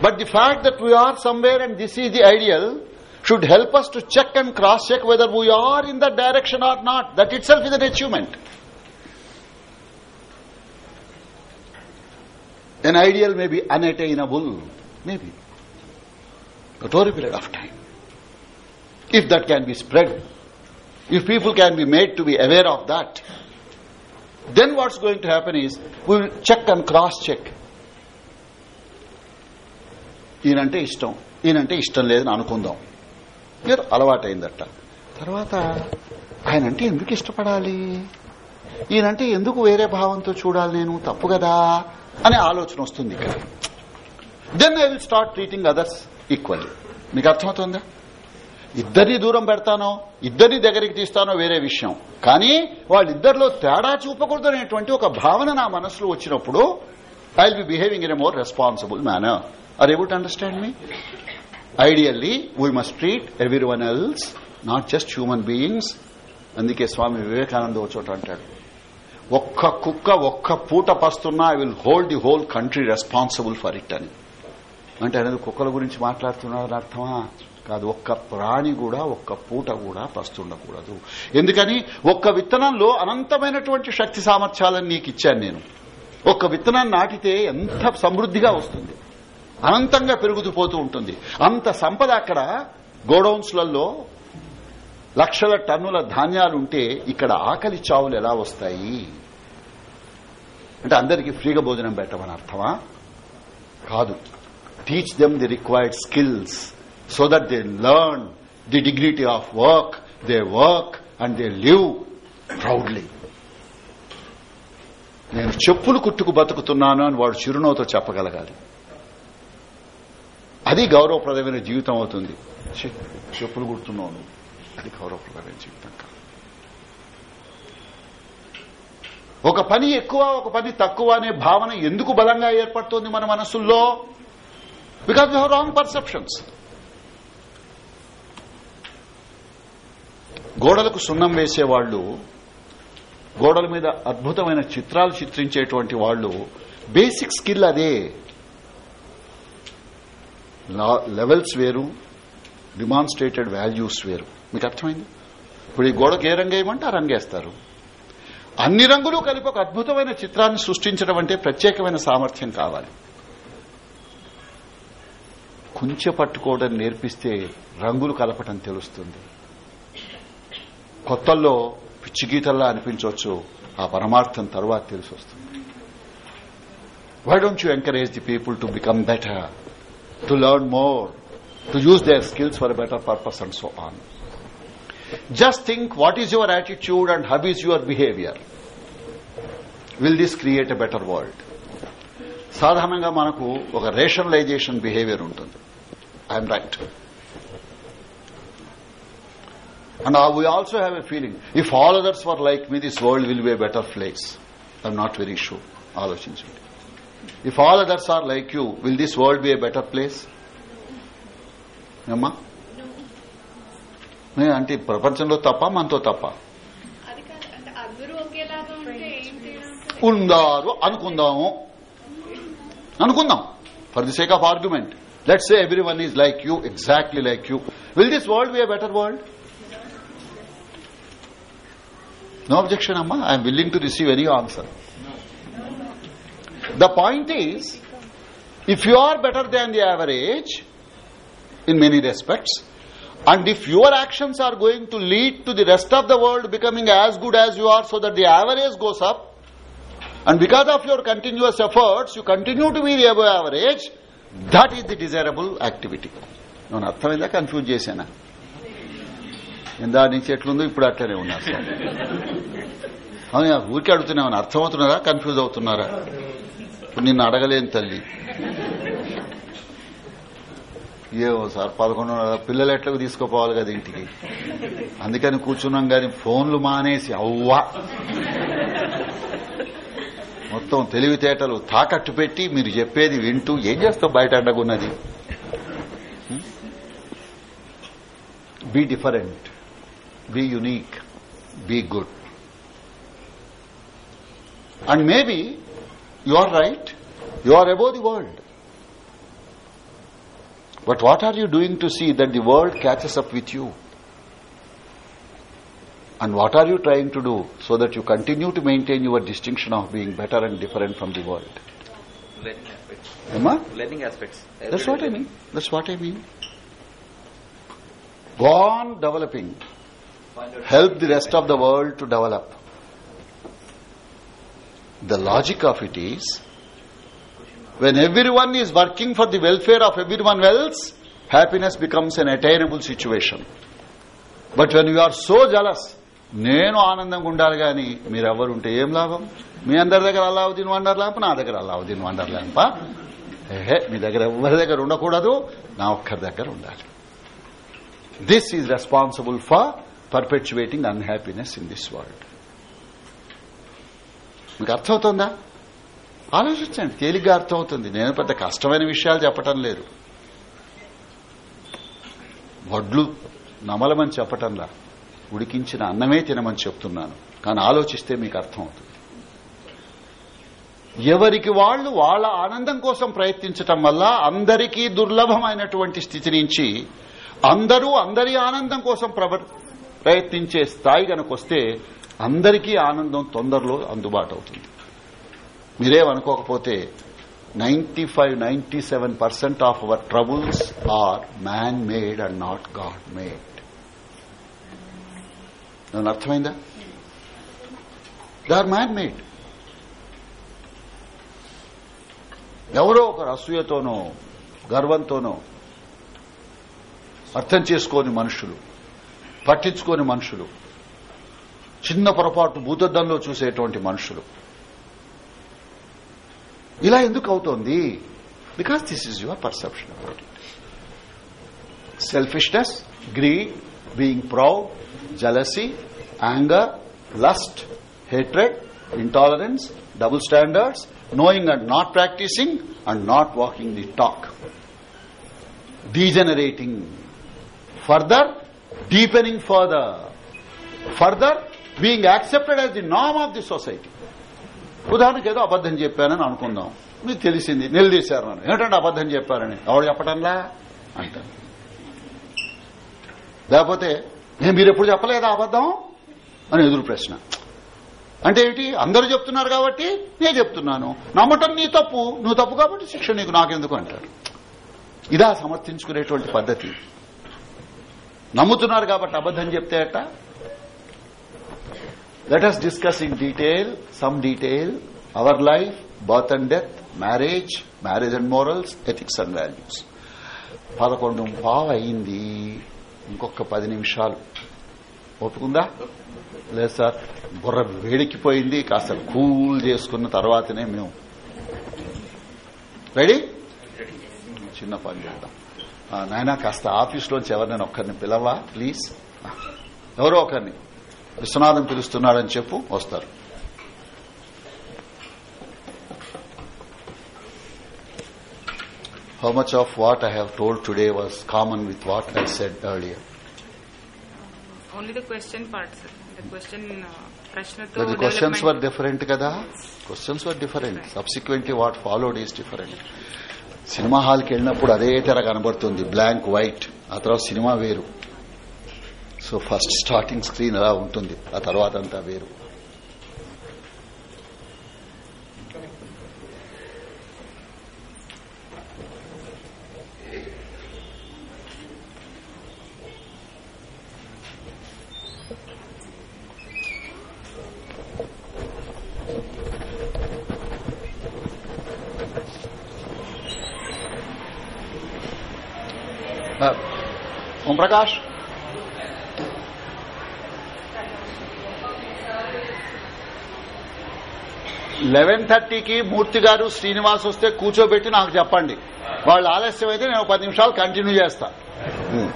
But the fact that we are somewhere and this is the ideal should help us to check and cross check whether we are in that direction or not. That itself is an achievement. An ideal may be unattainable, maybe, but over a period of time. If that can be spread If people can be made to be aware of that, then what's going to happen is we will check and cross check. ఈయనంటే ఇష్టం ఈయనంటే ఇష్టం లేదని అనుకుందాం మీరు అలవాటైందట తర్వాత ఆయనంటే ఎందుకు ఇష్టపడాలి ఈయనంటే ఎందుకు వేరే భావంతో చూడాలి నేను తప్పు కదా అనే ఆలోచన వస్తుంది ఇక్కడ then I will start treating others equally మీకు అర్థమవుతుందా ఇద్దరిని దూరం పెడతానో ఇద్దరిని దగ్గరికి తీస్తానో వేరే విషయం కానీ వాళ్ళిద్దరిలో తేడా చూపకూడదు అనేటువంటి ఒక భావన నా మనసులో వచ్చినప్పుడు I will be behaving in a more responsible manner or able to understand me ideally we must treat every one else not just human beings అందుకే స్వామి వివేకానంద చోట అంటాడు ఒక్క కుక్క ఒక్క పూట పస్తున్నా I will hold the whole country responsible for it అని అంటే అనేది కుక్కల గురించి మాట్లాడుతున్నారని అర్థమా కాదు ఒక్క ప్రాణి కూడా ఒక్క పూట కూడా పస్తుండకూడదు ఎందుకని ఒక్క విత్తనంలో అనంతమైనటువంటి శక్తి సామర్థ్యాలను నీకు ఇచ్చాను నేను ఒక్క విత్తనాన్ని నాటితే ఎంత సమృద్ధిగా వస్తుంది అనంతంగా పెరుగుతూ పోతూ ఉంటుంది అంత సంపద అక్కడ గోడౌన్స్లలో లక్షల టన్నుల ధాన్యాలుంటే ఇక్కడ ఆకలి చావులు ఎలా వస్తాయి అంటే అందరికీ ఫ్రీగా భోజనం పెట్టమని అర్థమా కాదు teach them the required skills so that they learn the dignity of work, they work and they live proudly. నేను చెప్పులు కుట్టుకు బతుకుతున్నాను అని వాడు చిరునవ్వుతో చెప్పగలగాలి అది గౌరవప్రదమైన జీవితం అవుతుంది చెప్పులు కుడుతున్నావు అది గౌరవప్రదమైన జీవితం కాదు ఒక పని ఎక్కువ ఒక పని తక్కువ అనే భావన ఎందుకు బలంగా ఏర్పడుతుంది మన మనసుల్లో because you have wrong perceptions గోడలకు సున్నం వేసేవాళ్లు గోడల మీద అద్భుతమైన చిత్రాలు చిత్రించేటువంటి వాళ్లు బేసిక్ స్కిల్ అదే లెవెల్స్ వేరు డిమాన్స్ట్రేటెడ్ వాల్యూస్ వేరు మీకు అర్థమైంది ఇప్పుడు ఈ గోడకు ఏ రంగు వేయమంటే ఆ రంగేస్తారు అన్ని రంగులు కలిపి ఒక అద్భుతమైన చిత్రాన్ని సృష్టించడం అంటే ప్రత్యేకమైన సామర్థ్యం కావాలి కుంచె పట్టుకోవడం నేర్పిస్తే రంగులు కలపటం తెలుస్తుంది కొత్తల్లో పిచ్చి గీతల్లా అనిపించవచ్చు ఆ పరమార్థం తర్వాత తెలిసి వస్తుంది why don't you encourage the people to become better to learn more to use their skills for better purpose and so on just think what is your attitude and how is your behaviour will this create a better world సాధారణంగా మనకు ఒక రేషనలైజేషన్ బిహేవియర్ ఉంటుంది I'm right And we also have a feeling, if all others were like me, this world will be a better place. I'm not very sure. ఆలోచించండి if all others are like you will this world be a better place అమ్మా అంటే ప్రపంచంలో తప్ప మనతో తప్ప ఉందారు అనుకుందాము అనుకుందాం for the sake of argument let's every one is like you exactly like you will this world be a better world no objection అమ్మా I'm willing to receive any answer the point is if you are better than the average in many respects and if your actions are going to lead to the rest of the world becoming as good as you are so that the average goes up and because of your continuous efforts you continue to be the above average that is the desirable activity నేను అర్థమైందా కన్ఫ్యూజ్ చేశానా ఇందా నుంచి ఎట్లుందో ఇప్పుడు అట్లనే ఉన్నారు అవునా ఊరికే అడుగుతున్నామని అర్థమవుతున్నారా కన్ఫ్యూజ్ అవుతున్నారా ఇప్పుడు నిన్ను అడగలేను తల్లి ఏమో సార్ పదకొండు పిల్లలు ఎట్లకు తీసుకుపోవాలి కదా ఇంటికి అందుకని కూర్చున్నాం కానీ ఫోన్లు మానేసి అవ్వా మొత్తం తెలివితేటలు తాకట్టు పెట్టి మీరు చెప్పేది వింటూ ఏం చేస్తావు బయట అండగున్నది be different Be unique. Be good. And maybe you are right. You are above the world. But what are you doing to see that the world catches up with you? And what are you trying to do so that you continue to maintain your distinction of being better and different from the world? Learning aspects. Emma? Learning aspects. That's what I mean. That's what I mean. Go on developing. help the rest of the world to develop. The logic of it is, when everyone is working for the welfare of everyone else, happiness becomes an attainable situation. But when you are so jealous, నేను ఆనందంగా ఉండాలి కానీ మీరెవరు ఉంటే ఏం లాభం మీ అందరి దగ్గర అల్లావుద్దీన్ వండర్ ల్యాంప్ నా దగ్గర అల్లావుద్దీన్ వండర్ ల్యాంపా ఏహే మీ దగ్గర ఎవరి దగ్గర ఉండకూడదు నా ఒక్కరి దగ్గర ఉండాలి this is responsible for perpetuating unhappiness in this world మీకు అర్థమవుతుందా ఆలోచించండి తేలిగ్గా అర్థమవుతుంది నేను పెద్ద కష్టమైన విషయాలు చెప్పటం లేదు వడ్లు నమలమని చెప్పటంలా ఉడికించిన అన్నమే తినమని చెప్తున్నాను కానీ ఆలోచిస్తే మీకు అర్థమవుతుంది ఎవరికి వాళ్లు వాళ్ల ఆనందం కోసం ప్రయత్నించటం వల్ల అందరికీ దుర్లభమైనటువంటి స్థితి నుంచి అందరూ అందరి ఆనందం కోసం ప్రయత్నించే స్థాయి గనకొస్తే అందరికీ ఆనందం తొందరలో అందుబాటు అవుతుంది మీరేమనుకోకపోతే ninety five ninety seven percent of our troubles are man made and not God made నన్ను అర్థమైందా దే ఆర్ మ్యాన్ మేడ్ ఎవరో ఒకరు అసూయతోనో గర్వంతోనో అర్థం చేసుకోని మనుషులు పట్టించుకోని మనుషులు చిన్న పొరపాటు భూతద్దంలో చూసేటువంటి మనుషులు ఇలా ఎందుకు అవుతోంది because this is your perception about it selfishness greed being proud jealousy anger lust hatred intolerance double standards knowing and not practising and not walking the talk degenerating further deepening further, further being accepted as the norm of the society. ఉదాహరణకి ఏదో అబద్దం చెప్పానని అనుకుందాం మీకు తెలిసింది నిలదీశారు నన్ను ఏమిటంటే అబద్దం చెప్పారని ఎవరు చెప్పడంలా అంటారు లేకపోతే నేను మీరు ఎప్పుడు చెప్పలేదా అబద్దం అని ఎదురు ప్రశ్న అంటే ఏమిటి అందరూ చెప్తున్నారు కాబట్టి నేను చెప్తున్నాను నమ్మటం నీ తప్పు నువ్వు తప్పు కాబట్టి శిక్ష నీకు నాకెందుకు అంటాడు ఇదా సమర్థించుకునేటువంటి పద్ధతి నమ్ముతున్నారు కాబట్టి అబద్దం చెప్తే అట్ట let us discuss in detail some detail our life birth and death marriage marriage and morals ethics and values పదకొండు పావు అయింది ఇంకొక పది నిమిషాలు ఒప్పుకుందా లేదు సార్ బుర్ర వేడికిపోయింది కాస్త కూల్ చేసుకున్న తర్వాతనే మేము రెడీ చిన్న పని చేద్దాం నాయన కాస్త ఆఫీస్ ఆఫీస్లోంచి ఎవరినైనా ఒక్కరిని పిలవా ప్లీజ్ ఎవరో ఒకరిని విశ్వనాథం పిలుస్తున్నాడని చెప్పు వస్తారు how much of what I have told today was common with what I said earlier only questions were different కదా questions were different subsequently what followed is different cinema హాల్కి వెళ్ళినప్పుడు అదే తెర కనబడుతుంది బ్లాంక్ వైట్ ఆ తర్వాత సినిమా వేరు సో ఫస్ట్ స్టార్టింగ్ స్క్రీన్ అలా ఉంటుంది ఆ తర్వాత అంతా వేరు ఓంప్రకాష్ లెవెన్ థర్టీకి మూర్తి గారు శ్రీనివాస్ వస్తే కూర్చోబెట్టి నాకు చెప్పండి వాళ్ళు ఆలస్యం అయితే నేను పది నిమిషాలు కంటిన్యూ చేస్తాను hmm.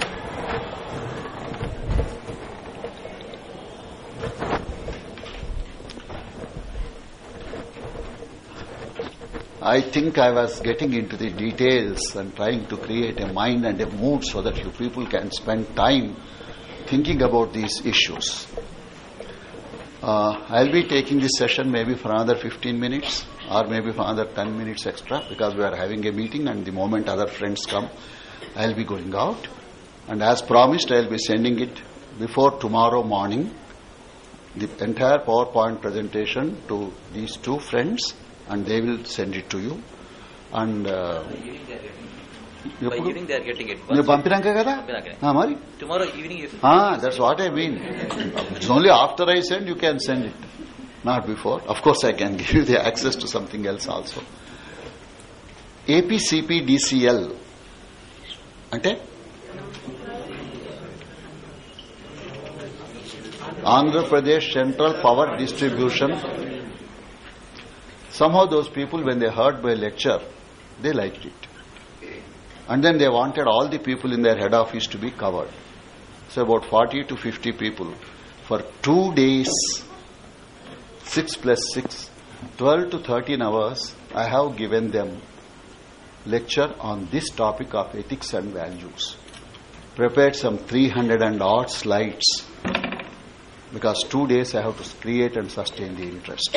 I think I was getting into the details and trying to create a mind and a mood so that you people can spend time thinking about these issues. Uh, I'll be taking this session maybe for another 15 minutes or maybe for another 10 minutes extra because we are having a meeting and the moment other friends come, I'll be going out. And as promised, I'll be sending it before tomorrow morning, the entire PowerPoint presentation to these two friends and they will send it to you and uh, by evening they are getting it you pampiranga kada ha mari tomorrow evening ha ah, that's what i mean it's only after i send you can send it not before of course i can give you the access to something else also apcp dcl ante andhra pradesh central power distribution Somehow those people, when they heard my lecture, they liked it. And then they wanted all the people in their head office to be covered. So about 40 to 50 people for two days, 6 plus 6, 12 to 13 hours, I have given them lecture on this topic of ethics and values. Prepared some 300 and odd slides because two days I have to create and sustain the interest.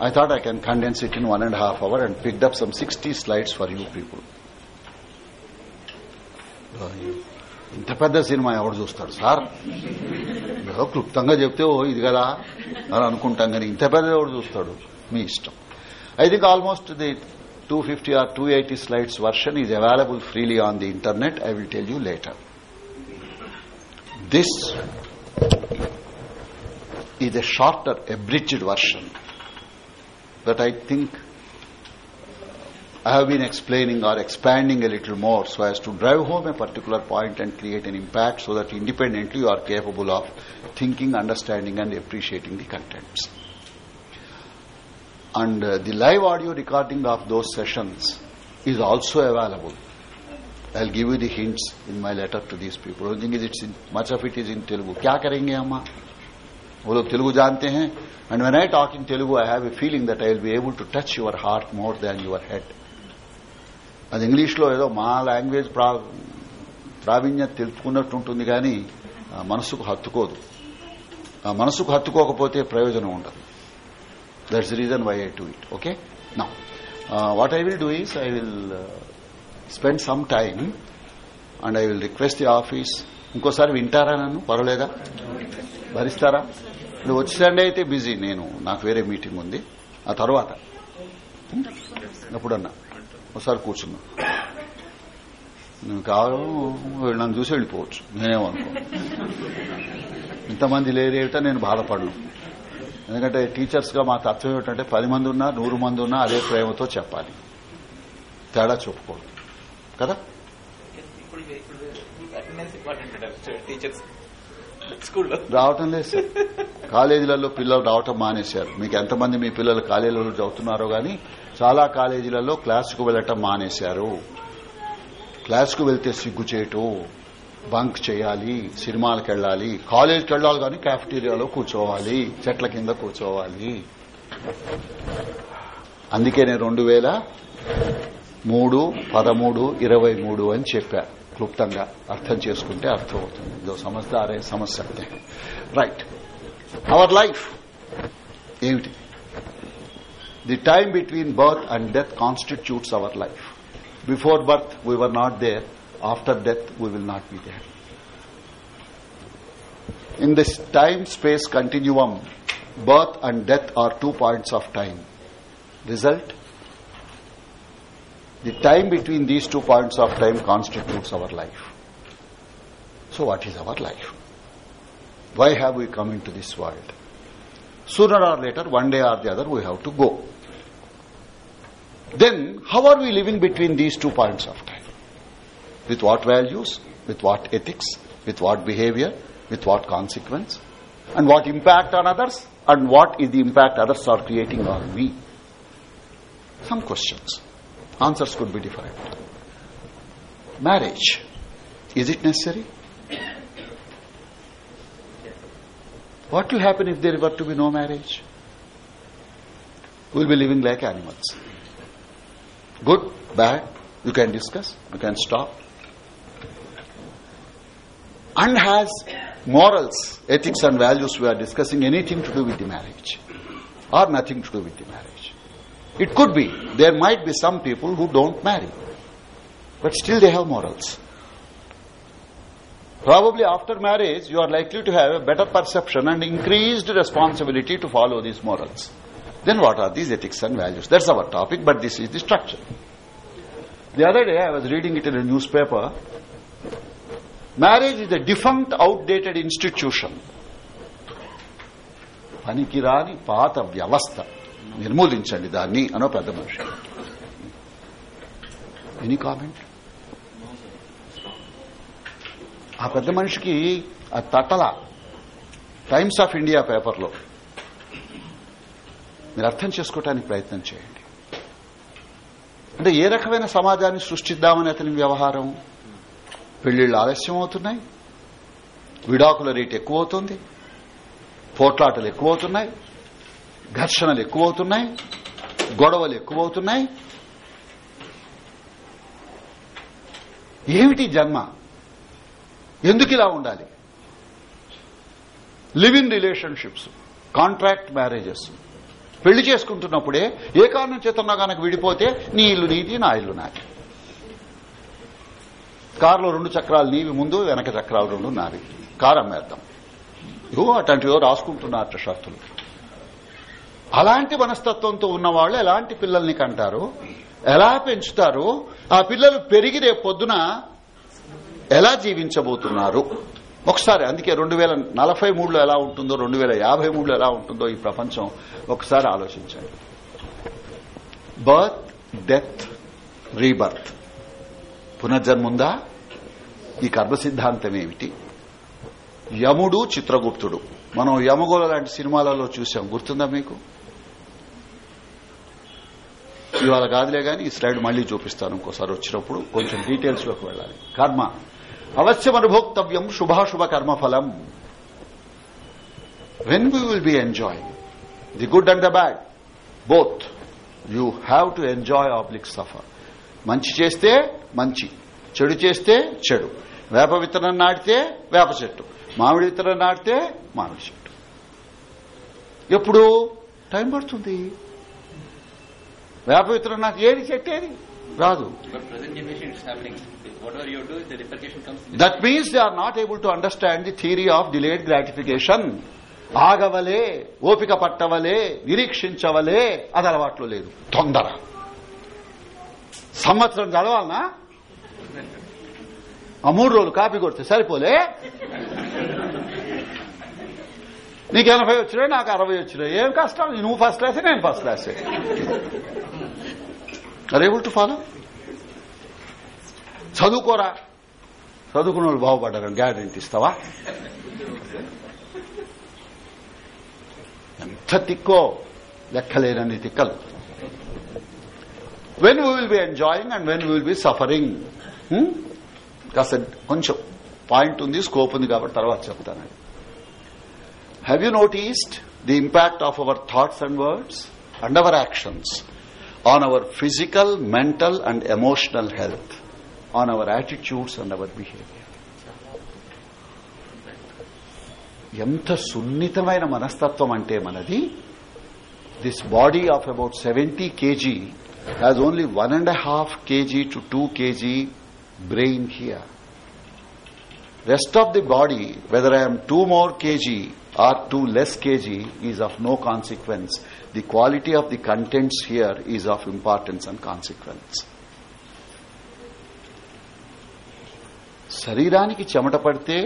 I thought I can condense it in one and a half hour and picked up some 60 slides for you people. ఇంత పెద్ద సినిమా ఎవడు చూస్తాడు సార్ ఏదో క్లుప్తంగా చెప్తే ఓ ఇది కదా అని అనుకుంటాం కానీ ఇంత పెద్ద ఎవడు చూస్తాడు మీ ఇష్టం I think almost the two fifty or two eighty slides version is available freely on the internet I will tell you later this is a shorter abridged version that I think I have been explaining or expanding a little more so as to drive home a particular point and create an impact so that independently you are capable of thinking, understanding and appreciating the contents. And uh, the live audio recording of those sessions is also available. I'll give you the hints in my letter to these people. The thing is, it's in, much of it is in Telugu. क्या करेंगे हम वो लोग तेलुगु जानते हैं and when I talk in Telugu I have a feeling that I will be able to touch your heart more than your head అది ఇంగ్లీష్లో ఏదో మా లాంగ్వేజ్ ప్రా ప్రావీణ్యత తెలుపుకున్నట్టు ఉంటుంది కానీ ఆ మనసుకు హత్తుకోదు ఆ మనసుకు హత్తుకోకపోతే ప్రయోజనం ఉండదు that's the reason why I to it okay నా what I will do is I will spend some time and I will request the office ఇంకోసారి వింటారా నన్ను పర్వాలేదా భరిస్తారా నువ్వు సండే అయితే బిజీ నేను నాకు వేరే మీటింగ్ ఉంది ఆ తర్వాత ఎప్పుడన్నా ఒకసారి కూర్చున్నా నువ్వు కావడం నన్ను చూసి వెళ్ళిపోవచ్చు నేనేమనుకో ఇంతమంది లేరేట నేను బాధపడను ఎందుకంటే టీచర్స్ గా మా తత్వం ఏమిటంటే పది మంది ఉన్నా నూరు మంది ఉన్నా అదే ప్రేమతో చెప్పాలి తేడా చెప్పుకోడు కదా రావటం లేదు సార్ కాలేజీలలో పిల్లలు రావటం మానేశారు మీకు ఎంతమంది మీ పిల్లలు కాలేజీలలో చదువుతున్నారో గాని చాలా కాలేజీలలో క్లాసుకు వెళ్లటం మానేశారు క్లాసుకు వెళ్తే సిగ్గు చేయటం బంక్ చేయాలి సినిమాలకు వెళ్ళాలి కాలేజీకి వెళ్ళాలి కానీ క్యాఫ్టీరియాలో కూర్చోవాలి చెట్ల కింద కూర్చోవాలి అందుకే నేను రెండు వేల మూడు పదమూడు ఇరవై మూడు అని చెప్పా క్లుప్తంగా అర్థం చేసుకుంటే అర్థం అవుతుంది ఇదో సమస్య అరే అంటే రైట్ అవర్ లైఫ్ ఏమిటి the time between birth and death constitutes our life before birth we were not there after death we will not be there in this time space continuum birth and death are two points of time result The time between these two points of time constitutes our life. So what is our life? Why have we come into this world? Sooner or later, one day or the other, we have to go. Then, how are we living between these two points of time? With what values? With what ethics? With what behavior? With what consequence? And what impact on others? And what is the impact others are creating on me? Some questions. Answers could be different. Marriage. Is it necessary? What will happen if there were to be no marriage? We'll be living like animals. Good, bad, you can discuss, you can stop. And has morals, ethics, and values we are discussing anything to do with the marriage or nothing to do with the marriage? It could be. There might be some people who don't marry. But still they have morals. Probably after marriage, you are likely to have a better perception and increased responsibility to follow these morals. Then what are these ethics and values? That's our topic, but this is the structure. The other day I was reading it in a newspaper. Marriage is a defunct, outdated institution. పనికిరాని పాత వ్యవస్థ నిర్మూలించండి దాన్ని అనో ప్రథమ విషయం ఎనీ కామెంట్ ఆ పెద్ద మనిషికి ఆ తటల టైమ్స్ ఆఫ్ ఇండియా పేపర్లో మీరు అర్థం చేసుకోవటానికి ప్రయత్నం చేయండి అంటే ఏ రకమైన సమాజాన్ని సృష్టిద్దామని అతని వ్యవహారం పెళ్లిళ్ళు ఆలస్యం అవుతున్నాయి విడాకుల రేటు ఎక్కువ అవుతుంది పోట్లాటలు ఎక్కువ అవుతున్నాయి ఘర్షణలు ఎక్కువవుతున్నాయి గొడవలు ఎక్కువవుతున్నాయి ఏమిటి జన్మ ఎందుకు ఇలా ఉండాలి live in relationships contract marriages పెళ్లి చేసుకుంటున్నప్పుడే ఏ కారణం చేతున్నా కనుక విడిపోతే నీ ఇల్లు నీది నా ఇల్లు నాది కారులో రెండు చక్రాలు నీవి ముందు వెనక చక్రాలు రెండు నావి కారు అమ్మేద్దాం ఇగో అట్లాంటివో రాసుకుంటున్నారు షర్తులు అలాంటి మనస్తత్వంతో ఉన్నవాళ్లు ఎలాంటి పిల్లల్ని కంటారు ఎలా పెంచుతారు ఆ పిల్లలు పెరిగి రేపు పొద్దున ఎలా జీవించబోతున్నారు ఒకసారి అందుకే రెండు వేల నలభై మూడులో ఎలా ఉంటుందో రెండు వేల యాభై మూడులో ఎలా ఉంటుందో ఈ ప్రపంచం ఒకసారి ఆలోచించండి బర్త్ డెత్ రీబర్త్ పునర్జన్ముందా ఈ కర్మ సిద్ధాంతం ఏమిటి యముడు చిత్రగుప్తుడు మనం యమగోళ లాంటి సినిమాలలో చూసాం గుర్తుందా మీకు ఇవాళ కాదులే గాని ఈ స్లైడ్ మళ్లీ చూపిస్తాను ఇంకోసారి వచ్చినప్పుడు కొంచెం డీటెయిల్స్ లోకి వెళ్ళాలి కర్మ అవశ్యం అనుభోక్తవ్యం శుభాశుభ కర్మఫలం when you will be enjoying the good and the bad both you have to enjoy oblique suffer మంచి చేస్తే మంచి చెడు చేస్తే చెడు వేప విత్తనం నాటితే వేప చెట్టు మామిడి విత్తనం నాటితే మామిడి చెట్టు ఎప్పుడు టైం పడుతుంది వేప విత్తనం నాకు ఏది చెట్టేది రాదు that means they are not able to understand the theory of delayed gratification ఆగవలే ఓపిక పట్టవలే నిరీక్షించవలే అది అలవాట్లో లేదు తొందర సంవత్సరం చదవాలనా ఆ మూడు రోజులు కాపీ కొడితే సరిపోలే నీకు ఎనభై వచ్చినాయి నాకు అరవై వచ్చినాయి ఏం కష్టం నువ్వు ఫస్ట్ క్లాసే నేను ఫస్ట్ క్లాసే అరే టు ఫాలో చదువుకోరా చదువుకున్న వాళ్ళు బాగుపడ్డారు గ్యారెంటీ ఇస్తావా ఎంత తిక్కో లెక్కలేనన్ని తిక్కలు when we will be enjoying and when will be suffering కాస్త కొంచెం పాయింట్ ఉంది స్కోప్ ఉంది కాబట్టి తర్వాత చెప్తానండి have you noticed the impact of our thoughts and words and our actions on our physical mental and emotional health on our attitudes and our behaviour ఎంత సున్నితమైన మనస్తత్వం అంటే మనది this body of about seventy kg has only one and half kg to two kg brain here rest of the body whether i am 2 more kg or two less kg is of no consequence. The quality of the contents here is of importance and consequence. శరీరానికి చెమట పడితే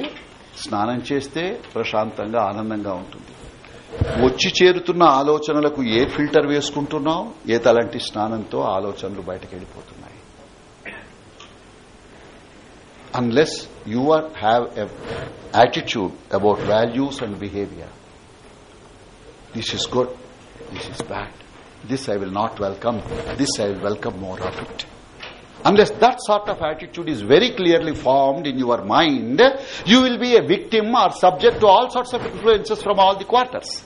స్నానం చేస్తే ప్రశాంతంగా ఆనందంగా ఉంటుంది వచ్చి చేరుతున్న ఆలోచనలకు ఏ ఫిల్టర్ వేసుకుంటున్నాం ఏ తలంటి స్నానంతో ఆలోచనలు బయటకు వెళ్ళిపోతుంది unless you are, have an attitude about values and behavior. This is good, this is bad, this I will not welcome, this I will welcome more of it. Unless that sort of attitude is very clearly formed in your mind, you will be a victim or subject to all sorts of influences from all the quarters.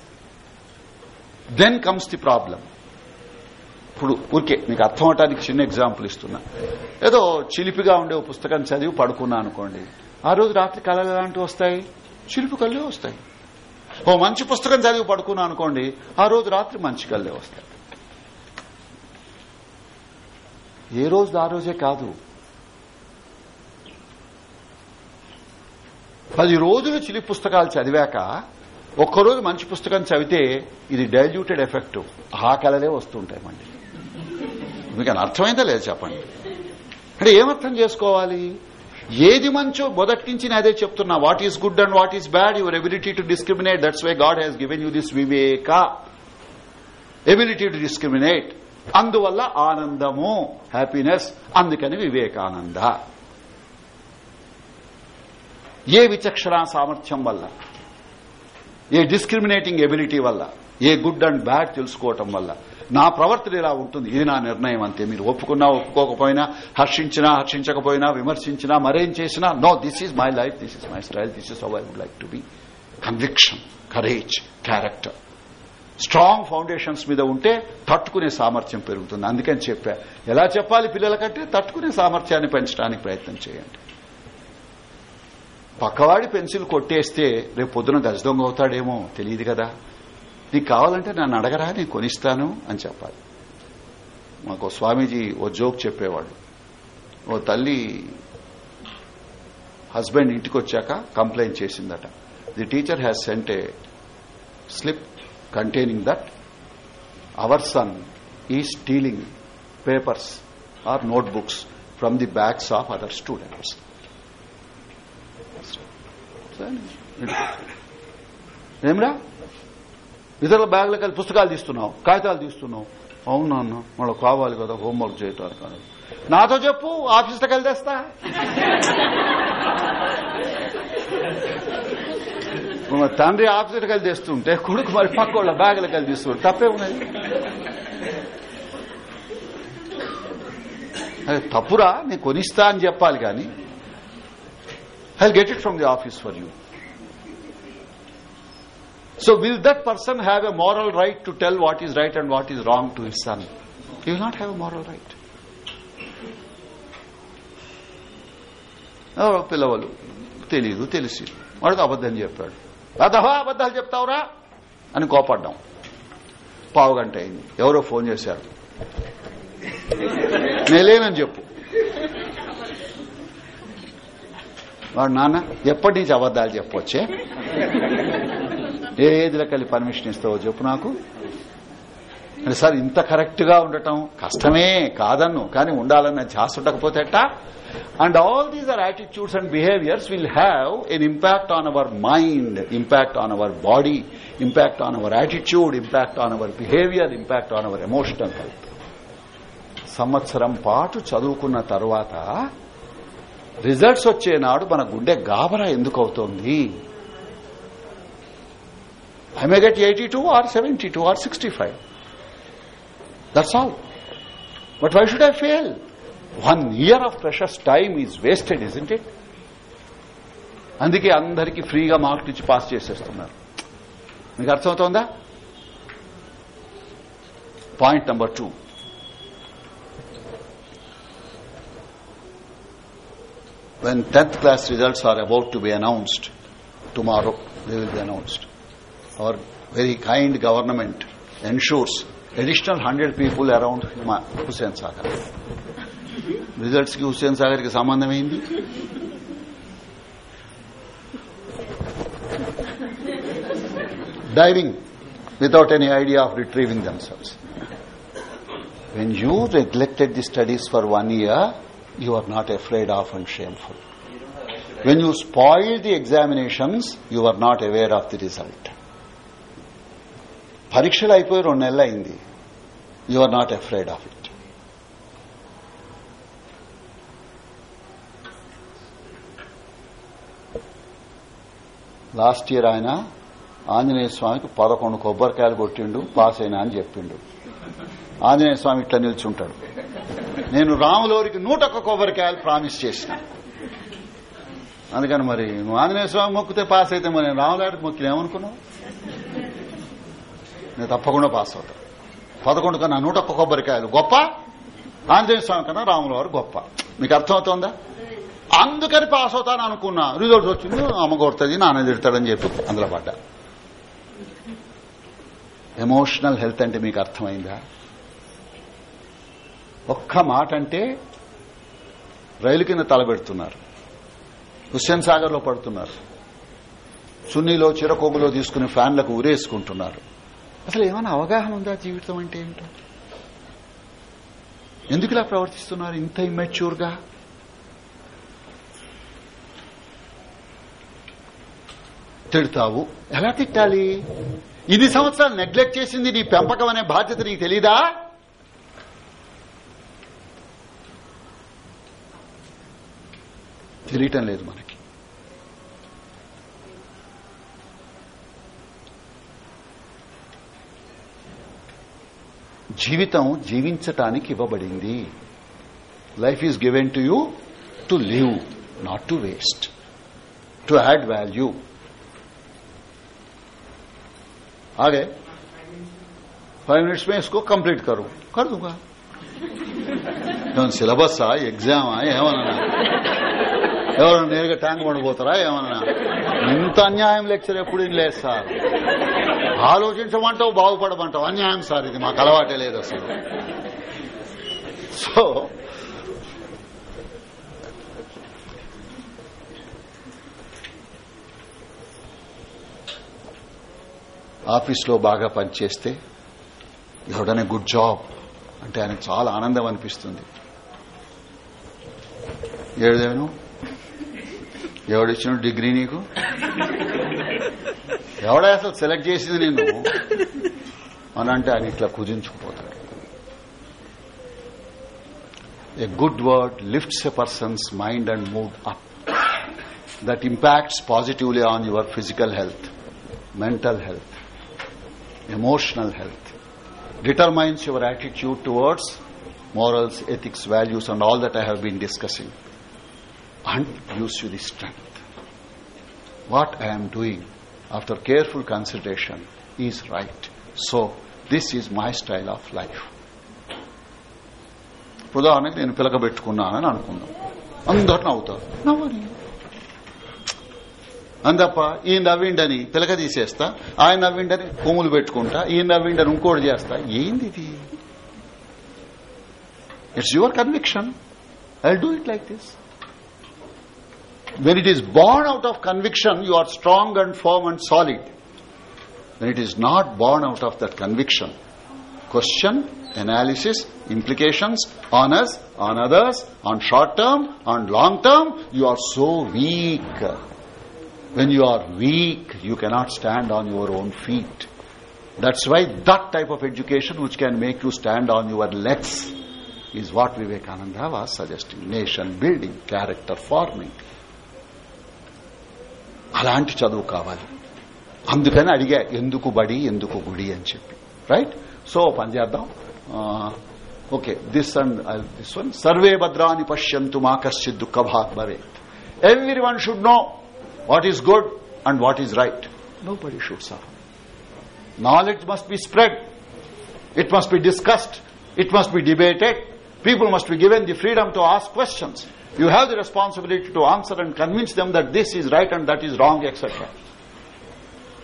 Then comes the problem. ఇప్పుడు ఊరికే మీకు అర్థం అవటానికి చిన్న ఎగ్జాంపుల్ ఇస్తున్నా ఏదో చిలిపిగా ఉండే పుస్తకం చదివి పడుకున్నా అనుకోండి ఆ రోజు రాత్రి కళలు ఎలాంటివి వస్తాయి చిలిపి కళ్ళే వస్తాయి ఓ మంచి పుస్తకం చదివి పడుకున్నా అనుకోండి ఆ రోజు రాత్రి మంచి కళ్ళే వస్తాయి ఏ రోజు ఆ రోజే కాదు పది రోజులు చిలి పుస్తకాలు చదివాక ఒక్కరోజు మంచి పుస్తకం చదివితే ఇది డైల్యూటెడ్ ఎఫెక్ట్ ఆ కళలే వస్తుంటాయి మళ్ళీ మీకు అర్థమైందా లేదు చెప్పండి అంటే ఏమర్థం చేసుకోవాలి ఏది మంచో మొదటి నుంచి నేను అదే చెప్తున్నా what is good and what is bad your ability to discriminate that's why God has given you this viveka ability to discriminate అందువల్ల ఆనందము హ్యాపీనెస్ అందుకని వివేకానంద ఏ విచక్షణ సామర్థ్యం వల్ల ఏ డిస్క్రిమినేటింగ్ ఎబిలిటీ వల్ల ఏ గుడ్ అండ్ బ్యాడ్ తెలుసుకోవటం వల్ల నా ప్రవర్తన ఇలా ఉంటుంది ఇది నా నిర్ణయం అంతే మీరు ఒప్పుకున్నా ఒప్పుకోకపోయినా హర్షించినా హర్షించకపోయినా విమర్శించినా మరేం చేసినా no this is my life this is my style this is how I would like to be conviction courage character strong foundations మీద ఉంటే తట్టుకునే సామర్థ్యం పెరుగుతుంది అందుకని చెప్పా ఎలా చెప్పాలి పిల్లలకంటే తట్టుకునే సామర్థ్యాన్ని పెంచడానికి ప్రయత్నం చేయండి పక్కవాడి పెన్సిల్ కొట్టేస్తే రేపు పొద్దున గజదొంగ అవుతాడేమో తెలియదు కదా నీకు కావాలంటే నన్ను అడగరా నేను కొనిస్తాను అని చెప్పాలి మాకు స్వామీజీ ఓ జోక్ చెప్పేవాడు ఓ తల్లి హస్బెండ్ ఇంటికి వచ్చాక కంప్లైంట్ చేసిందట the teacher has sent a slip containing that our son is stealing papers or notebooks from the bags of other students ఏమిరా ఇతరుల బ్యాగులో వెళ్ళి పుస్తకాలు తీస్తున్నావు కాగితాలు తీస్తున్నావు అవునా అన్న మళ్ళీ కావాలి కదా హోంవర్క్ చేయటం కానీ నాతో చెప్పు ఆఫీస్లో వెళ్తేస్తా తెస్తా తండ్రి ఆఫీసర్ వెళ్ళి తెస్తుంటే కొడుకు మరి పక్కోళ్ళ బ్యాగులు వెళ్ళి తీస్తుంటే తప్పే ఉన్నది తప్పురా నేను కొనిస్తా అని చెప్పాలి కానీ I get it from the office for you so will that person have a moral right to tell what is right and what is wrong to his son you not have a moral right పిల్లవాళ్ళు తెలీదు తెలిసి వాడికి అబద్దం చెప్పాడు అదహా అబద్దాలు చెప్తావురా అని కోపడ్డాం పావుగంట అయింది ఎవరో ఫోన్ చేశారు నేలేనని చెప్పు వాడు నాన్న ఎప్పటి నుంచి అబద్దాలు చెప్పొచ్చే ఏ కలిపి పర్మిషన్ ఇస్తావో చెప్పు నాకు అంటే సార్ ఇంత కరెక్ట్ గా ఉండటం కష్టమే కాదన్ను కానీ ఉండాలన్న ఛాస్ ఉండకపోతే ఎట్టా and all these are attitudes and behaviours will have an impact on our mind impact on our body impact on our attitude impact on our behaviour impact on our emotional health సంవత్సరం పాటు చదువుకున్న తర్వాత రిజల్ట్స్ వచ్చేనాడు మన గుండె గాబరా ఎందుకు అవుతోంది I may get eighty two or seventy two or sixty five that's all but why should I fail one year of pressures time is wasted isn't it అందుకే అందరికీ ఫ్రీగా మార్కులు ఇచ్చి పాస్ చేసేస్తున్నారు మీకు అర్థమవుతోందా point number two when 10th class results are about to be announced tomorrow they will be announced our very kind government ensures additional 100 people around Hussain Sagar. Results की हुसैन सागर के diving without any idea of retrieving themselves. When you neglected the studies for one year, you are not afraid of and shameful. When you spoil the examinations, you are not aware of the result. పరీక్షలు అయిపోయి రెండు నెలలు అయింది you are not afraid of it last year ఆయన ఆంజనేయ స్వామికి పదకొండు కొబ్బరికాయలు కొట్టిండు పాస్ అయినా అని చెప్పిండు ఆంజనేయ స్వామి ఇట్లా నిల్చుంటాడు నేను రాములోరికి నూట ఒక్క కొబ్బరికాయలు ప్రామిస్ చేసిన అందుకని మరి నువ్వు ఆంజనేయ స్వామి మొక్కితే పాస్ అయితే మరి నేను రాములాడికి మొక్కినేమనుకున్నావు నేను తప్పకుండా పాస్ అవుతా పదకొండు కన్నా నూట ఒక్క కొబ్బరికాయలు గొప్ప ఆంజనేయ స్వామి కన్నా రాముల వారు గొప్ప మీకు అర్థమవుతోందా అందుకని పాస్ అవుతాను అనుకున్నా రిజల్ట్స్ వచ్చింది అమ్మ కొడుతుంది నాన్న తిడతాడని చెప్పి అందులో పడ్డా ఎమోషనల్ హెల్త్ అంటే మీకు అర్థమైందా ఒక్క మాట అంటే రైలు కింద తలబెడుతున్నారు హుస్సేన్ సాగర్లో పడుతున్నారు సున్నీలో చిరకొగులో తీసుకుని ఫ్యాన్లకు ఊరేసుకుంటున్నారు అసలు ఏమైనా అవగాహన ఉందా జీవితం అంటే ఏంటో ఎందుకు ఇలా ప్రవర్తిస్తున్నారు ఇంత గా తిడతావు ఎలా తిట్టాలి ఇన్ని సంవత్సరాలు నెగ్లెక్ట్ చేసింది నీ పెంపకం అనే బాధ్యత నీకు తెలీదా తెలియటం లేదు మనకి జీవితం జీవించటానికి ఇవ్వబడింది life is given to you to live not to waste to add value आगे फाइव मिनट्स में इसको कंप्लीट करूं कर दूंगा ఏమన్నా సిలబస్ ఎగ్జామా ఏమన్నా ఎవరు నేరుగా ట్యాంక్ పండిపోతారా ఏమన్నా ఇంత అన్యాయం లెక్చర్ ఎప్పుడు లేదు సార్ ఆలోచించమంటావు బాగుపడమంటావు అన్యాయం సార్ ఇది మాకు అలవాటే లేదు అసలు సో ఆఫీస్లో బాగా పనిచేస్తే ఎవడనే గుడ్ జాబ్ అంటే ఆయనకు చాలా ఆనందం అనిపిస్తుంది ఏడుదేమో ఎవడిచ్చిన డిగ్రీ నీకు ఎవడా అసలు సెలెక్ట్ చేసింది నేను అనంటే ఆయన ఇట్లా కుదించుకుపోతాడు a good word lifts a person's mind and mood up that impacts positively on your physical health mental health emotional health determines your attitude towards morals, ethics, values and all that I have been discussing. and use your strength. What I am doing after careful consideration is right. So, this is my style of life. ఉదాహరణకి నేను పిలకబెట్టుకున్నానని అనుకున్నాను అందరు నవ్వుతారు నవ్వని అందప్ప ఈ నవ్విండని పిలక తీసేస్తా ఆయన నవ్విండని కొమ్ములు పెట్టుకుంటా ఈ నవ్విండని ఇంకోటి చేస్తా ఏంది ఇది it's your conviction I do it like this when it is born out of conviction, you are strong and firm and solid. When it is not born out of that conviction, question, analysis, implications on us, on others, on short term, on long term, you are so weak. When you are weak, you cannot stand on your own feet. That's why that type of education which can make you stand on your legs is what Vivekananda was suggesting. Nation building, character forming. అలాంటి చదువు కావాలి అందుకని అడిగా ఎందుకు బడి ఎందుకు గుడి అని చెప్పి రైట్ సో పనిచేద్దాం okay this and this one survey భద్రాని పశ్యంతు మా కశ్చిత్ దుఃఖ భాగ్ భవే everyone should know what is good and what is right nobody should suffer knowledge must be spread it must be discussed it must be debated people must be given the freedom to ask questions you have the responsibility to answer and convince them that this is right and that is wrong etc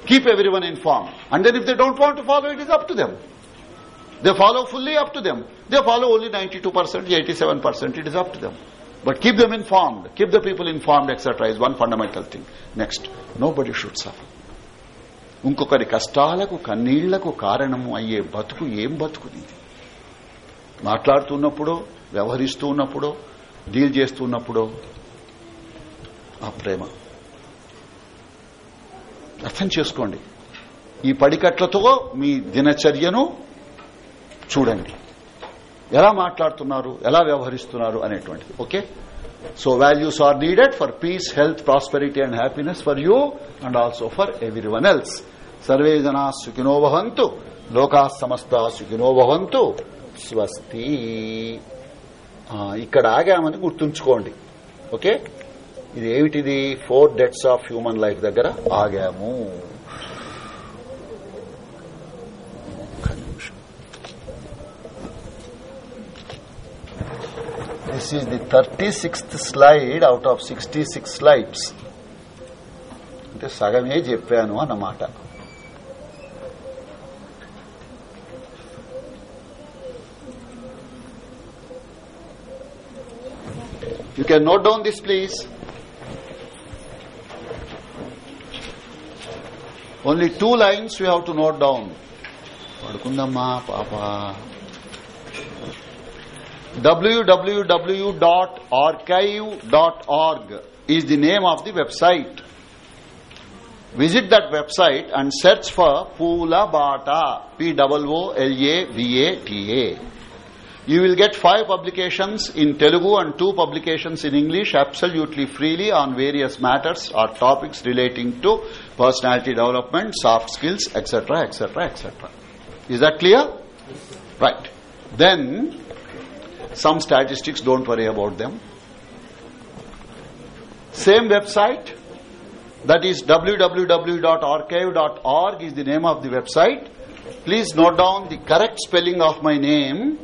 keep everyone informed and then if they don't want to follow it is up to them they follow fully up to them they follow only 92% 87% it is up to them but keep them informed keep the people informed etc is one fundamental thing next nobody should suffer ఇంకొకరి కష్టాలకు కన్నీళ్లకు కారణము అయ్యే బతుకు ఏం బతుకుది మాట్లాడుతున్నప్పుడు వ్యవహరిస్తూ ఉన్నప్పుడు డీల్ చేస్తున్నప్పుడు ఆ ప్రేమ అర్థం చేసుకోండి ఈ పడికట్లతో మీ దినచర్యను చూడండి ఎలా మాట్లాడుతున్నారు ఎలా వ్యవహరిస్తున్నారు అనేటువంటిది okay so values are needed for peace health prosperity and happiness for you and also for everyone else survey జనా సుఖినోవహంతు లోకా సమస్త సుఖినోవహంతు స్వస్తి ఇక్కడ ఆగామని గుర్తుంచుకోండి ఓకే ఇది ఏమిటిది four deaths of human life దగ్గర ఆగాము this is the thirty sixth slide out of sixty six slides అంటే సగమే చెప్పాను అన్నమాట You can note down this please. Only two lines we have to note down. పడుకుందమ్మా పాప www.archive.org is the name of the website. Visit that website and search for Poola Bata, P-O-O-L-A-V-A-T-A. You will get five publications in Telugu and two publications in English absolutely freely on various matters or topics relating to personality development, soft skills, etc., etc., etc. Is that clear? Right. Then, some statistics, don't worry about them. Same website, that is www.archive.org is the name of the website. Please note down the correct spelling of my name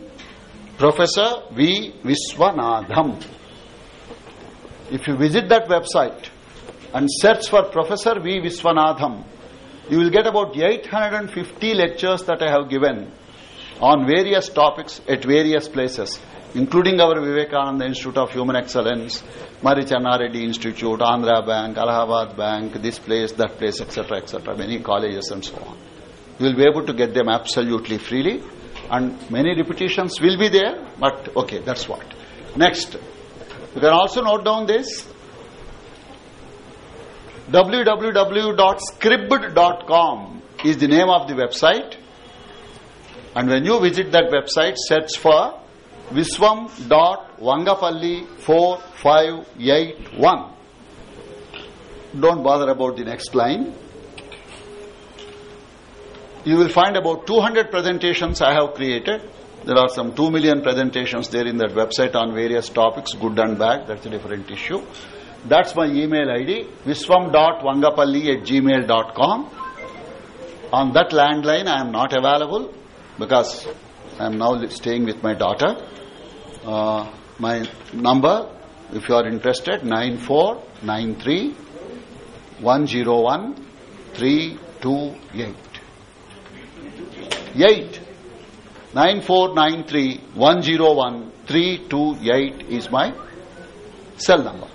Professor V. Viswanadham. If you visit that website and search for Professor V. Viswanadham, you will get about 850 lectures that I have given on various topics at various places, including our Vivekananda Institute of Human Excellence, Marichanna Reddy Institute, Andhra Bank, Allahabad Bank, this place, that place, etc., etc., many colleges and so on. You will be able to get them absolutely freely and many repetitions will be there but okay that's what next you can also note down this www.scribd.com is the name of the website and when you visit that website search for viswam.vangapalli4581 don't bother about the next line you will find about 200 presentations I have created. There are some 2 million presentations there in that website on various topics, good and bad, that's a different issue. That's my email ID, viswam.wangapalli at gmail.com. On that landline, I am not available because I am now staying with my daughter. Uh, my number, if you are interested, 9493 101 328 eight. Nine four nine three one zero one three two eight is my cell number.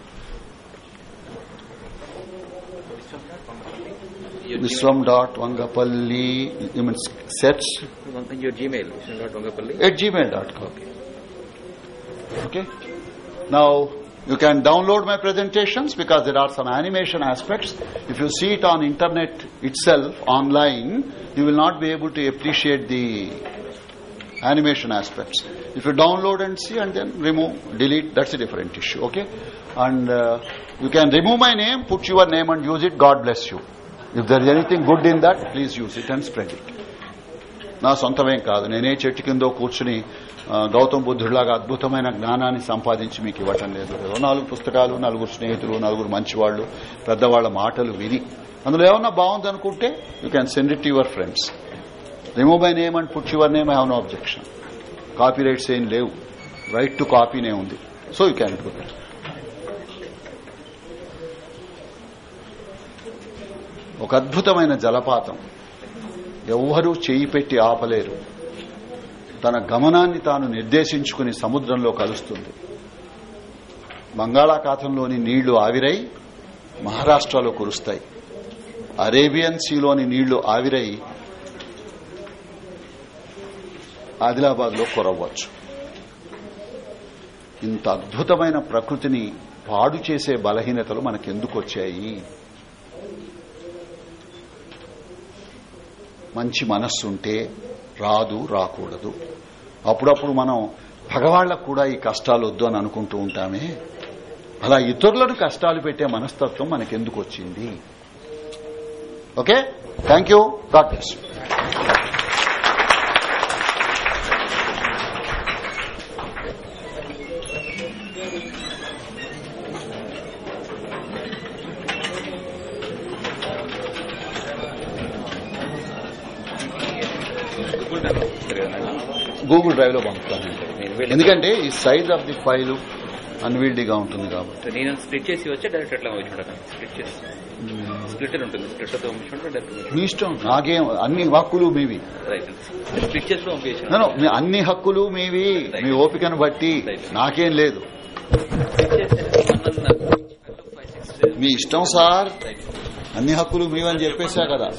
It's from dot Vangapalli. You mean sets? Your Gmail. Vishram dot Vangapalli. At gmail dot Okay. okay. Now you can download my presentations because there are some animation aspects. If you see it on internet itself, online, you will not be able to appreciate the animation aspects. If you download and see and then remove, delete, that's a different issue, okay? And uh, you can remove my name, put your name and use it, God bless you. If there is anything good in that, please use it and spread it. నా సొంతమేం కాదు నేనే చెట్టు కిందో కూర్చుని ఆ, గౌతమ్ బుద్ధుడిలాగా అద్భుతమైన జ్ఞానాన్ని సంపాదించి మీకు ఇవ్వటం లేదు నాలుగు పుస్తకాలు నలుగురు స్నేహితులు నలుగురు మంచివాళ్లు పెద్దవాళ్ల మాటలు విని అందులో ఏమన్నా బాగుందనుకుంటే you can send it your friends remove by name and put your name I have no objection copy rights ఏం లేవు రైట్ టు కాపీనే ఉంది so you can do that ఒక అద్భుతమైన జలపాతం ఎవ్వరూ చేయి పెట్టి ఆపలేరు తన గమనాన్ని తాను నిర్దేశించుకుని సముద్రంలో కలుస్తుంది బంగాళాఖాతంలోని నీళ్లు ఆవిరై మహారాష్ట్రలో కురుస్తాయి అరేబియన్ సీలోని నీళ్లు ఆవిరై ఆదిలాబాద్ లో కురవ్వచ్చు ఇంత అద్భుతమైన ప్రకృతిని పాడు చేసే బలహీనతలు మనకెందుకు వచ్చాయి మంచి మనస్సుంటే రాదు రాకూడదు అప్పుడప్పుడు మనం భగవాళ్లకు కూడా ఈ కష్టాలు వద్దు అని అనుకుంటూ ఉంటామే అలా ఇతరులను కష్టాలు పెట్టే మనస్తత్వం మనకెందుకు వచ్చింది okay thank you God bless ఎందుకంటే ఈ సైజ్ ఆఫ్ ది ఫైల్ అన్వీల్డీగా ఉంటుంది కాబట్టి నేను చేసి డైరెక్ట్ ఎట్లా చేసి ఉంటుంది మీ ఇష్టం నాకేం అన్ని హక్కులు మీవి స్ప్లిట్ అన్ని హక్కులు మీవి మీ ఓపికను బట్టి నాకేం లేదు మీ ఇష్టం సార్ అన్ని హక్కులు మీవని చెప్పేశా కదా